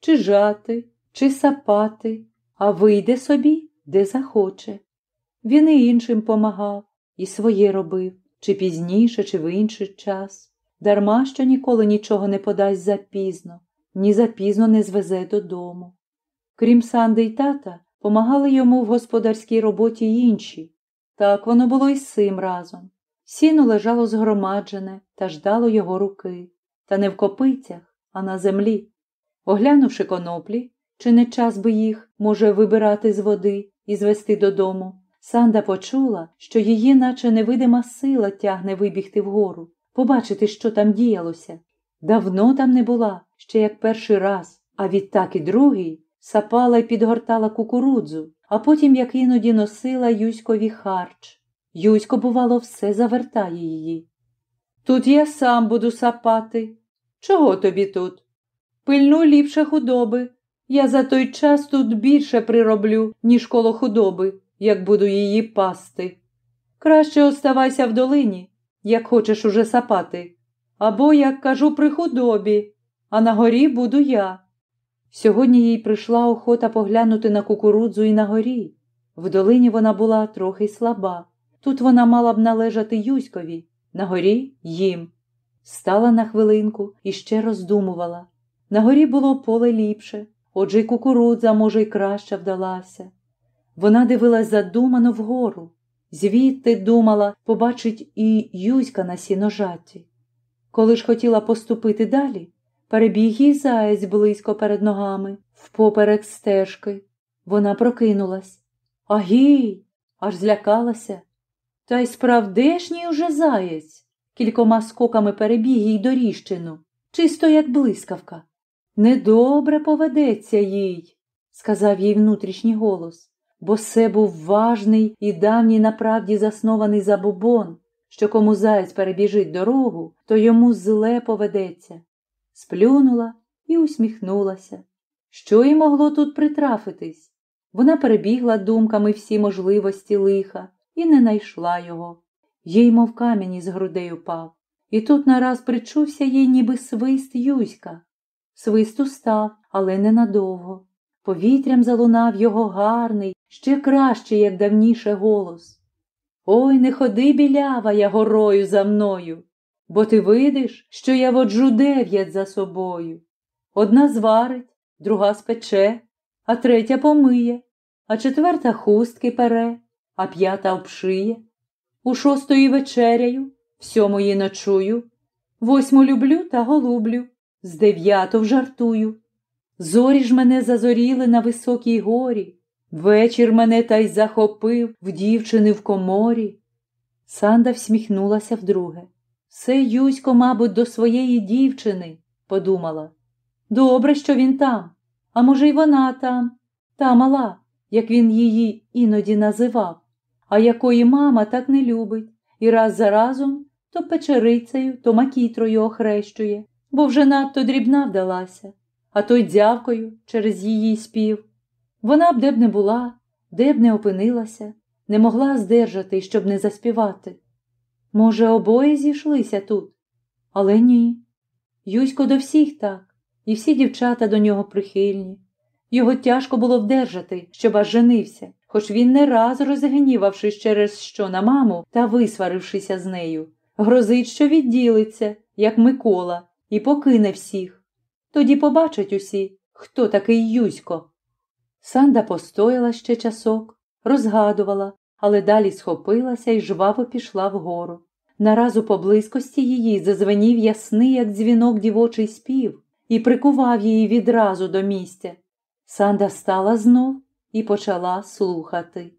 чи жати, чи сапати, а вийде собі, де захоче. Він і іншим помагав, і своє робив, чи пізніше, чи в інший час. Дарма що ніколи нічого не подасть запізно, ні запізно не звезе додому. Крім Санди й тата, помагали йому в господарській роботі інші. Так воно було й з цим разом. Сіно лежало згромаджене та ждало його руки, та не в копицях, а на землі. Оглянувши коноплі, чи не час би їх, може, вибирати з води і звести додому, Санда почула, що її, наче невидима сила, тягне вибігти вгору, побачити, що там діялося. Давно там не була, ще як перший раз, а відтак і другий сапала й підгортала кукурудзу, а потім, як іноді носила Юськові харч. Юсько, бувало, все завертає її. Тут я сам буду сапати. Чого тобі тут? Пильну ліпше худоби. Я за той час тут більше прироблю, ніж коло худоби, як буду її пасти. Краще оставайся в долині, як хочеш уже сапати, або, як кажу, при худобі, а на горі буду я. Сьогодні їй прийшла охота поглянути на кукурудзу і на горі. В долині вона була трохи слаба. Тут вона мала б належати Юськові, на горі їм. Стала на хвилинку і ще роздумувала. На горі було поле ліпше, отже й кукурудза, може, й краще вдалася. Вона дивилась задумано вгору, звідти думала, побачить і Юська на сіножаті. Коли ж хотіла поступити далі, перебіг їй заєць близько перед ногами, впоперек стежки. Вона прокинулась. Агій, аж злякалася. Та й справдешній уже заєць. Кількома скоками перебіг їй доріжчину, чисто як блискавка. Недобре поведеться їй. сказав їй внутрішній голос, бо це був важний і давній направді заснований забобон, що кому заяць перебіжить дорогу, то йому зле поведеться. Сплюнула і усміхнулася. Що їй могло тут притрафитись? Вона перебігла думками всі можливості лиха і не найшла його. Їй, мов камінь із грудей упав. І тут нараз причувся їй ніби свист Юська. Свист устав, але ненадовго. Повітрям залунав його гарний, ще кращий, як давніше, голос. Ой, не ходи, білява, я горою за мною, бо ти видиш, що я воджу дев'ять за собою. Одна зварить, друга спече, а третя помиє, а четверта хустки пере, а п'ята обшиє. У шостої вечеряю, в сьомої ночую, восьму люблю та голублю, з дев'яту вжартую. Зорі ж мене зазоріли на високій горі, вечір мене та й захопив в дівчини в коморі. Санда всміхнулася вдруге. Все Юсько, мабуть, до своєї дівчини, подумала. Добре, що він там, а може, й вона там, та мала, як він її іноді називав, а якої мама так не любить, і раз за разом то печерицею, то макітрою охрещує, бо вже надто дрібна вдалася, а то й дзявкою через її спів. Вона б де б не була, де б не опинилася, не могла здержати, щоб не заспівати. Може, обоє зійшлися тут, але ні. Юсько до всіх так, і всі дівчата до нього прихильні. Його тяжко було вдержати, щоб аж женився, хоч він не раз розгнівавшись через що на маму та висварившися з нею, грозить, що відділиться, як Микола, і покине всіх. Тоді побачать усі, хто такий Юсько. Санда постояла ще часок, розгадувала, але далі схопилася і жваво пішла вгору. Нараз у поблизькості її зазвенів ясний, як дзвінок дівочий спів, і прикував її відразу до місця. Санда стала знов і почала слухати.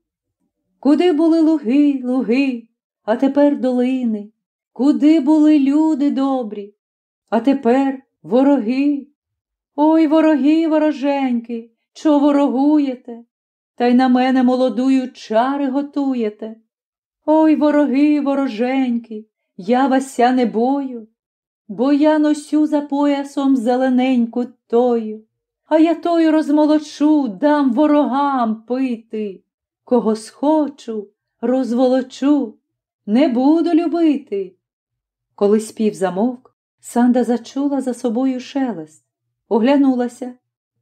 Куди були луги, луги, а тепер долини? Куди були люди добрі, а тепер вороги? Ой, вороги, вороженьки, що ворогуєте? Та й на мене молодую чари готуєте. Ой, вороги, вороженьки, я вася не бою, бо я носю за поясом зелененьку тою, а я тою розмолочу, дам ворогам пити. Кого схочу, розволочу, не буду любити. Коли спів замовк, Санда зачула за собою шелест, оглянулася.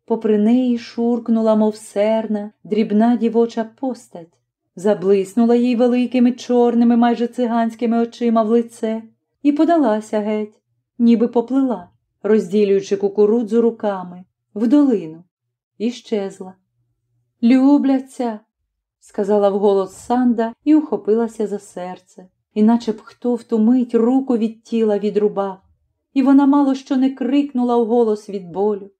Попри неї шуркнула, мов серна, дрібна дівоча постать, заблиснула їй великими чорними, майже циганськими очима в лице і подалася геть, ніби поплила, розділюючи кукурудзу руками, в долину, і щезла. Любляться, сказала вголос Санда і ухопилася за серце, іначе б хто в ту мить руку від тіла відрубав, і вона мало що не крикнула вголос від болю.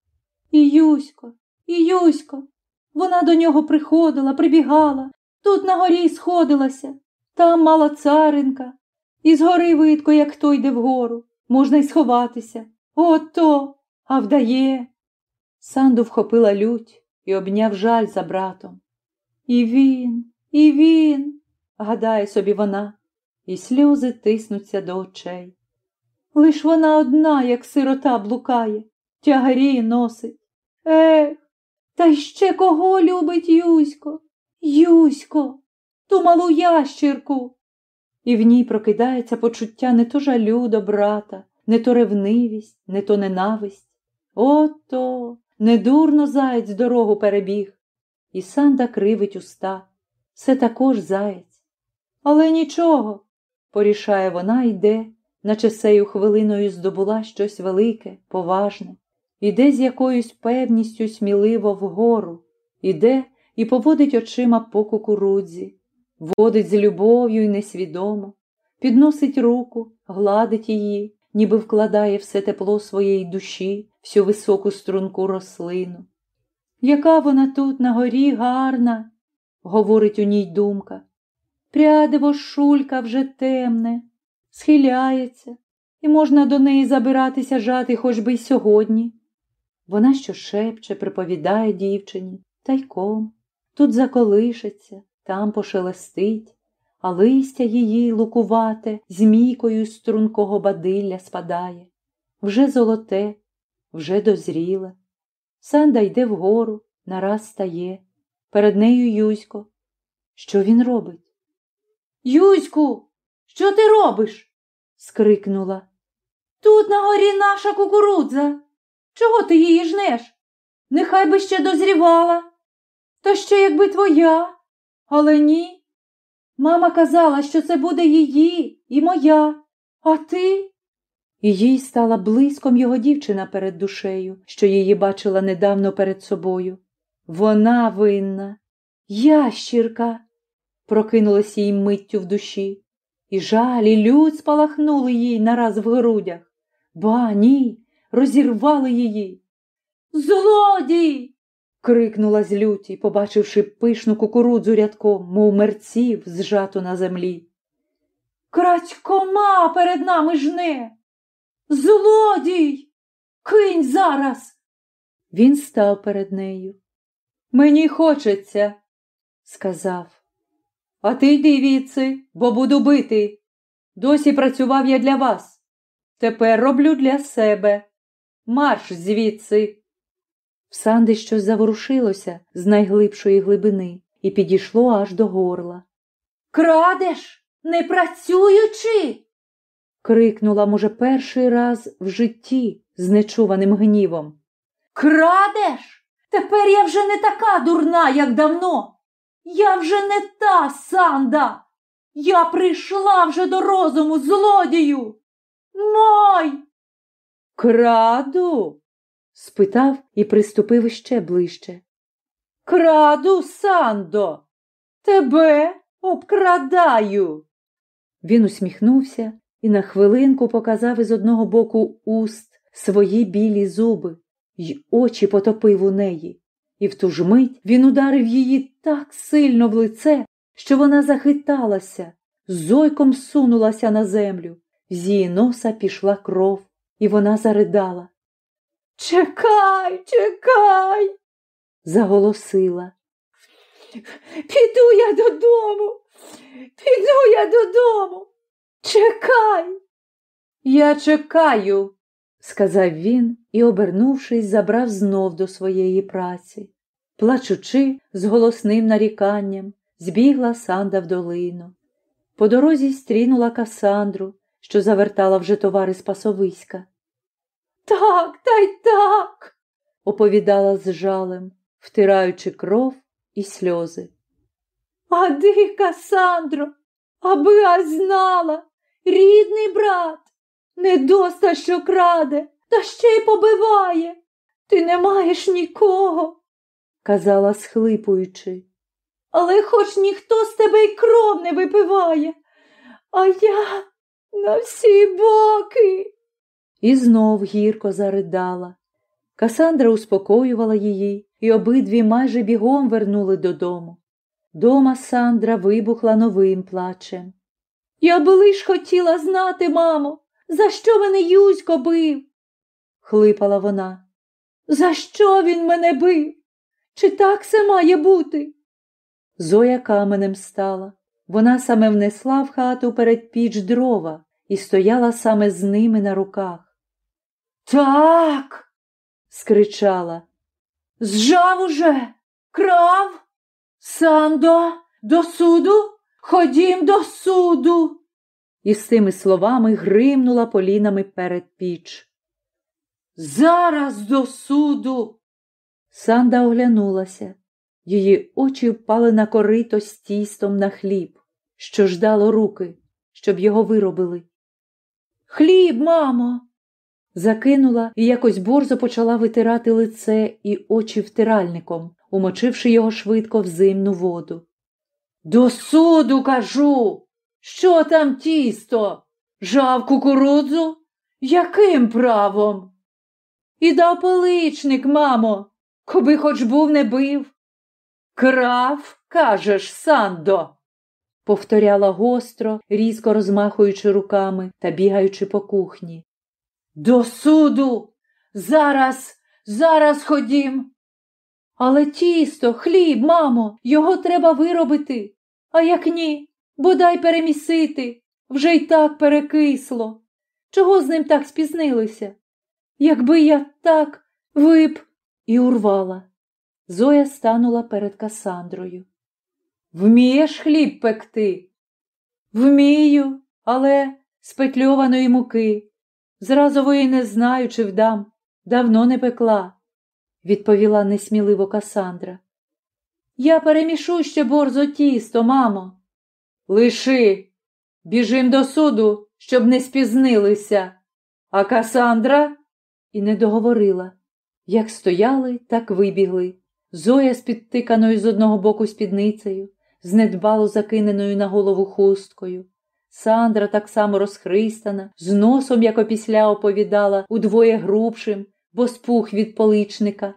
І Юсько, і Юсько. Вона до нього приходила, прибігала, тут на горі сходилася, там мала царинка, і згори видко, як хто йде вгору, можна й сховатися. Ото, а вдає. Санду вхопила лють і обняв жаль за братом. І він, і він, гадає собі вона, і сльози тиснуться до очей. Лиш вона одна, як сирота, блукає, тягарі носить. Ех, та ще кого любить Юсько? Юсько, ту малу ящірку. І в ній прокидається почуття не то жалю до брата, не то ревнивість, не то ненависть. Ото недурно заєць дорогу перебіг, і Санда кривить уста. Все також заєць. Але нічого, порішає вона йде, наче сею хвилиною здобула щось велике, поважне, іде з якоюсь певністю сміливо вгору, іде і поводить очима по кукурудзі, водить з любов'ю й несвідомо, підносить руку, гладить її, ніби вкладає все тепло своєї душі, всю високу струнку рослину. Яка вона тут на горі гарна, говорить у ній думка. Прядиво шулька вже темне, схиляється, і можна до неї забиратися жати хоч би й сьогодні. Вона що шепче, приповідає дівчині, тайком, тут заколишеться, там пошелестить, а листя її лукувате змійкою стрункого бадилля спадає. Вже золоте, вже дозріле. Санда йде вгору, нараз стає. Перед нею Юзько. Що він робить? Юзьку, що ти робиш? Скрикнула. Тут на горі наша кукурудза. Чого ти її жнеш? Нехай би ще дозрівала. То ще якби твоя, але ні. Мама казала, що це буде її і моя, а ти. І їй стала близьком його дівчина перед душею, що її бачила недавно перед собою. Вона винна, ящірка, прокинулась їй миттю в душі, і жаль, і лють спалахнули їй нараз в грудях. Ба, ні, розірвали її. Злодій. крикнула з люті, побачивши пишну кукурудзу рядком, мов мерців, зжату на землі. Крадькома перед нами жне. Злодій! Кинь зараз. Він став перед нею. Мені хочеться, сказав. А ти йди віци, бо буду бити. Досі працював я для вас. Тепер роблю для себе. Марш звідси. В Санди щось заворушилося з найглибшої глибини і підійшло аж до горла. Крадеш, не працюючи. крикнула, може, перший раз в житті з нечуваним гнівом. Крадеш? Тепер я вже не така дурна, як давно. Я вже не та Санда. Я прийшла вже до розуму злодію. Мой. Краду? спитав і приступив іще ближче. Краду, Сандо, тебе обкрадаю. Він усміхнувся і на хвилинку показав із одного боку уст свої білі зуби й очі потопив у неї. І в ту ж мить він ударив її так сильно в лице, що вона захиталася, зойком сунулася на землю. З її носа пішла кров, і вона заридала. Чекай, чекай, заголосила. Піду я додому, піду я додому. Чекай. Я чекаю, сказав він і, обернувшись, забрав знов до своєї праці. Плачучи, з голосним наріканням, збігла Санда в долину. По дорозі стрінула Касандру, що завертала вже товари з пасовиська. Так, та й так, оповідала з жалем, втираючи кров і сльози. А ди, Касандро, аби а знала, рідний брат, недоста, що краде, та ще й побиває. Ти не маєш нікого, казала схлипуючи. Але хоч ніхто з тебе й кров не випиває, а я на всі боки. І знов гірко заридала. Касандра успокоювала її, і обидві майже бігом вернули додому. Дома Сандра вибухла новим плачем. Я би лиш хотіла знати, мамо, за що мене Юзько бив? хлипала вона. За що він мене бив? Чи так це має бути? Зоя каменем стала. Вона саме внесла в хату перед піч дрова і стояла саме з ними на руках. Так. скричала. Зжав уже, крав. Сандо, до суду, ходім до суду. І з цими словами гримнула полінами перед піч. Зараз до суду. Санда оглянулася. Її очі впали на корито з тістом на хліб, що ждало руки, щоб його виробили. Хліб, мамо. Закинула і якось борзо почала витирати лице і очі втиральником, умочивши його швидко в зимну воду. До суду кажу. Що там тісто? Жав кукурудзу? Яким правом? І дав поличник, мамо, коби хоч був не бив. Крав, кажеш, Сандо, повторяла гостро, різко розмахуючи руками та бігаючи по кухні. До суду, зараз зараз ходім. Але тісто, хліб, мамо, його треба виробити. А як ні, бодай перемісити, вже й так перекисло. Чого з ним так спізнилися? Якби я так ви б і урвала. Зоя станула перед Касандрою. Вмієш хліб пекти? Вмію, але з петльованої муки. Зразової не знаю, чи вдам. Давно не пекла, відповіла несміливо Касандра. Я перемішу ще борзо тісто, мамо. Лиши, біжим до суду, щоб не спізнилися. А Касандра і не договорила. Як стояли, так вибігли. Зоя з підтиканою з одного боку спідницею, з недбало закиненою на голову хусткою. Сандра так само розхристана, з носом, як опісля оповідала, удвоє грубшим, бо спух від поличника.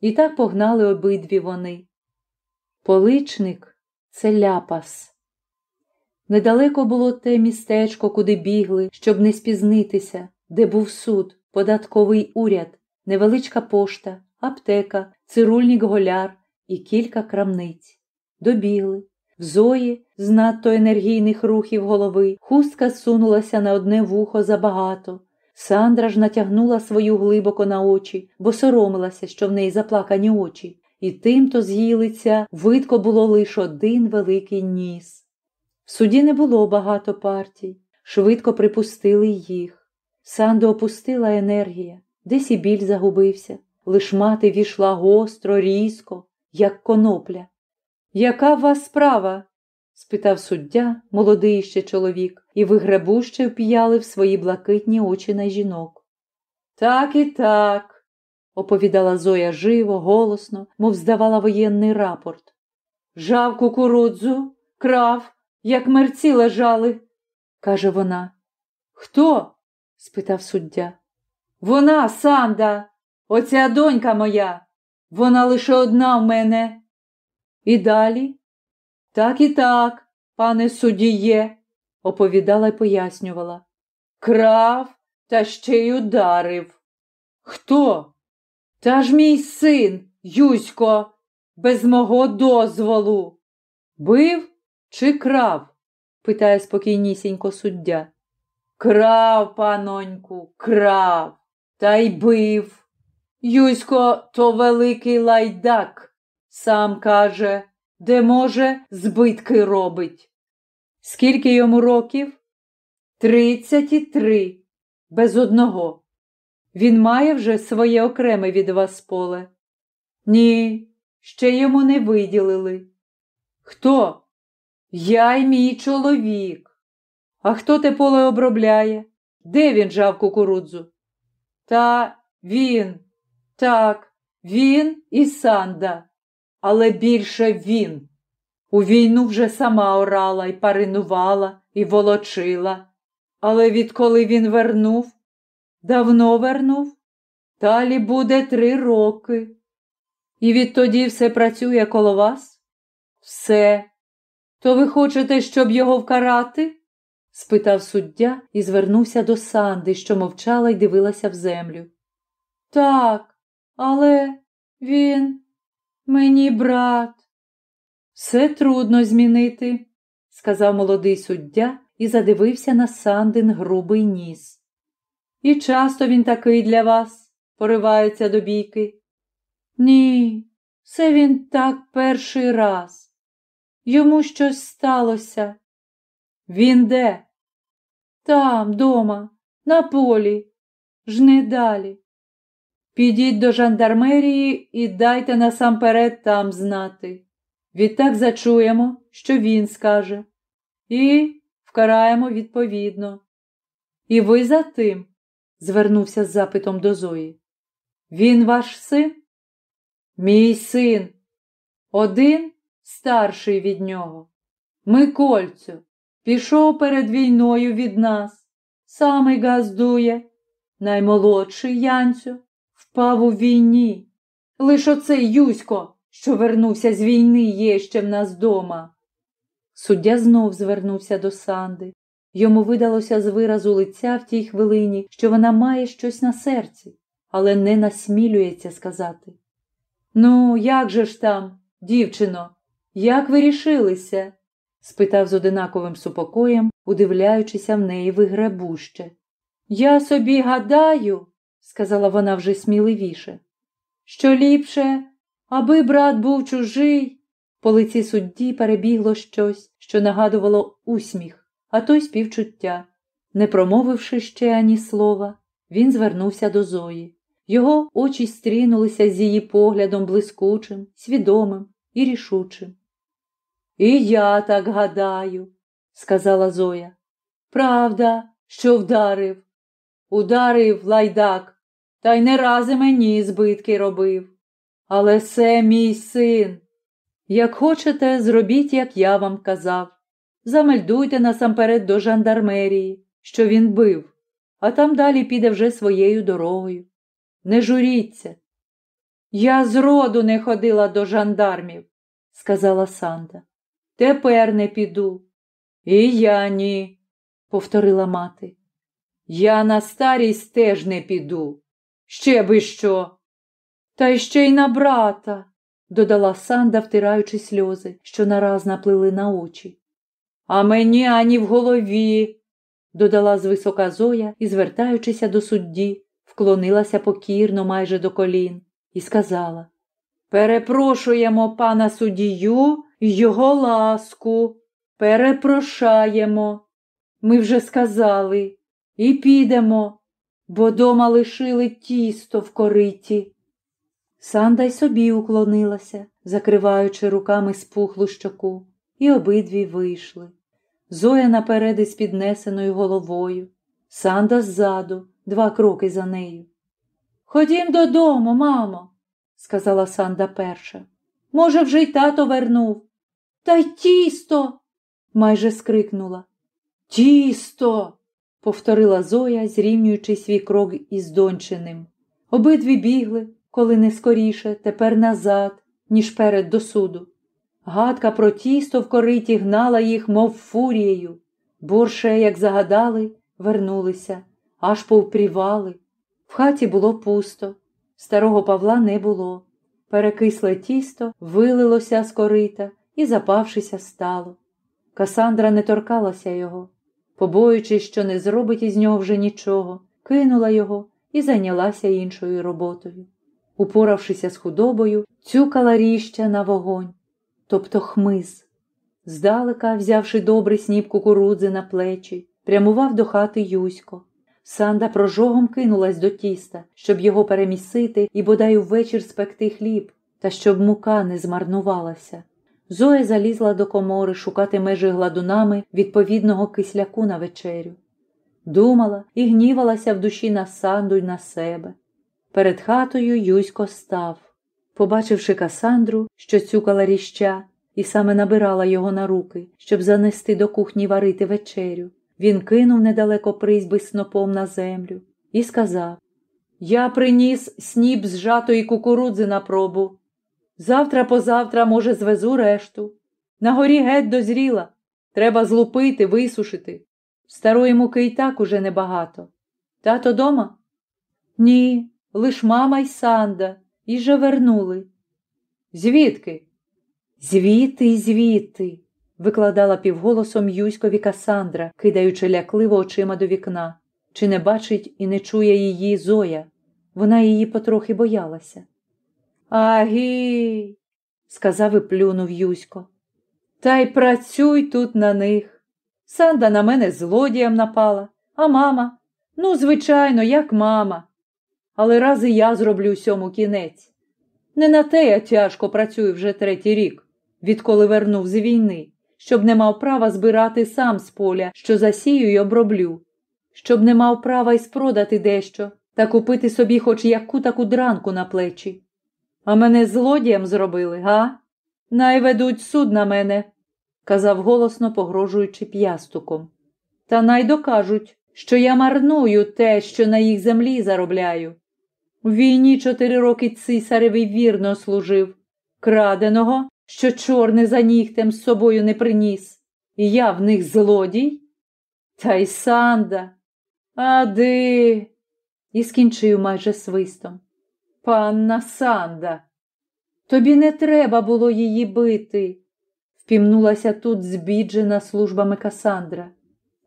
І так погнали обидві вони. Поличник це ляпас. Недалеко було те містечко, куди бігли, щоб не спізнитися, де був суд, податковий уряд, невеличка пошта, аптека, цирульник голяр і кілька крамниць. Добігли. В Зої з надто енергійних рухів голови хустка сунулася на одне вухо забагато. Сандра ж натягнула свою глибоко на очі, бо соромилася, що в неї заплакані очі, і тимто лиця видко було лише один великий ніс. В суді не було багато партій, швидко припустили їх. Санду опустила енергія, десь і біль загубився, лиш мати війшла гостро, різко, як конопля. Яка в вас справа? спитав суддя, молодий ще чоловік, і вигребуще вп'яли в свої блакитні очі на жінок. Так і так, оповідала Зоя живо, голосно, мов здавала воєнний рапорт. Жав кукурудзу, крав, як мерці лежали, каже вона. Хто? спитав суддя. Вона, Санда, оця донька моя. Вона лише одна в мене. І далі? Так і так, пане суддіє, оповідала й пояснювала. Крав та ще й ударив. Хто? Та ж мій син, Юсько, без мого дозволу. Бив чи крав? питає спокійнісінько суддя. Крав, паноньку, крав, та й бив. Юсько то великий лайдак, сам каже, де може, збитки робить. Скільки йому років? Тридцять і три, без одного. Він має вже своє окреме від вас поле? Ні, ще йому не виділили. Хто? Я й мій чоловік. А хто те поле обробляє? Де він жав кукурудзу? Та він, так, він і Санда, але більше він. У війну вже сама орала і паринувала, і волочила. Але відколи він вернув, давно вернув, далі буде три роки. І відтоді все працює коло вас? Все. То ви хочете, щоб його вкарати? спитав суддя і звернувся до Санди, що мовчала й дивилася в землю. Так, але він мені брат. Все трудно змінити, сказав молодий суддя і задивився на Сандин грубий ніс. І часто він такий для вас, поривається до бійки. Ні, це він так перший раз. Йому щось сталося. Він де? Там, дома, на полі, жни далі. Підіть до жандармерії і дайте насамперед там знати. Відтак зачуємо, що він скаже, і вкараємо відповідно. І ви за тим, звернувся з запитом до Зої. Він ваш син? Мій син. Один старший від нього. Микольцю, пішов перед війною від нас, самий газдує, наймолодший Янцю, впав у війні. Лиш оцей Юсько, що вернувся з війни, є ще в нас дома. Суддя знов звернувся до Санди. Йому видалося з виразу лиця в тій хвилині, що вона має щось на серці, але не насмілюється сказати. Ну, як же ж там, дівчино, як ви рішилися? спитав з одинаковим супокоєм, удивляючися в неї вигребуще. Я собі гадаю, сказала вона вже сміливіше, що ліпше, аби брат був чужий. По лиці судді перебігло щось, що нагадувало усміх, а то й співчуття. Не промовивши ще ані слова, він звернувся до Зої. Його очі стрінулися з її поглядом блискучим, свідомим і рішучим. І я так гадаю, сказала Зоя. Правда, що вдарив. Ударив лайдак, та й не рази мені збитки робив. Але це мій син. Як хочете, зробіть, як я вам казав. Замельдуйте насамперед до жандармерії, що він бив, а там далі піде вже своєю дорогою. Не журіться. Я зроду не ходила до жандармів, сказала Санда. Тепер не піду. І я ні, повторила мати. Я на старість теж не піду. Ще би що. Та ще й на брата, додала Санда, втираючи сльози, що нараз наплили на очі. А мені ані в голові, додала звисока Зоя і, звертаючися до судді, вклонилася покірно майже до колін, і сказала Перепрошуємо пана суддію його ласку, перепрошаємо. Ми вже сказали і підемо, бо дома лишили тісто в кориті. Санда й собі уклонилася, закриваючи руками спухлу щоку, і обидві вийшли. Зоя наперед із піднесеною головою, Санда ззаду, два кроки за нею. Ходім додому, мамо, сказала Санда перша. Може, вже й тато вернув. Та й тісто. майже скрикнула. Тісто. повторила Зоя, зрівнюючи свій крок із дончиним. Обидві бігли, коли не скоріше, тепер назад, ніж перед до суду. Гадка про тісто в кориті гнала їх, мов фурією. Борше, як загадали, вернулися, аж повпрівали. В хаті було пусто, старого Павла не було. Перекисле тісто вилилося з корита і, запавшися, стало. Касандра не торкалася його, побоюючись, що не зробить із нього вже нічого, кинула його і зайнялася іншою роботою. Упоравшися з худобою, цюкала ріща на вогонь, тобто хмиз. Здалека, взявши добрий сніп кукурудзи на плечі, прямував до хати Юсько. Санда прожогом кинулась до тіста, щоб його перемісити і бодай увечір спекти хліб, та щоб мука не змарнувалася. Зоя залізла до комори шукати межі гладунами відповідного кисляку на вечерю. Думала і гнівалася в душі на санду й на себе. Перед хатою Юсько став. Побачивши Касандру, що цюкала ріща, і саме набирала його на руки, щоб занести до кухні варити вечерю, він кинув недалеко призьби снопом на землю і сказав Я приніс сніп зжатої кукурудзи на пробу. Завтра позавтра, може, звезу решту. На горі геть дозріла. Треба злупити, висушити. Старої муки й так уже небагато. Тато дома? Ні, лиш мама й санда, і же вернули. Звідки? Звідти, звідти, викладала півголосом Юськові Касандра, кидаючи лякливо очима до вікна. Чи не бачить і не чує її Зоя? Вона її потрохи боялася. Агі, сказав і плюнув Юсько. Та й працюй тут на них. Санда на мене злодіям напала, а мама, ну, звичайно, як мама. Але раз і я зроблю сьому кінець. Не на те я тяжко працюю вже третій рік, відколи вернув з війни, щоб не мав права збирати сам з поля, що засію й оброблю, щоб не мав права й спродати дещо та купити собі хоч яку таку дранку на плечі. А мене злодієм зробили, га? Най ведуть суд на мене, казав голосно, погрожуючи п'ястуком. Та най докажуть, що я марную те, що на їх землі заробляю. У війні чотири роки цисареві вірно служив, краденого, що чорне за нігтем з собою не приніс, і я в них злодій? Та й санда. Ади, і скінчив майже свистом. Панна Санда, тобі не треба було її бити, впімнулася тут збіджена службами Касандра.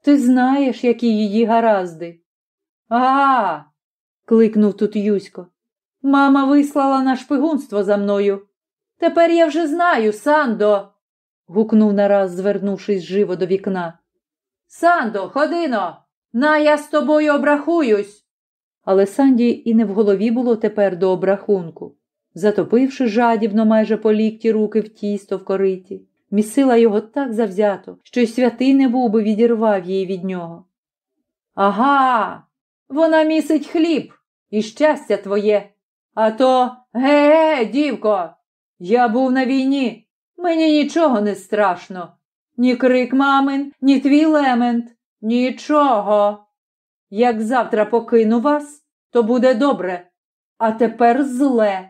Ти знаєш, які її гаразди. А. кликнув тут Юсько. Мама вислала на шпигунство за мною. Тепер я вже знаю, Сандо. гукнув нараз, звернувшись живо до вікна. Сандо, ходино, на я з тобою обрахуюсь. Але Санді і не в голові було тепер до обрахунку. Затопивши жадібно майже по лікті руки в тісто в кориті, місила його так завзято, що й святий не був би відірвав її від нього. Ага, вона місить хліб і щастя твоє. А то ге-ге, дівко, я був на війні, мені нічого не страшно. Ні крик мамин, ні твій лемент, нічого. Як завтра покину вас, то буде добре, а тепер зле.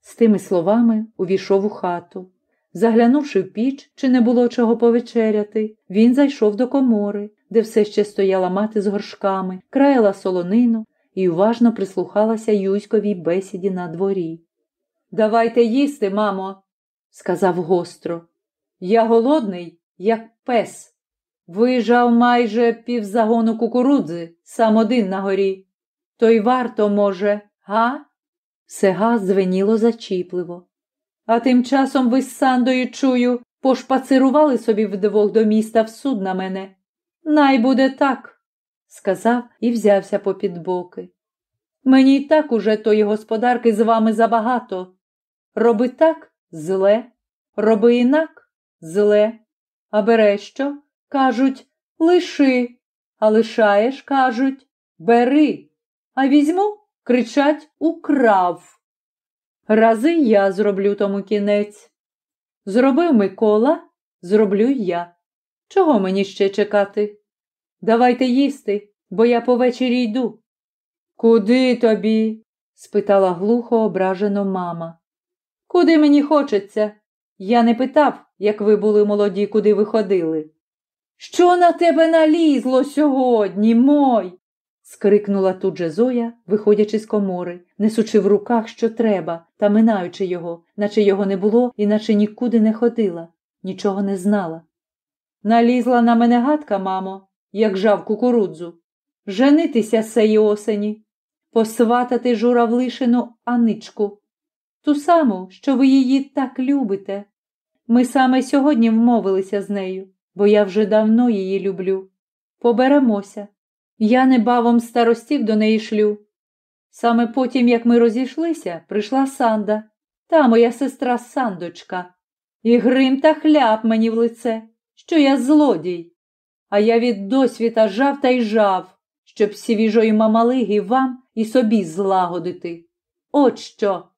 З тими словами увійшов у хату. Заглянувши в піч, чи не було чого повечеряти, він зайшов до комори, де все ще стояла мати з горшками, краяла солонину і уважно прислухалася Юськовій бесіді на дворі. Давайте їсти, мамо, сказав гостро. Я голодний, як пес. Вижав майже півзагону кукурудзи, сам один на горі. То й варто, може, га? Сега звеніло зачіпливо. А тим часом ви з Сандою, чую, пошпацирували собі вдвох до міста в суд на мене. Най буде так, сказав і взявся попід боки. Мені й так уже тої господарки з вами забагато. Роби так зле, роби інак зле. А береш що? Кажуть, лиши, а лишаєш, кажуть, бери, а візьму, кричать украв. Рази я зроблю тому кінець. Зробив Микола, зроблю я. Чого мені ще чекати? Давайте їсти, бо я повечері йду. Куди тобі? спитала глухо ображено мама. Куди мені хочеться? Я не питав, як ви були молоді, куди ви ходили. Що на тебе налізло сьогодні, мой? Скрикнула тут же Зоя, виходячи з комори, несучи в руках, що треба, та минаючи його, наче його не було і наче нікуди не ходила, нічого не знала. Налізла на мене гадка, мамо, як жав кукурудзу. Женитися сеї осені, посватати журавлишину Аничку, ту саму, що ви її так любите. Ми саме сьогодні вмовилися з нею, бо я вже давно її люблю. Поберемося. Я небавом старостів до неї шлю. Саме потім, як ми розійшлися, прийшла Санда, та моя сестра Сандочка, і грим та хляб мені в лице, що я злодій. А я від досвіта жав та й жав, щоб сівіжої мамалиги вам і собі злагодити. От що.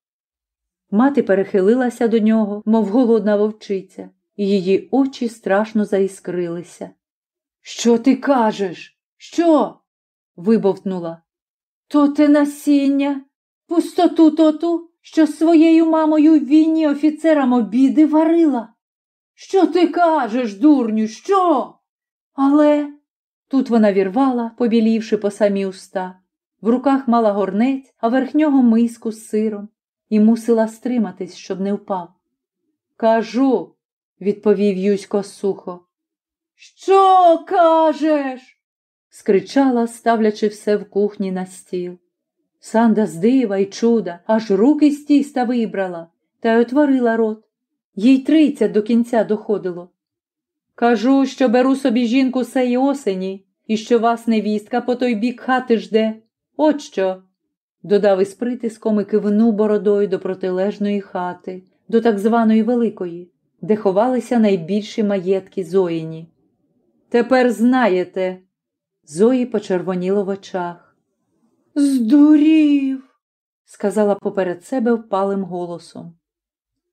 Мати перехилилася до нього, мов голодна вовчиця, і її очі страшно заіскрилися. Що ти кажеш? Що? вибовтнула. То те насіння, пустоту то ту, що своєю мамою в війні офіцерам обіди варила. Що ти кажеш, дурню, що? Але тут вона вірвала, побілівши по самі уста. В руках мала горнець, а верх нього миску з сиром, і мусила стриматись, щоб не впав. Кажу, відповів Юсько сухо. Що кажеш? Скричала, ставлячи все в кухні на стіл. Санда з дива й чуда, аж руки з тіста вибрала та й отворила рот. Їй тридцять до кінця доходило. Кажу, що беру собі жінку сеї осені і що вас невістка по той бік хати жде. От що. додав із притиском і кивнув бородою до протилежної хати, до так званої Великої, де ховалися найбільші маєтки Зоїні. Тепер знаєте, Зої почервоніло в очах. Здурів, сказала поперед себе впалим голосом.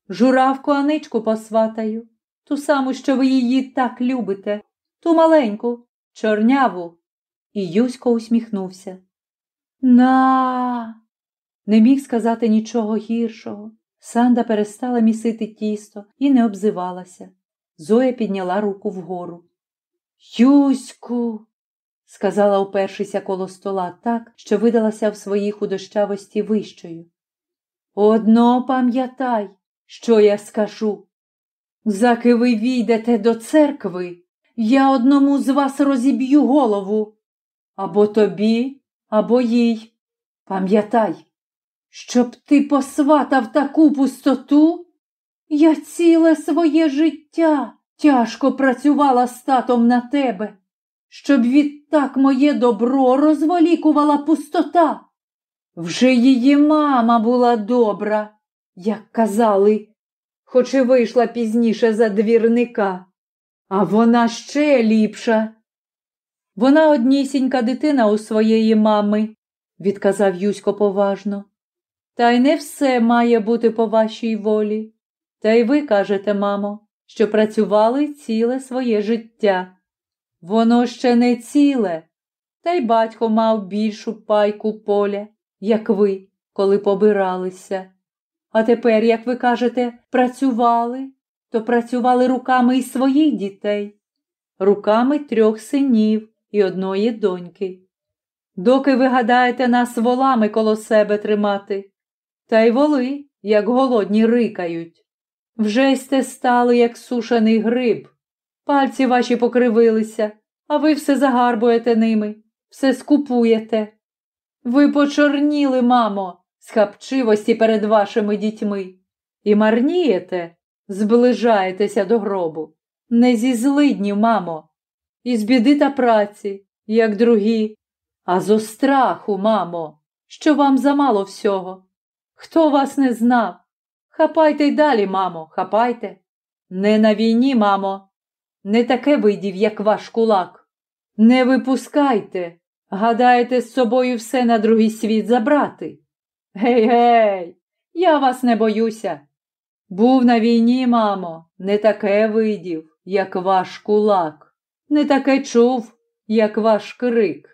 Журавку Аничку посватаю, ту саму, що ви її так любите, ту маленьку, чорняву. І Юсько усміхнувся. На. Не міг сказати нічого гіршого. Санда перестала місити тісто і не обзивалася. Зоя підняла руку вгору. Юську, сказала, упершися коло стола так, що видалася в своїй худощавості вищою. Одно пам'ятай, що я скажу. Заки ви війдете до церкви, я одному з вас розіб'ю голову або тобі, або їй. Пам'ятай, щоб ти посватав таку пустоту, я ціле своє життя тяжко працювала з татом на тебе, щоб відтак моє добро розволікувала пустота. Вже її мама була добра, як казали, хоч і вийшла пізніше за двірника, а вона ще ліпша. Вона однісінька дитина у своєї мами, відказав Юсько поважно. Та й не все має бути по вашій волі. Та й ви кажете, мамо, що працювали ціле своє життя. Воно ще не ціле, та й батько мав більшу пайку поля, як ви, коли побиралися. А тепер, як ви кажете, працювали, то працювали руками і своїх дітей, руками трьох синів і одної доньки. Доки ви гадаєте нас волами коло себе тримати, та й воли, як голодні, рикають. Вже сте стали, як сушений гриб. Пальці ваші покривилися, а ви все загарбуєте ними, все скупуєте. Ви почорніли, мамо, з хапчивості перед вашими дітьми, і марнієте, зближаєтеся до гробу. Не зі злиднів, мамо, із біди та праці, як другі, а зо страху, мамо, що вам замало всього. Хто вас не знав? Хапайте й далі, мамо, хапайте. Не на війні, мамо, не таке видів, як ваш кулак. Не випускайте, гадаєте з собою все на другий світ забрати. Гей, гей, я вас не боюся. Був на війні, мамо, не таке видів, як ваш кулак, не таке чув, як ваш крик.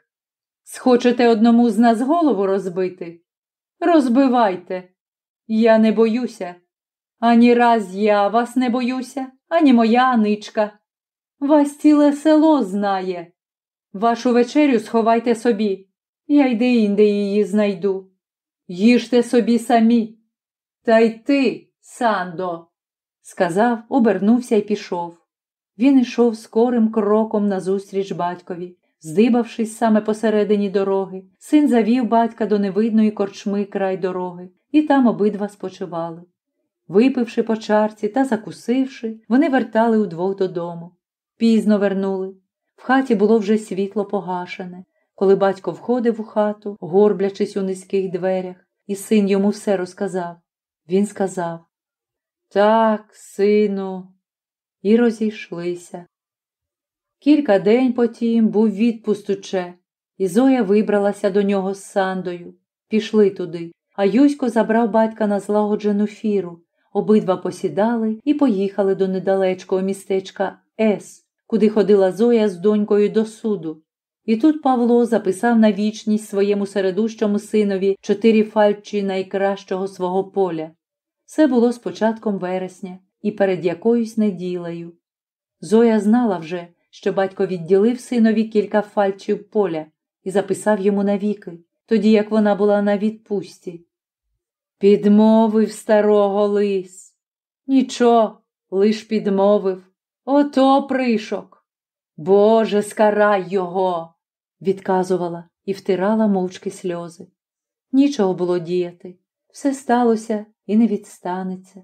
Схочете одному з нас голову розбити? Розбивайте. Я не боюся. Ані раз я вас не боюся, ані моя Аничка. Вас ціле село знає. Вашу вечерю сховайте собі, я й де інде її знайду. Їжте собі самі. Та й ти, Сандо, сказав, обернувся і пішов. Він йшов скорим кроком назустріч батькові. Здибавшись саме посередині дороги, син завів батька до невидної корчми край дороги, і там обидва спочивали. Випивши по чарці та закусивши, вони вертали удвох додому. Пізно вернули. В хаті було вже світло погашене. Коли батько входив у хату, горблячись у низьких дверях, і син йому все розказав. Він сказав Так, сину, і розійшлися. Кілька день потім був відпуст уче, і Зоя вибралася до нього з Сандою. Пішли туди, а Юсько забрав батька на злагоджену фіру. Обидва посідали і поїхали до недалечкого містечка С, куди ходила Зоя з донькою до суду. І тут Павло записав на вічність своєму середущому синові чотири фальчі найкращого свого поля. Це було з початком вересня і перед якоюсь неділею. Зоя знала вже, що батько відділив синові кілька фальчів поля і записав йому навіки, тоді як вона була на відпусті. Підмовив старого лис. Нічого, лиш підмовив. Ото пришок. Боже, скарай його, відказувала і втирала мовчки сльози. Нічого було діяти. Все сталося і не відстанеться.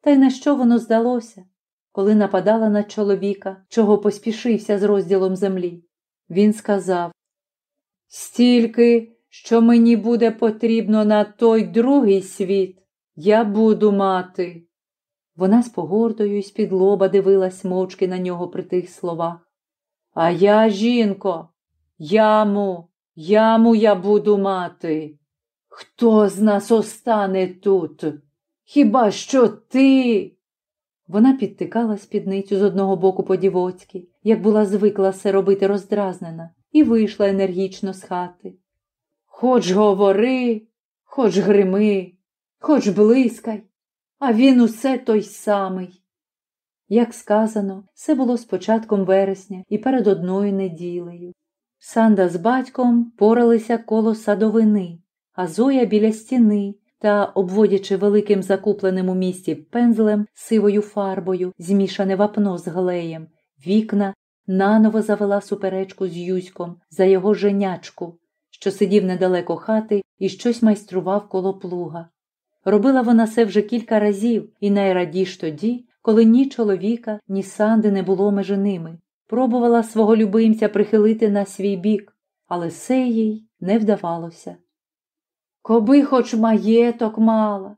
Та й на що воно здалося? коли нападала на чоловіка, чого поспішився з розділом землі. Він сказав Стільки, що мені буде потрібно на той другий світ, я буду мати. Вона з погордою і з-під лоба дивилась мовчки на нього при тих словах. А я, жінко, яму, яму я буду мати. Хто з нас остане тут? Хіба що ти? Вона підтикала спідницю з одного боку по дівоцьки, як була звикла все робити роздразнена, і вийшла енергічно з хати. Хоч говори, хоч грими, хоч блискай, а він усе той самий. Як сказано, все було з початком вересня і перед одною неділею. Санда з батьком поралися коло садовини, а Зоя біля стіни та, обводячи великим закупленим у місті пензлем сивою фарбою, змішане вапно з глеєм, вікна наново завела суперечку з Юськом за його женячку, що сидів недалеко хати і щось майстрував коло плуга. Робила вона це вже кілька разів і найрадіш тоді, коли ні чоловіка, ні санди не було межи ними. Пробувала свого любимця прихилити на свій бік, але все їй не вдавалося. Коби хоч маєток мала,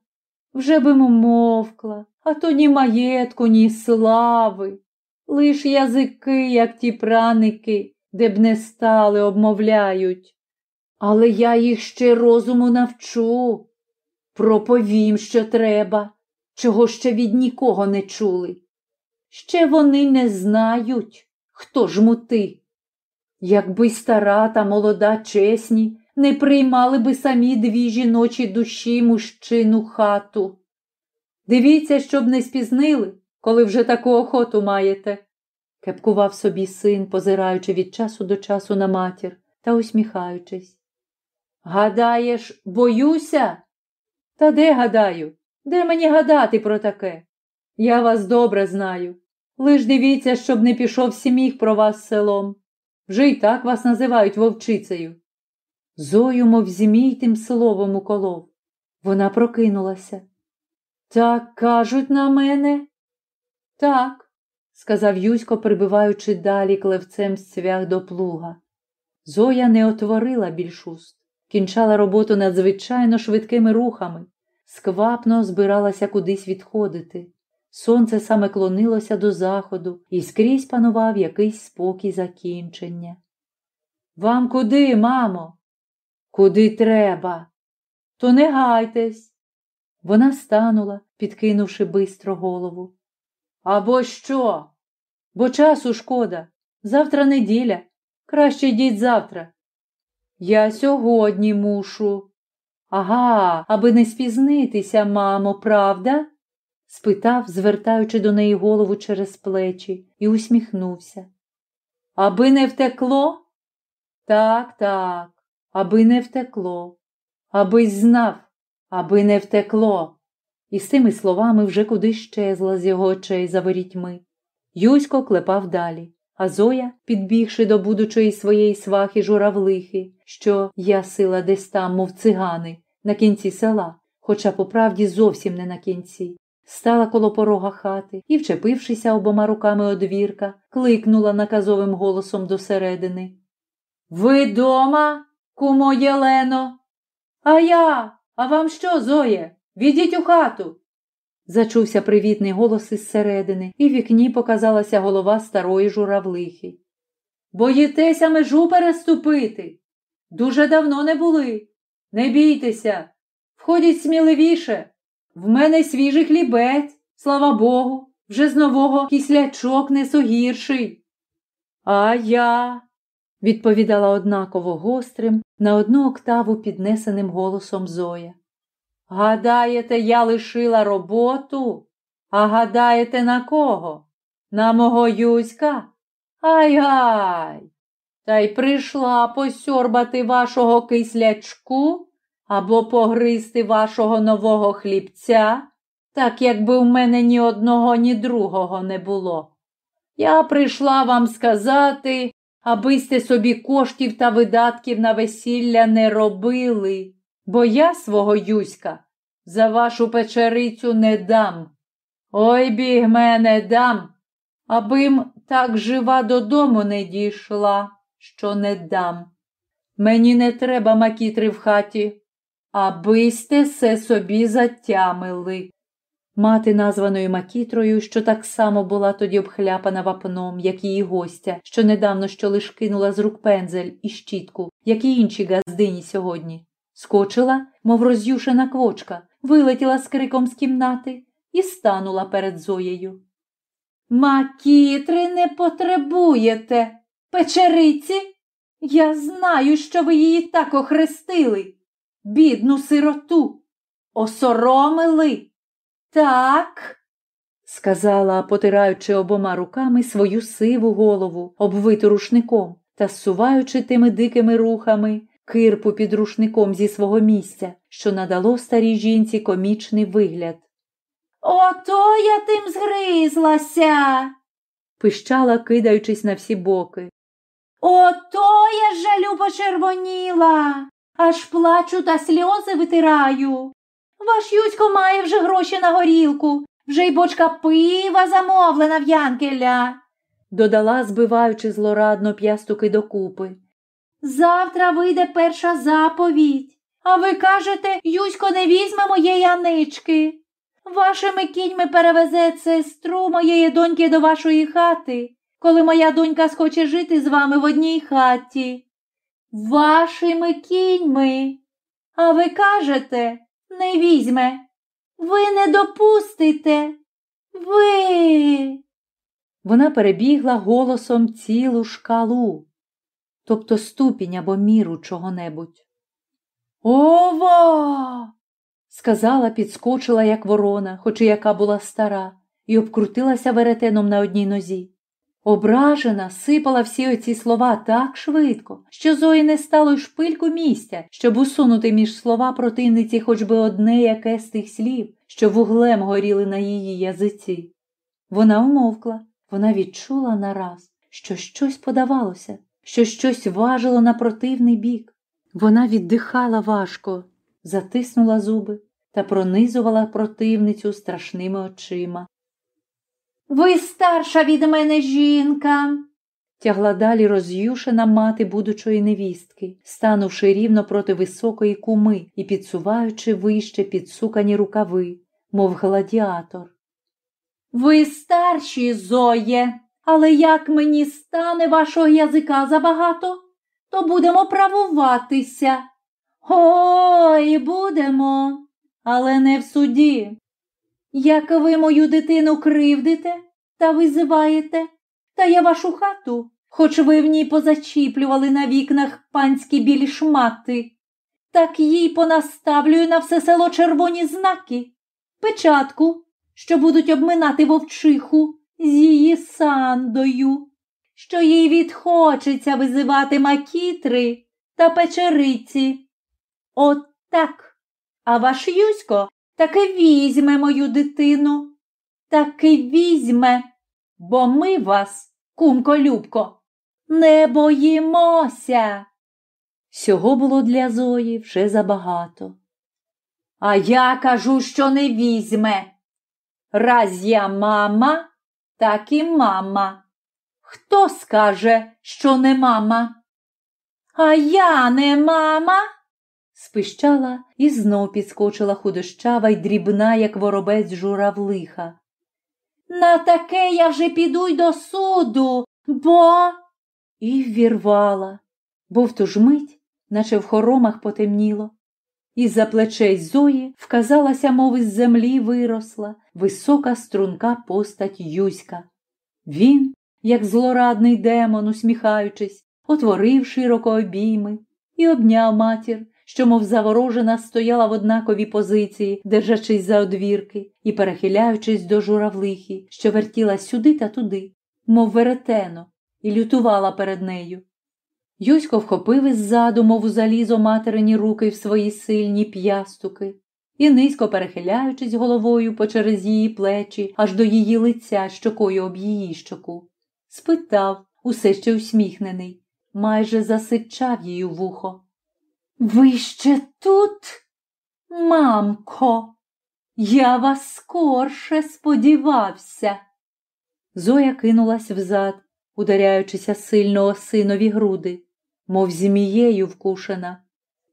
вже би мовкла, а то ні маєтку, ні слави, лиш язики, як ті праники, де б не стали, обмовляють. Але я їх ще розуму навчу, проповім, що треба, чого ще від нікого не чули. Ще вони не знають, хто ж мути. Якби стара та молода чесні не приймали би самі дві жіночі душі мужчину хату. Дивіться, щоб не спізнили, коли вже таку охоту маєте, кепкував собі син, позираючи від часу до часу на матір та усміхаючись. Гадаєш, боюся? Та де гадаю? Де мені гадати про таке? Я вас добре знаю. Лиш дивіться, щоб не пішов сіміх про вас селом. Вже й так вас називають вовчицею. Зою, мов змій тим словом уколов. Вона прокинулася. Так кажуть на мене? Так, сказав Юсько, прибиваючи далі клевцем з цвях до плуга. Зоя не отворила більш уст, кінчала роботу надзвичайно швидкими рухами, сквапно збиралася кудись відходити. Сонце саме клонилося до заходу і скрізь панував якийсь спокій закінчення. Вам куди, мамо? Куди треба? То не гайтесь. Вона станула, підкинувши бистро голову. Або що? Бо часу шкода. Завтра неділя. Краще йдіть завтра. Я сьогодні мушу. Ага, аби не спізнитися, мамо, правда? спитав, звертаючи до неї голову через плечі, і усміхнувся. Аби не втекло? Так, так аби не втекло, аби знав, аби не втекло. І з цими словами вже кудись щезла з його очей за ворітьми. Юсько клепав далі, а Зоя, підбігши до будучої своєї свахи журавлихи, що я сила десь там, мов цигани, на кінці села, хоча по правді зовсім не на кінці, стала коло порога хати і, вчепившися обома руками одвірка, кликнула наказовим голосом досередини. Ви дома? Кумо Єлено. А я, а вам що, Зоє? Відіть у хату. Зачувся привітний голос із середини, і в вікні показалася голова старої журавлихи. Боїтеся межу переступити? Дуже давно не були. Не бійтеся, входіть сміливіше. В мене свіжий хлібець, слава Богу, вже з нового кислячок не согірший. А я, відповідала однаково гострим, на одну октаву піднесеним голосом Зоя. Гадаєте, я лишила роботу? А гадаєте, на кого? На мого Юська? Ай-гай! Та й прийшла посьорбати вашого кислячку або погризти вашого нового хлібця, так якби в мене ні одного, ні другого не було. Я прийшла вам сказати, аби сте собі коштів та видатків на весілля не робили, бо я свого Юська за вашу печерицю не дам. Ой біг мене дам, абим так жива додому не дійшла, що не дам. Мені не треба макітри в хаті, аби сте се собі затямили. Мати, названою Макітрою, що так само була тоді обхляпана вапном, як її гостя, що недавно що лиш кинула з рук пензель і щітку, як і інші газдині сьогодні. Скочила, мов роз'юшена квочка, вилетіла з криком з кімнати і станула перед Зоєю. Макітри не потребуєте, печериці? Я знаю, що ви її так охрестили, бідну сироту, осоромили. Так, сказала, потираючи обома руками свою сиву голову, обвиту рушником, та суваючи тими дикими рухами кирпу під рушником зі свого місця, що надало старій жінці комічний вигляд. Ото я тим згризлася, пищала, кидаючись на всі боки. Ото я жалю почервоніла, аж плачу та сльози витираю. Ваш Юсько має вже гроші на горілку, вже й бочка пива замовлена в Янкеля, додала, збиваючи злорадно п'ястуки докупи. Завтра вийде перша заповідь, а ви кажете, Юсько не візьме моєї Анички. Вашими кіньми перевезе сестру моєї доньки до вашої хати, коли моя донька схоче жити з вами в одній хаті. Вашими кіньми. А ви кажете, не візьме. Ви не допустите. Ви. Вона перебігла голосом цілу шкалу, тобто ступінь або міру чого-небудь. Ова! сказала, підскочила, як ворона, хоч і яка була стара, і обкрутилася веретеном на одній нозі. Ображена, сипала всі оці слова так швидко, що Зої не стало й шпильку місця, щоб усунути між слова противниці хоч би одне яке з тих слів, що вуглем горіли на її язиці. Вона умовкла, вона відчула нараз, що щось подавалося, що щось важило на противний бік. Вона віддихала важко, затиснула зуби та пронизувала противницю страшними очима. Ви старша від мене жінка, тягла далі роз'юшена мати будучої невістки, станувши рівно проти високої куми і підсуваючи вище підсукані рукави, мов гладіатор. Ви старші, Зоє, але як мені стане вашого язика забагато, то будемо правуватися. Ой, будемо, але не в суді. Як ви мою дитину кривдите та визиваєте, та я вашу хату, хоч ви в ній позачіплювали на вікнах панські білі шмати, так їй понаставлюю на все село червоні знаки, печатку, що будуть обминати вовчиху з її сандою, що їй відхочеться визивати макітри та печериці. От так. А ваш Юсько таки візьме мою дитину, таки візьме, бо ми вас, кумко Любко, не боїмося. Всього було для Зої вже забагато. А я кажу, що не візьме. Раз я мама, так і мама. Хто скаже, що не мама? А я не мама спищала і знов підскочила худощава й дрібна, як воробець журавлиха. На таке я вже піду й до суду, бо. І ввірвала, бо в ту ж мить, наче в хоромах потемніло. Із за плечей Зої вказалася, мов із землі виросла, висока струнка постать Юська. Він, як злорадний демон, усміхаючись, отворив широко обійми і обняв матір, що, мов заворожена, стояла в однаковій позиції, держачись за одвірки і перехиляючись до журавлихи, що вертіла сюди та туди, мов веретено, і лютувала перед нею. Юсько вхопив іззаду, мов залізо материні руки в свої сильні п'ястуки, і, низько перехиляючись головою по через її плечі, аж до її лиця щокою об її щоку, спитав, усе ще усміхнений, майже засичав її вухо. Ви ще тут, мамко, я вас скорше сподівався. Зоя кинулась взад, ударяючися сильно синові груди, мов змією вкушена.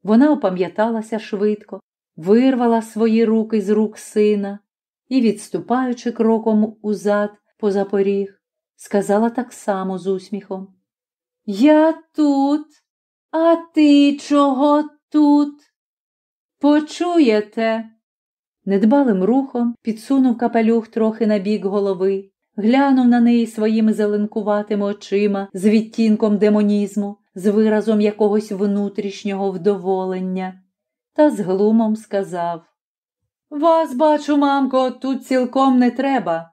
Вона опам'яталася швидко, вирвала свої руки з рук сина і, відступаючи кроком узад поза поріг, сказала так само з усміхом. Я тут. А ти чого тут? Почуєте? Недбалим рухом підсунув капелюх трохи на бік голови, глянув на неї своїми зеленкуватими очима з відтінком демонізму, з виразом якогось внутрішнього вдоволення, та з глумом сказав Вас, бачу, мамко, тут цілком не треба.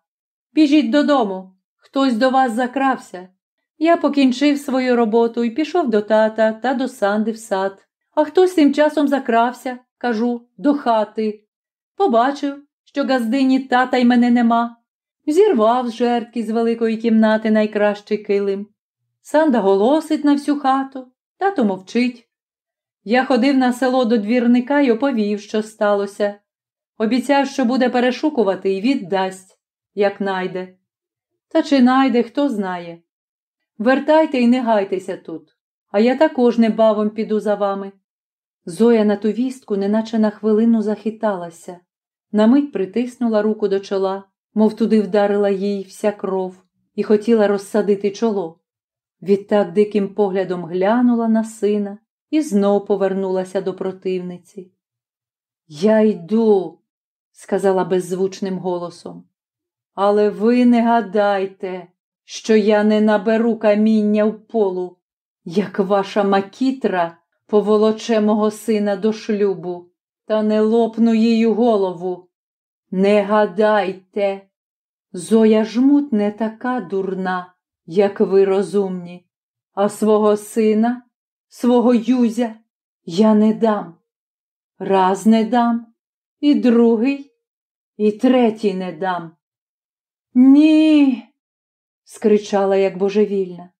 Біжіть додому, хтось до вас закрався. Я покінчив свою роботу і пішов до тата та до Санди в сад. А хтось тим часом закрався, кажу, до хати. Побачив, що газдині тата й мене нема. Зірвав з жертки з великої кімнати найкращий килим. Санда голосить на всю хату, тато мовчить. Я ходив на село до двірника й оповів, що сталося. Обіцяв, що буде перешукувати і віддасть, як найде. Та чи найде, хто знає. Вертайте і не гайтеся тут, а я також небавом піду за вами. Зоя на ту вістку неначе на хвилину захиталася, на мить притиснула руку до чола, мов туди вдарила їй вся кров, і хотіла розсадити чоло. Відтак диким поглядом глянула на сина і знов повернулася до противниці. Я йду, сказала беззвучним голосом. Але ви не гадайте, що я не наберу каміння в полу, як ваша макітра поволоче мого сина до шлюбу, та не лопну її голову. Не гадайте, Зоя жмут не така дурна, як ви розумні, а свого сина, свого Юзя я не дам. Раз не дам, і другий, і третій не дам. Ні, скричала, як божевільна.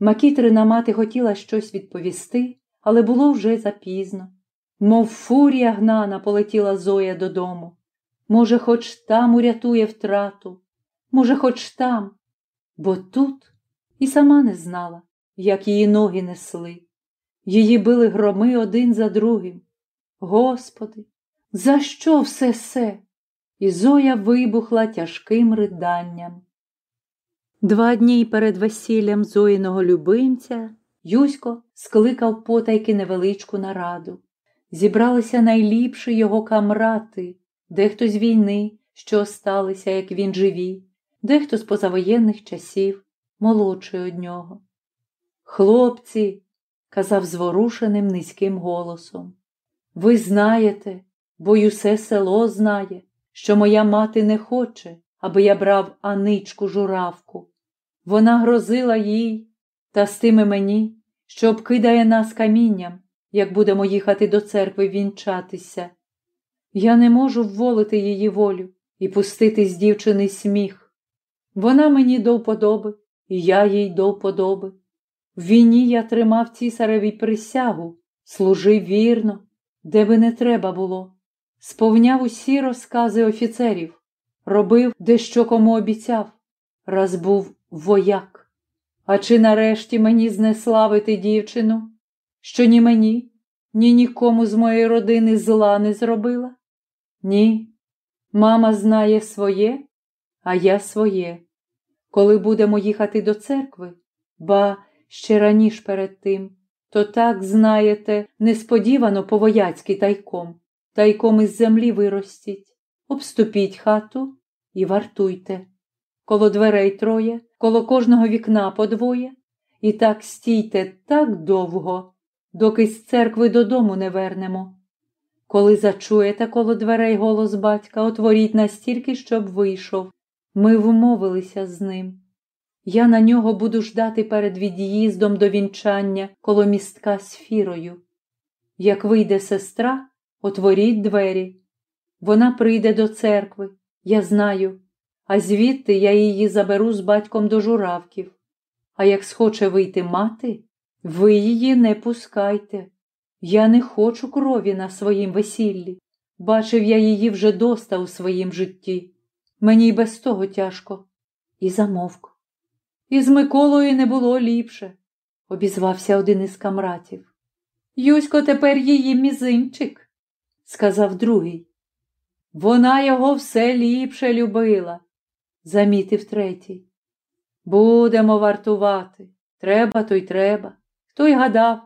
Макітрина мати хотіла щось відповісти, але було вже запізно. Мов фурія гнана полетіла Зоя додому. Може, хоч там урятує втрату, може, хоч там, бо тут і сама не знала, як її ноги несли. Її били громи один за другим. Господи, за що все се? І Зоя вибухла тяжким риданням. Два дні перед весіллям Зоїного любимця Юсько скликав потайки невеличку нараду. Зібралися найліпші його камрати, дехто з війни, що осталися, як він живі, дехто з позавоєнних часів, молодший од нього. Хлопці, казав зворушеним низьким голосом, ви знаєте, бо й усе село знає, що моя мати не хоче, аби я брав Аничку журавку. Вона грозила їй та з тими мені, що обкидає нас камінням, як будемо їхати до церкви вінчатися. Я не можу вволити її волю і пустити з дівчини сміх. Вона мені до вподоби, і я їй до вподоби. В війні я тримав цісареві присягу, служив вірно, де би не треба було, сповняв усі розкази офіцерів, робив дещо кому обіцяв, раз був вояк. А чи нарешті мені знеславити дівчину, що ні мені, ні нікому з моєї родини зла не зробила? Ні, мама знає своє, а я своє. Коли будемо їхати до церкви, ба ще раніш перед тим, то так, знаєте, несподівано по вояцьки тайком, тайком із землі виростіть, обступіть хату і вартуйте. Коло дверей троє, коло кожного вікна по двоє, і так стійте так довго, доки з церкви додому не вернемо. Коли зачуєте коло дверей голос батька, отворіть настільки, щоб вийшов. Ми вмовилися з ним. Я на нього буду ждати перед від'їздом до вінчання коло містка з фірою. Як вийде сестра, отворіть двері. Вона прийде до церкви, я знаю, а звідти я її заберу з батьком до журавків. А як схоче вийти мати, ви її не пускайте. Я не хочу крові на своїм весіллі. Бачив я її вже доста у своїм житті. Мені й без того тяжко. І замовк. І з Миколою не було ліпше, обізвався один із камратів. Юсько тепер її мізинчик, сказав другий. Вона його все ліпше любила, замітив третій. Будемо вартувати. Треба, то й треба. Хто й гадав,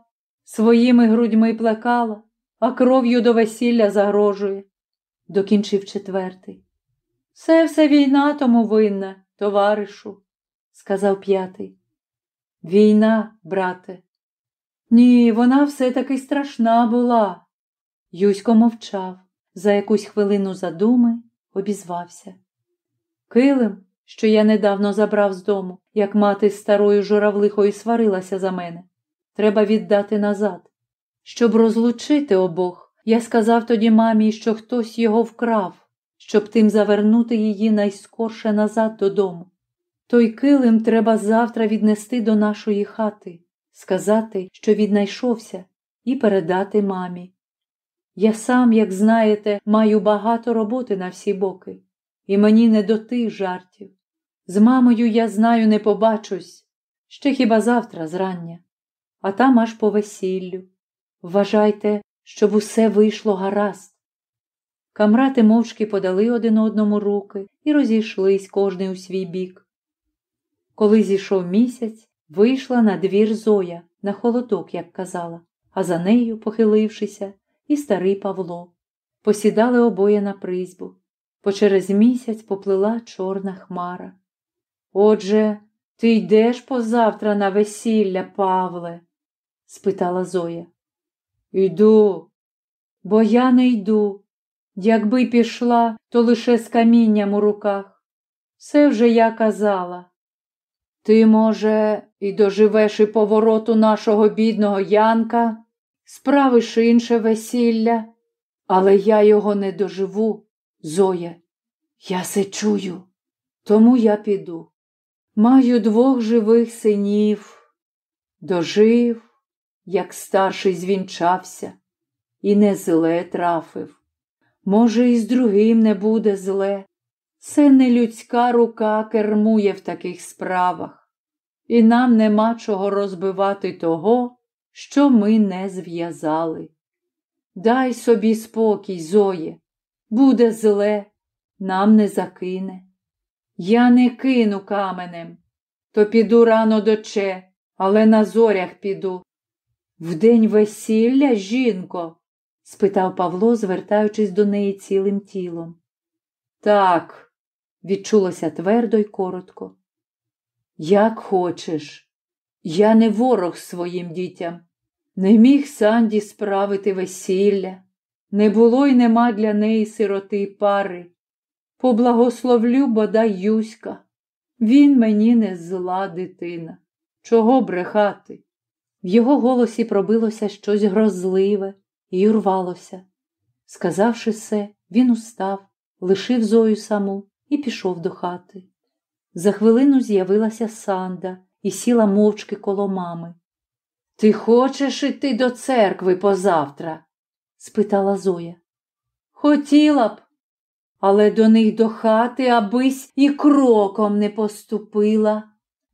своїми грудьми плекала, а кров'ю до весілля загрожує, докінчив четвертий. Все все війна тому винна, товаришу, сказав п'ятий. Війна, брате. Ні, вона все таки страшна була. Юсько мовчав, за якусь хвилину задуми обізвався. Килим, що я недавно забрав з дому, як мати з старою журавлихою сварилася за мене. Треба віддати назад. Щоб розлучити обох, я сказав тоді мамі, що хтось його вкрав, щоб тим завернути її найскорше назад додому. Той килим треба завтра віднести до нашої хати, сказати, що віднайшовся, і передати мамі. Я сам, як знаєте, маю багато роботи на всі боки, і мені не до тих жартів. З мамою, я знаю, не побачусь, ще хіба завтра зрання, а там аж по весіллю. Вважайте, щоб усе вийшло гаразд. Камрати мовчки подали один одному руки і розійшлись кожний у свій бік. Коли зійшов місяць, вийшла на двір Зоя, на холодок, як казала, а за нею, похилившися, і старий Павло. Посідали обоє на призьбу. По через місяць поплила чорна хмара. Отже, ти йдеш позавтра на весілля, Павле? спитала Зоя. Йду, бо я не йду. Якби пішла, то лише з камінням у руках. Все вже я казала. Ти, може, і доживеш і повороту нашого бідного Янка, справиш інше весілля, але я його не доживу, Зоя. Я се чую, тому я піду. Маю двох живих синів. Дожив, як старший звінчався, і не зле трафив. Може, і з другим не буде зле. Це не людська рука кермує в таких справах, і нам нема чого розбивати того, що ми не зв'язали. Дай собі спокій, Зоє, буде зле, нам не закине. Я не кину каменем, то піду рано доче, але на зорях піду. В день весілля, жінко? Спитав Павло, звертаючись до неї цілим тілом. Так, відчулося твердо й коротко. Як хочеш, я не ворог своїм дітям. Не міг Санді справити весілля, не було й нема для неї сироти пари. Поблагословлю бодай Юська. Він мені не зла дитина. Чого брехати? В його голосі пробилося щось грозливе і урвалося. Сказавши все, він устав, лишив Зою саму і пішов до хати. За хвилину з'явилася Санда і сіла мовчки коло мами. Ти хочеш іти до церкви позавтра? спитала Зоя. Хотіла б, але до них до хати абись і кроком не поступила,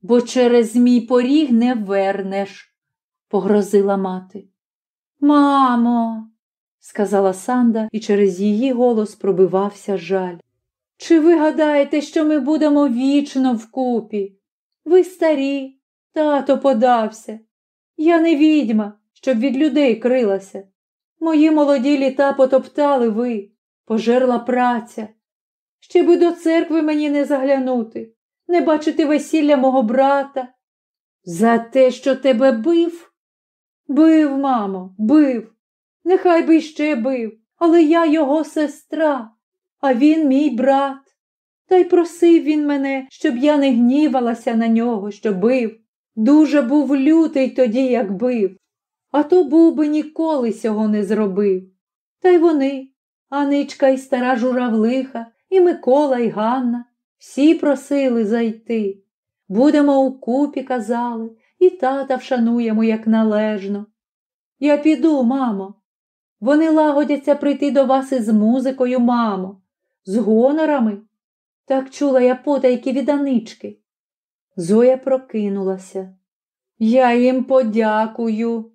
бо через мій поріг не вернеш, погрозила мати. Мамо, сказала Санда, і через її голос пробивався жаль. Чи ви гадаєте, що ми будемо вічно вкупі? Ви старі, тато подався. Я не відьма, щоб від людей крилася. Мої молоді літа потоптали ви, пожерла праця. Ще би до церкви мені не заглянути, не бачити весілля мого брата. За те, що тебе бив? Бив, мамо, бив. Нехай би ще бив, але я його сестра, а він мій брат. Та й просив він мене, щоб я не гнівалася на нього, що бив. Дуже був лютий тоді, як бив, а то був би ніколи сього не зробив. Та й вони, Аничка і стара журавлиха, і Микола, і Ганна, всі просили зайти. Будемо у купі, казали, і тата вшануємо, як належно. Я піду, мамо. Вони лагодяться прийти до вас із музикою, мамо, з гонорами. Так чула я потайки від Анички. Зоя прокинулася. Я їм подякую.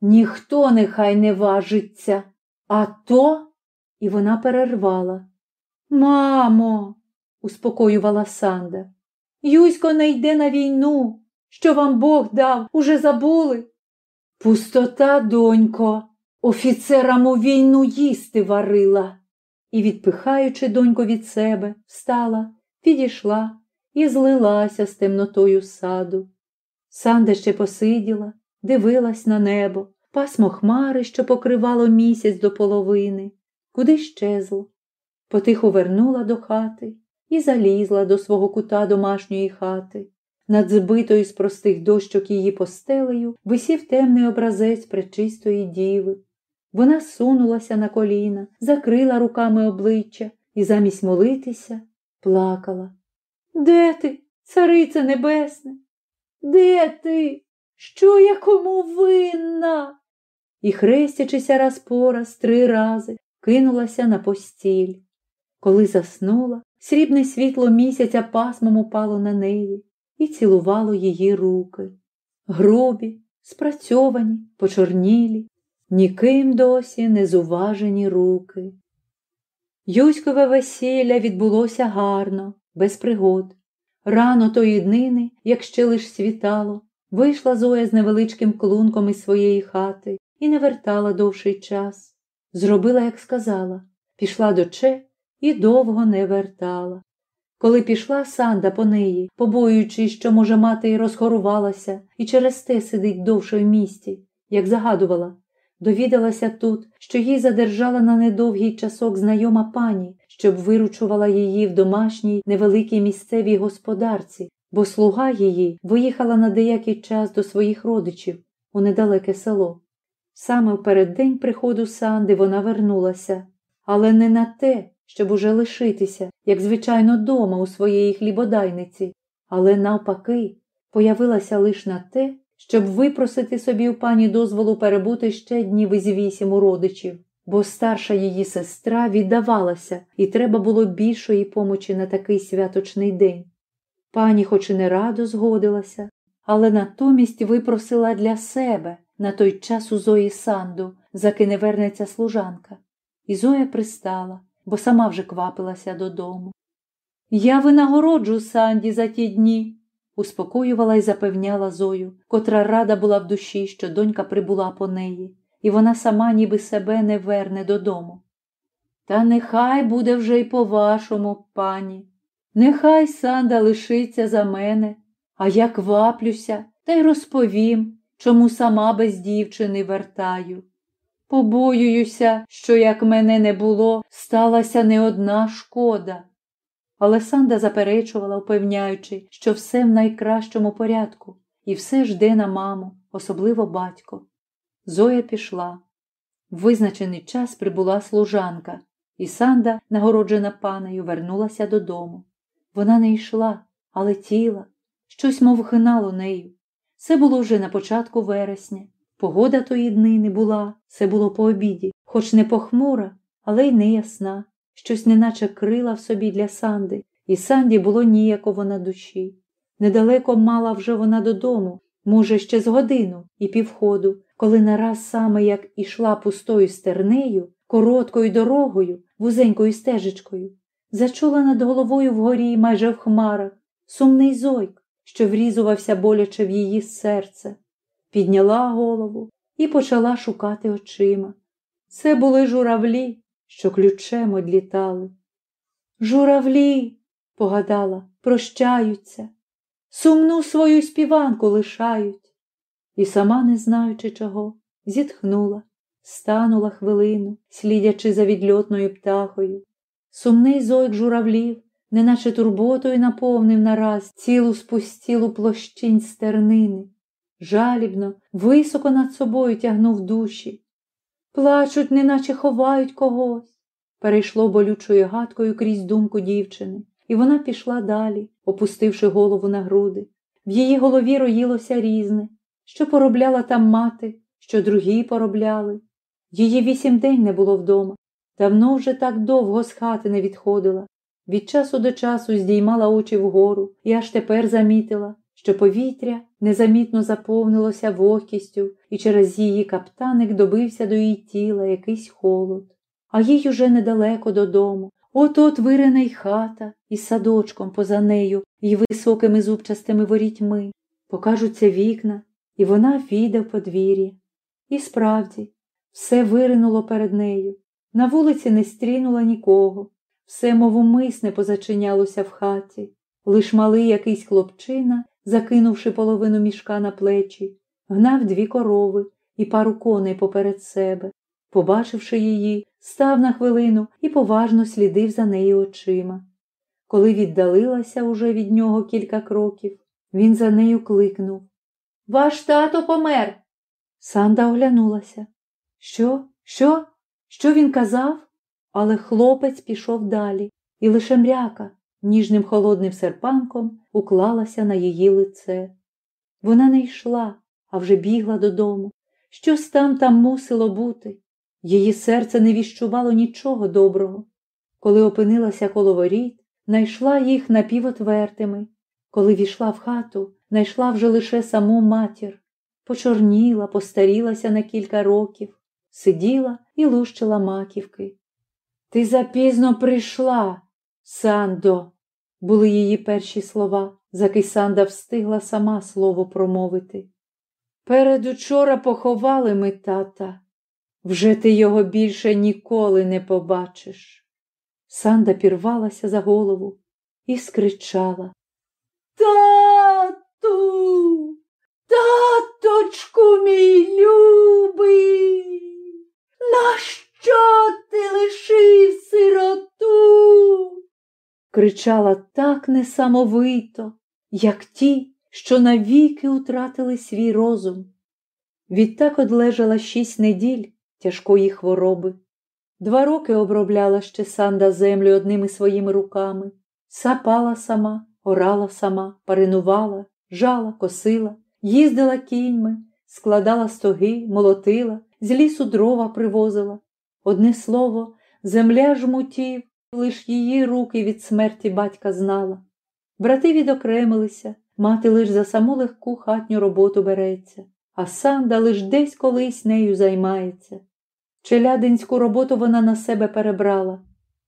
Ніхто нехай не важиться, а то, і вона перервала. Мамо, успокоювала Санда, Юсько не йде на війну. Що вам Бог дав, уже забули? Пустота, донько, офіцерам у війну їсти варила. І, відпихаючи доньку від себе, встала, підійшла і злилася з темнотою саду. Санда ще посиділа, дивилась на небо, пасмо хмари, що покривало місяць до половини, куди щезло. Потиху вернула до хати і залізла до свого кута домашньої хати. Над збитою з простих дощок її постелею висів темний образець пречистої діви. Вона сунулася на коліна, закрила руками обличчя і замість молитися плакала. Де ти, царице небесне? Де ти? Що я кому винна? І, хрестячися раз по раз три рази, кинулася на постіль. Коли заснула, срібне світло місяця пасмом упало на неї і цілувало її руки. Грубі, спрацьовані, почорнілі, ніким досі не зуважені руки. Юськове весілля відбулося гарно, без пригод. Рано тої днини, як ще лиш світало, вийшла Зоя з невеличким клунком із своєї хати і не вертала довший час. Зробила, як сказала, пішла до Че і довго не вертала. Коли пішла Санда по неї, побоюючись, що, може, мати й розхорувалася і через те сидить довше в місті, як загадувала, довідалася тут, що їй задержала на недовгий часок знайома пані, щоб виручувала її в домашній невеликій місцевій господарці, бо слуга її виїхала на деякий час до своїх родичів у недалеке село. Саме в переддень приходу Санди вона вернулася, але не на те, щоб уже лишитися, як звичайно, дома у своєї хлібодайниці, але навпаки, появилася лише на те, щоб випросити собі у пані дозволу перебути ще днів із вісім у родичів, бо старша її сестра віддавалася, і треба було більшої помочі на такий святочний день. Пані, хоч і не радо згодилася, але натомість випросила для себе на той час у Зої Санду, не вернеться служанка. І Зоя пристала, бо сама вже квапилася додому. Я винагороджу Санді за ті дні, успокоювала і запевняла Зою, котра рада була в душі, що донька прибула по неї, і вона сама ніби себе не верне додому. Та нехай буде вже й по-вашому, пані. Нехай Санда лишиться за мене, а я кваплюся та й розповім, чому сама без дівчини вертаю. Побоююся, що, як мене не було, сталася не одна шкода. Олесанда заперечувала, upевняючи, що все в найкращому порядку і все жде на маму, особливо батько. Зоя пішла. В визначений час прибула служанка, і Санда, нагороджена панею, вернулася додому. Вона не йшла, а летіла, щось мов гнало нею. Це було вже на початку вересня. Погода тої дни не була, це було по обіді, хоч не похмура, але й не ясна, щось неначе крила в собі для Санди, і Санді було ніяково на душі. Недалеко мала вже вона додому, може, ще з годину і півходу, коли нараз саме як ішла пустою стернею, короткою дорогою, вузенькою стежечкою, зачула над головою вгорі майже в хмарах, сумний зойк, що врізувався боляче в її серце підняла голову і почала шукати очима. Це були журавлі, що ключем одлітали. Журавлі, погадала, прощаються, сумну свою співанку лишають. І сама, не знаючи чого, зітхнула, станула хвилину, слідячи за відльотною птахою. Сумний зойк журавлів, неначе турботою наповнив нараз цілу спустілу площинь стернини жалібно, високо над собою тягнув душі. Плачуть, неначе ховають когось. Перейшло болючою гадкою крізь думку дівчини, і вона пішла далі, опустивши голову на груди. В її голові роїлося різне, що поробляла там мати, що другі поробляли. Її вісім день не було вдома. Давно вже так довго з хати не відходила. Від часу до часу здіймала очі вгору і аж тепер замітила, що повітря незамітно заповнилося вогкістю, і через її каптаник добився до її тіла якийсь холод. А їй уже недалеко додому. От от вирена й хата із садочком поза нею і високими зубчастими ворітьми. Покажуться вікна, і вона війде в подвір'я. І справді, все виринуло перед нею. На вулиці не стрінула нікого, все мов умисне позачинялося в хаті. Лиш малий якийсь хлопчина закинувши половину мішка на плечі, гнав дві корови і пару коней поперед себе. Побачивши її, став на хвилину і поважно слідив за нею очима. Коли віддалилася уже від нього кілька кроків, він за нею кликнув Ваш тато помер. Санда оглянулася. Що? Що? Що він казав? Але хлопець пішов далі, і лише мряка ніжним холодним серпанком уклалася на її лице. Вона не йшла, а вже бігла додому. Щось там там мусило бути. Її серце не віщувало нічого доброго. Коли опинилася коло воріт, найшла їх напівотвертими. Коли війшла в хату, найшла вже лише саму матір. Почорніла, постарілася на кілька років, сиділа і лущила маківки. Ти запізно прийшла, Сандо, були її перші слова, заки Санда встигла сама слово промовити. Передучора поховали ми тата, вже ти його більше ніколи не побачиш. Санда пірвалася за голову і скричала. Тату, таточку мій любий, нащо ти лишив сироту? Кричала так несамовито, як ті, що навіки утратили свій розум. Відтак одлежала шість неділь тяжкої хвороби. Два роки обробляла ще санда землю одними своїми руками, сапала сама, орала сама, паринувала, жала, косила, їздила кіньми, складала стоги, молотила, з лісу дрова привозила. Одне слово, земля жмутів, лиш її руки від смерті батька знала. Брати відокремилися, мати лиш за саму легку хатню роботу береться, а санда лиш десь колись нею займається. Челядинську роботу вона на себе перебрала.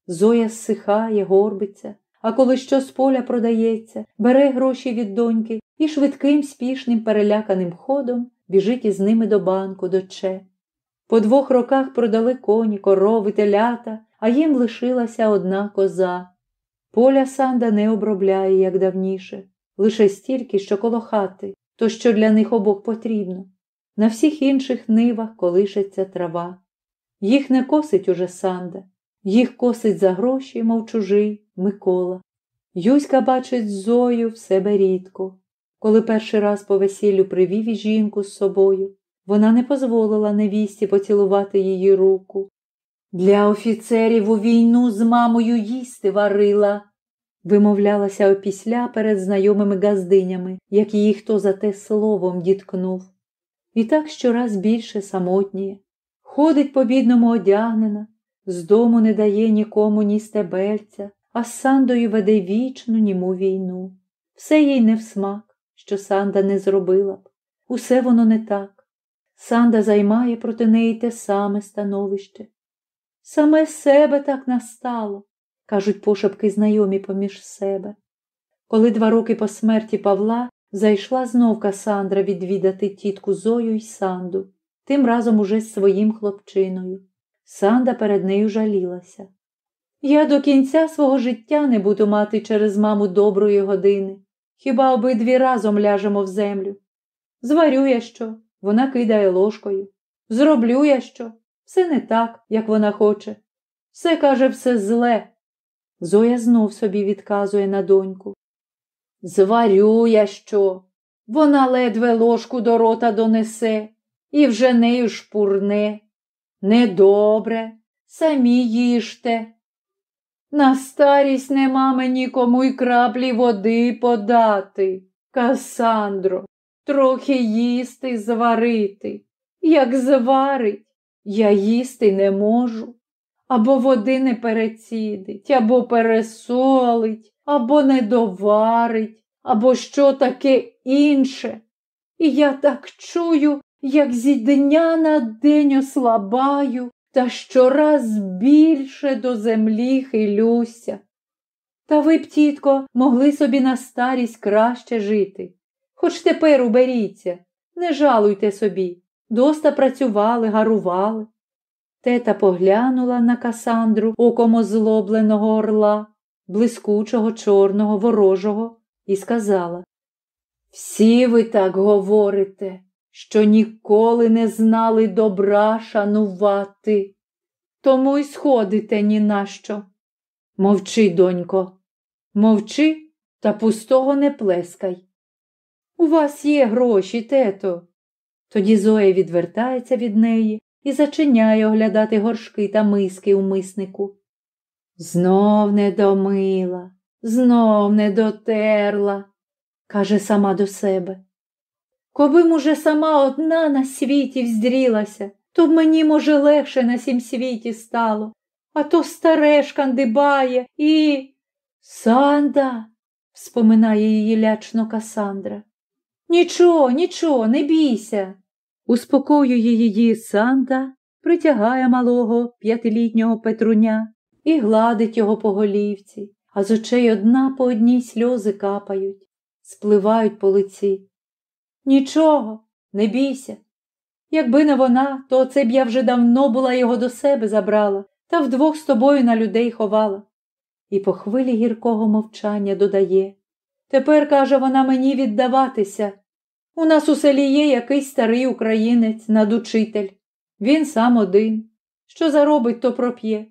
Зоя зсихає, горбиться, а коли що з поля продається, бере гроші від доньки і швидким, спішним, переляканим ходом біжить із ними до банку, до Че. По двох роках продали коні, корови, телята, а їм лишилася одна коза. Поля Санда не обробляє, як давніше, лише стільки, що коло хати, то що для них обох потрібно. На всіх інших нивах колишеться трава. Їх не косить уже Санда, їх косить за гроші, мов чужий, Микола. Юська бачить Зою в себе рідко. Коли перший раз по весіллю привів і жінку з собою, вона не дозволила невісті поцілувати її руку. Для офіцерів у війну з мамою їсти варила, вимовлялася опісля перед знайомими газдинями, як її хто за те словом діткнув. І так щораз більше самотніє. Ходить по бідному одягнена, з дому не дає нікому ні стебельця, а з Сандою веде вічну німу війну. Все їй не в смак, що Санда не зробила б. Усе воно не так. Санда займає проти неї те саме становище. Саме себе так настало, кажуть пошепки знайомі поміж себе. Коли два роки по смерті Павла зайшла знов Касандра відвідати тітку Зою й Санду, тим разом уже з своїм хлопчиною. Санда перед нею жалілася. Я до кінця свого життя не буду мати через маму доброї години. Хіба обидві разом ляжемо в землю? Зварю я що, вона кидає ложкою. Зроблю я що, все не так, як вона хоче. Все каже, все зле. Зоя знов собі відказує на доньку. Зварю я що? Вона ледве ложку до рота донесе і вже нею шпурне. Недобре, самі їжте. На старість нема мені кому й краплі води подати. Касандро, трохи їсти зварити. Як зварить, я їсти не можу. Або води не перецідить, або пересолить, або не доварить, або що таке інше. І я так чую, як зі дня на день ослабаю та щораз більше до землі хилюся. Та ви б, тітко, могли собі на старість краще жити. Хоч тепер уберіться, не жалуйте собі, доста працювали, гарували. Тета поглянула на Касандру оком озлобленого орла, блискучого, чорного, ворожого, і сказала Всі ви так говорите, що ніколи не знали добра шанувати, тому й сходите ні на що. Мовчи, донько, Мовчи та пустого не плескай. У вас є гроші, тето. Тоді Зоя відвертається від неї і зачиняє оглядати горшки та миски у миснику. Знов не домила, знов не дотерла, каже сама до себе. Коби уже сама одна на світі вздрілася, то б мені, може, легше на сім світі стало, а то старе шкандибає і. Санда, споминає її лячно Касандра. Нічого, нічого, не бійся. Успокоює її Санда, притягає малого п'ятилітнього Петруня і гладить його по голівці, а з очей одна по одній сльози капають, спливають по лиці. Нічого, не бійся. Якби не вона, то це б я вже давно була його до себе забрала та вдвох з тобою на людей ховала. І по хвилі гіркого мовчання додає Тепер, каже вона, мені віддаватися. У нас у селі є якийсь старий українець, надучитель. Він сам один. Що заробить, то проп'є.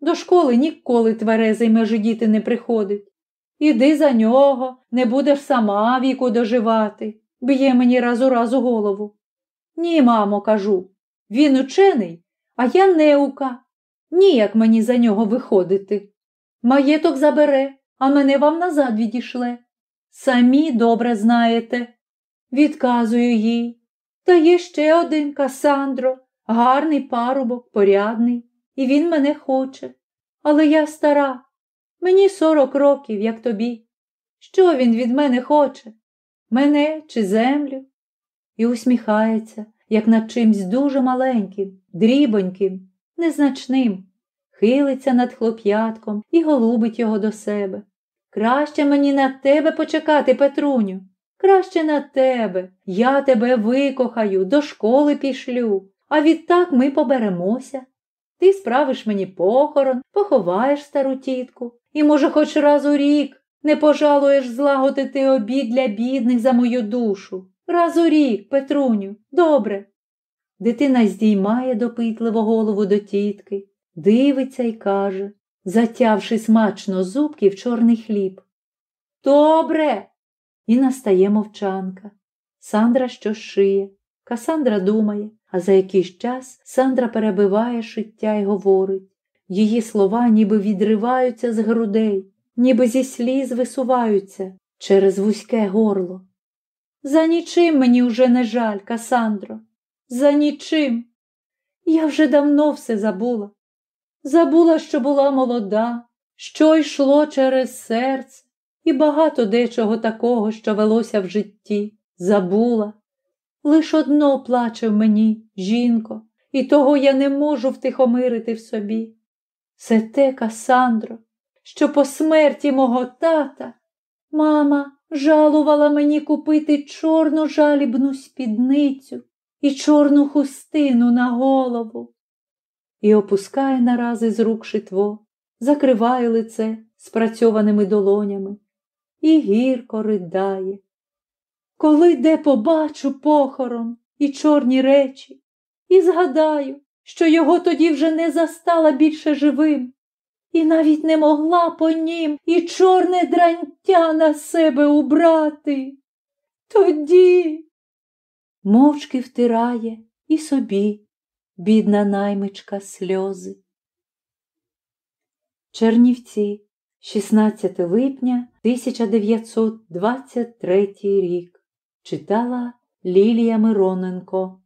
До школи ніколи тверезий межидіти не приходить. Іди за нього, не будеш сама віку доживати, б'є мені раз у раз у голову. Ні, мамо, кажу, він учений, а я неука. Ніяк мені за нього виходити. Маєток забере, а мене вам назад відішле. Самі добре знаєте. Відказую їй. Та є ще один Касандро, гарний парубок, порядний, і він мене хоче. Але я стара, мені сорок років, як тобі. Що він від мене хоче? Мене чи землю? І усміхається, як над чимсь дуже маленьким, дрібоньким, незначним, хилиться над хлоп'ятком і голубить його до себе. Краще мені на тебе почекати, Петруню. Краще на тебе. Я тебе викохаю, до школи пішлю, а відтак ми поберемося. Ти справиш мені похорон, поховаєш стару тітку, і, може, хоч раз у рік не пожалуєш злагодити обід для бідних за мою душу. Раз у рік, Петруню, добре. Дитина здіймає допитливо голову до тітки, дивиться і каже, затявши смачно зубки в чорний хліб. Добре. І настає мовчанка. Сандра щось шиє. Касандра думає, а за якийсь час Сандра перебиває шиття і говорить. Її слова ніби відриваються з грудей, ніби зі сліз висуваються через вузьке горло. За нічим мені уже не жаль, Касандро, за нічим. Я вже давно все забула. Забула, що була молода, що йшло через серце, і багато дечого такого, що велося в житті, забула. Лиш одно плаче в мені, жінко, і того я не можу втихомирити в собі. Це те, Касандро, що по смерті мого тата мама жалувала мені купити чорну жалібну спідницю і чорну хустину на голову. І опускає нарази з рук шитво, закриває лице спрацьованими долонями і гірко ридає. Коли де побачу похорон і чорні речі, і згадаю, що його тоді вже не застала більше живим, і навіть не могла по нім і чорне дрантя на себе убрати. Тоді мовчки втирає і собі, бідна наймичка, сльози. Чернівці, 16 липня 1923 рік. Читала Лілія Мироненко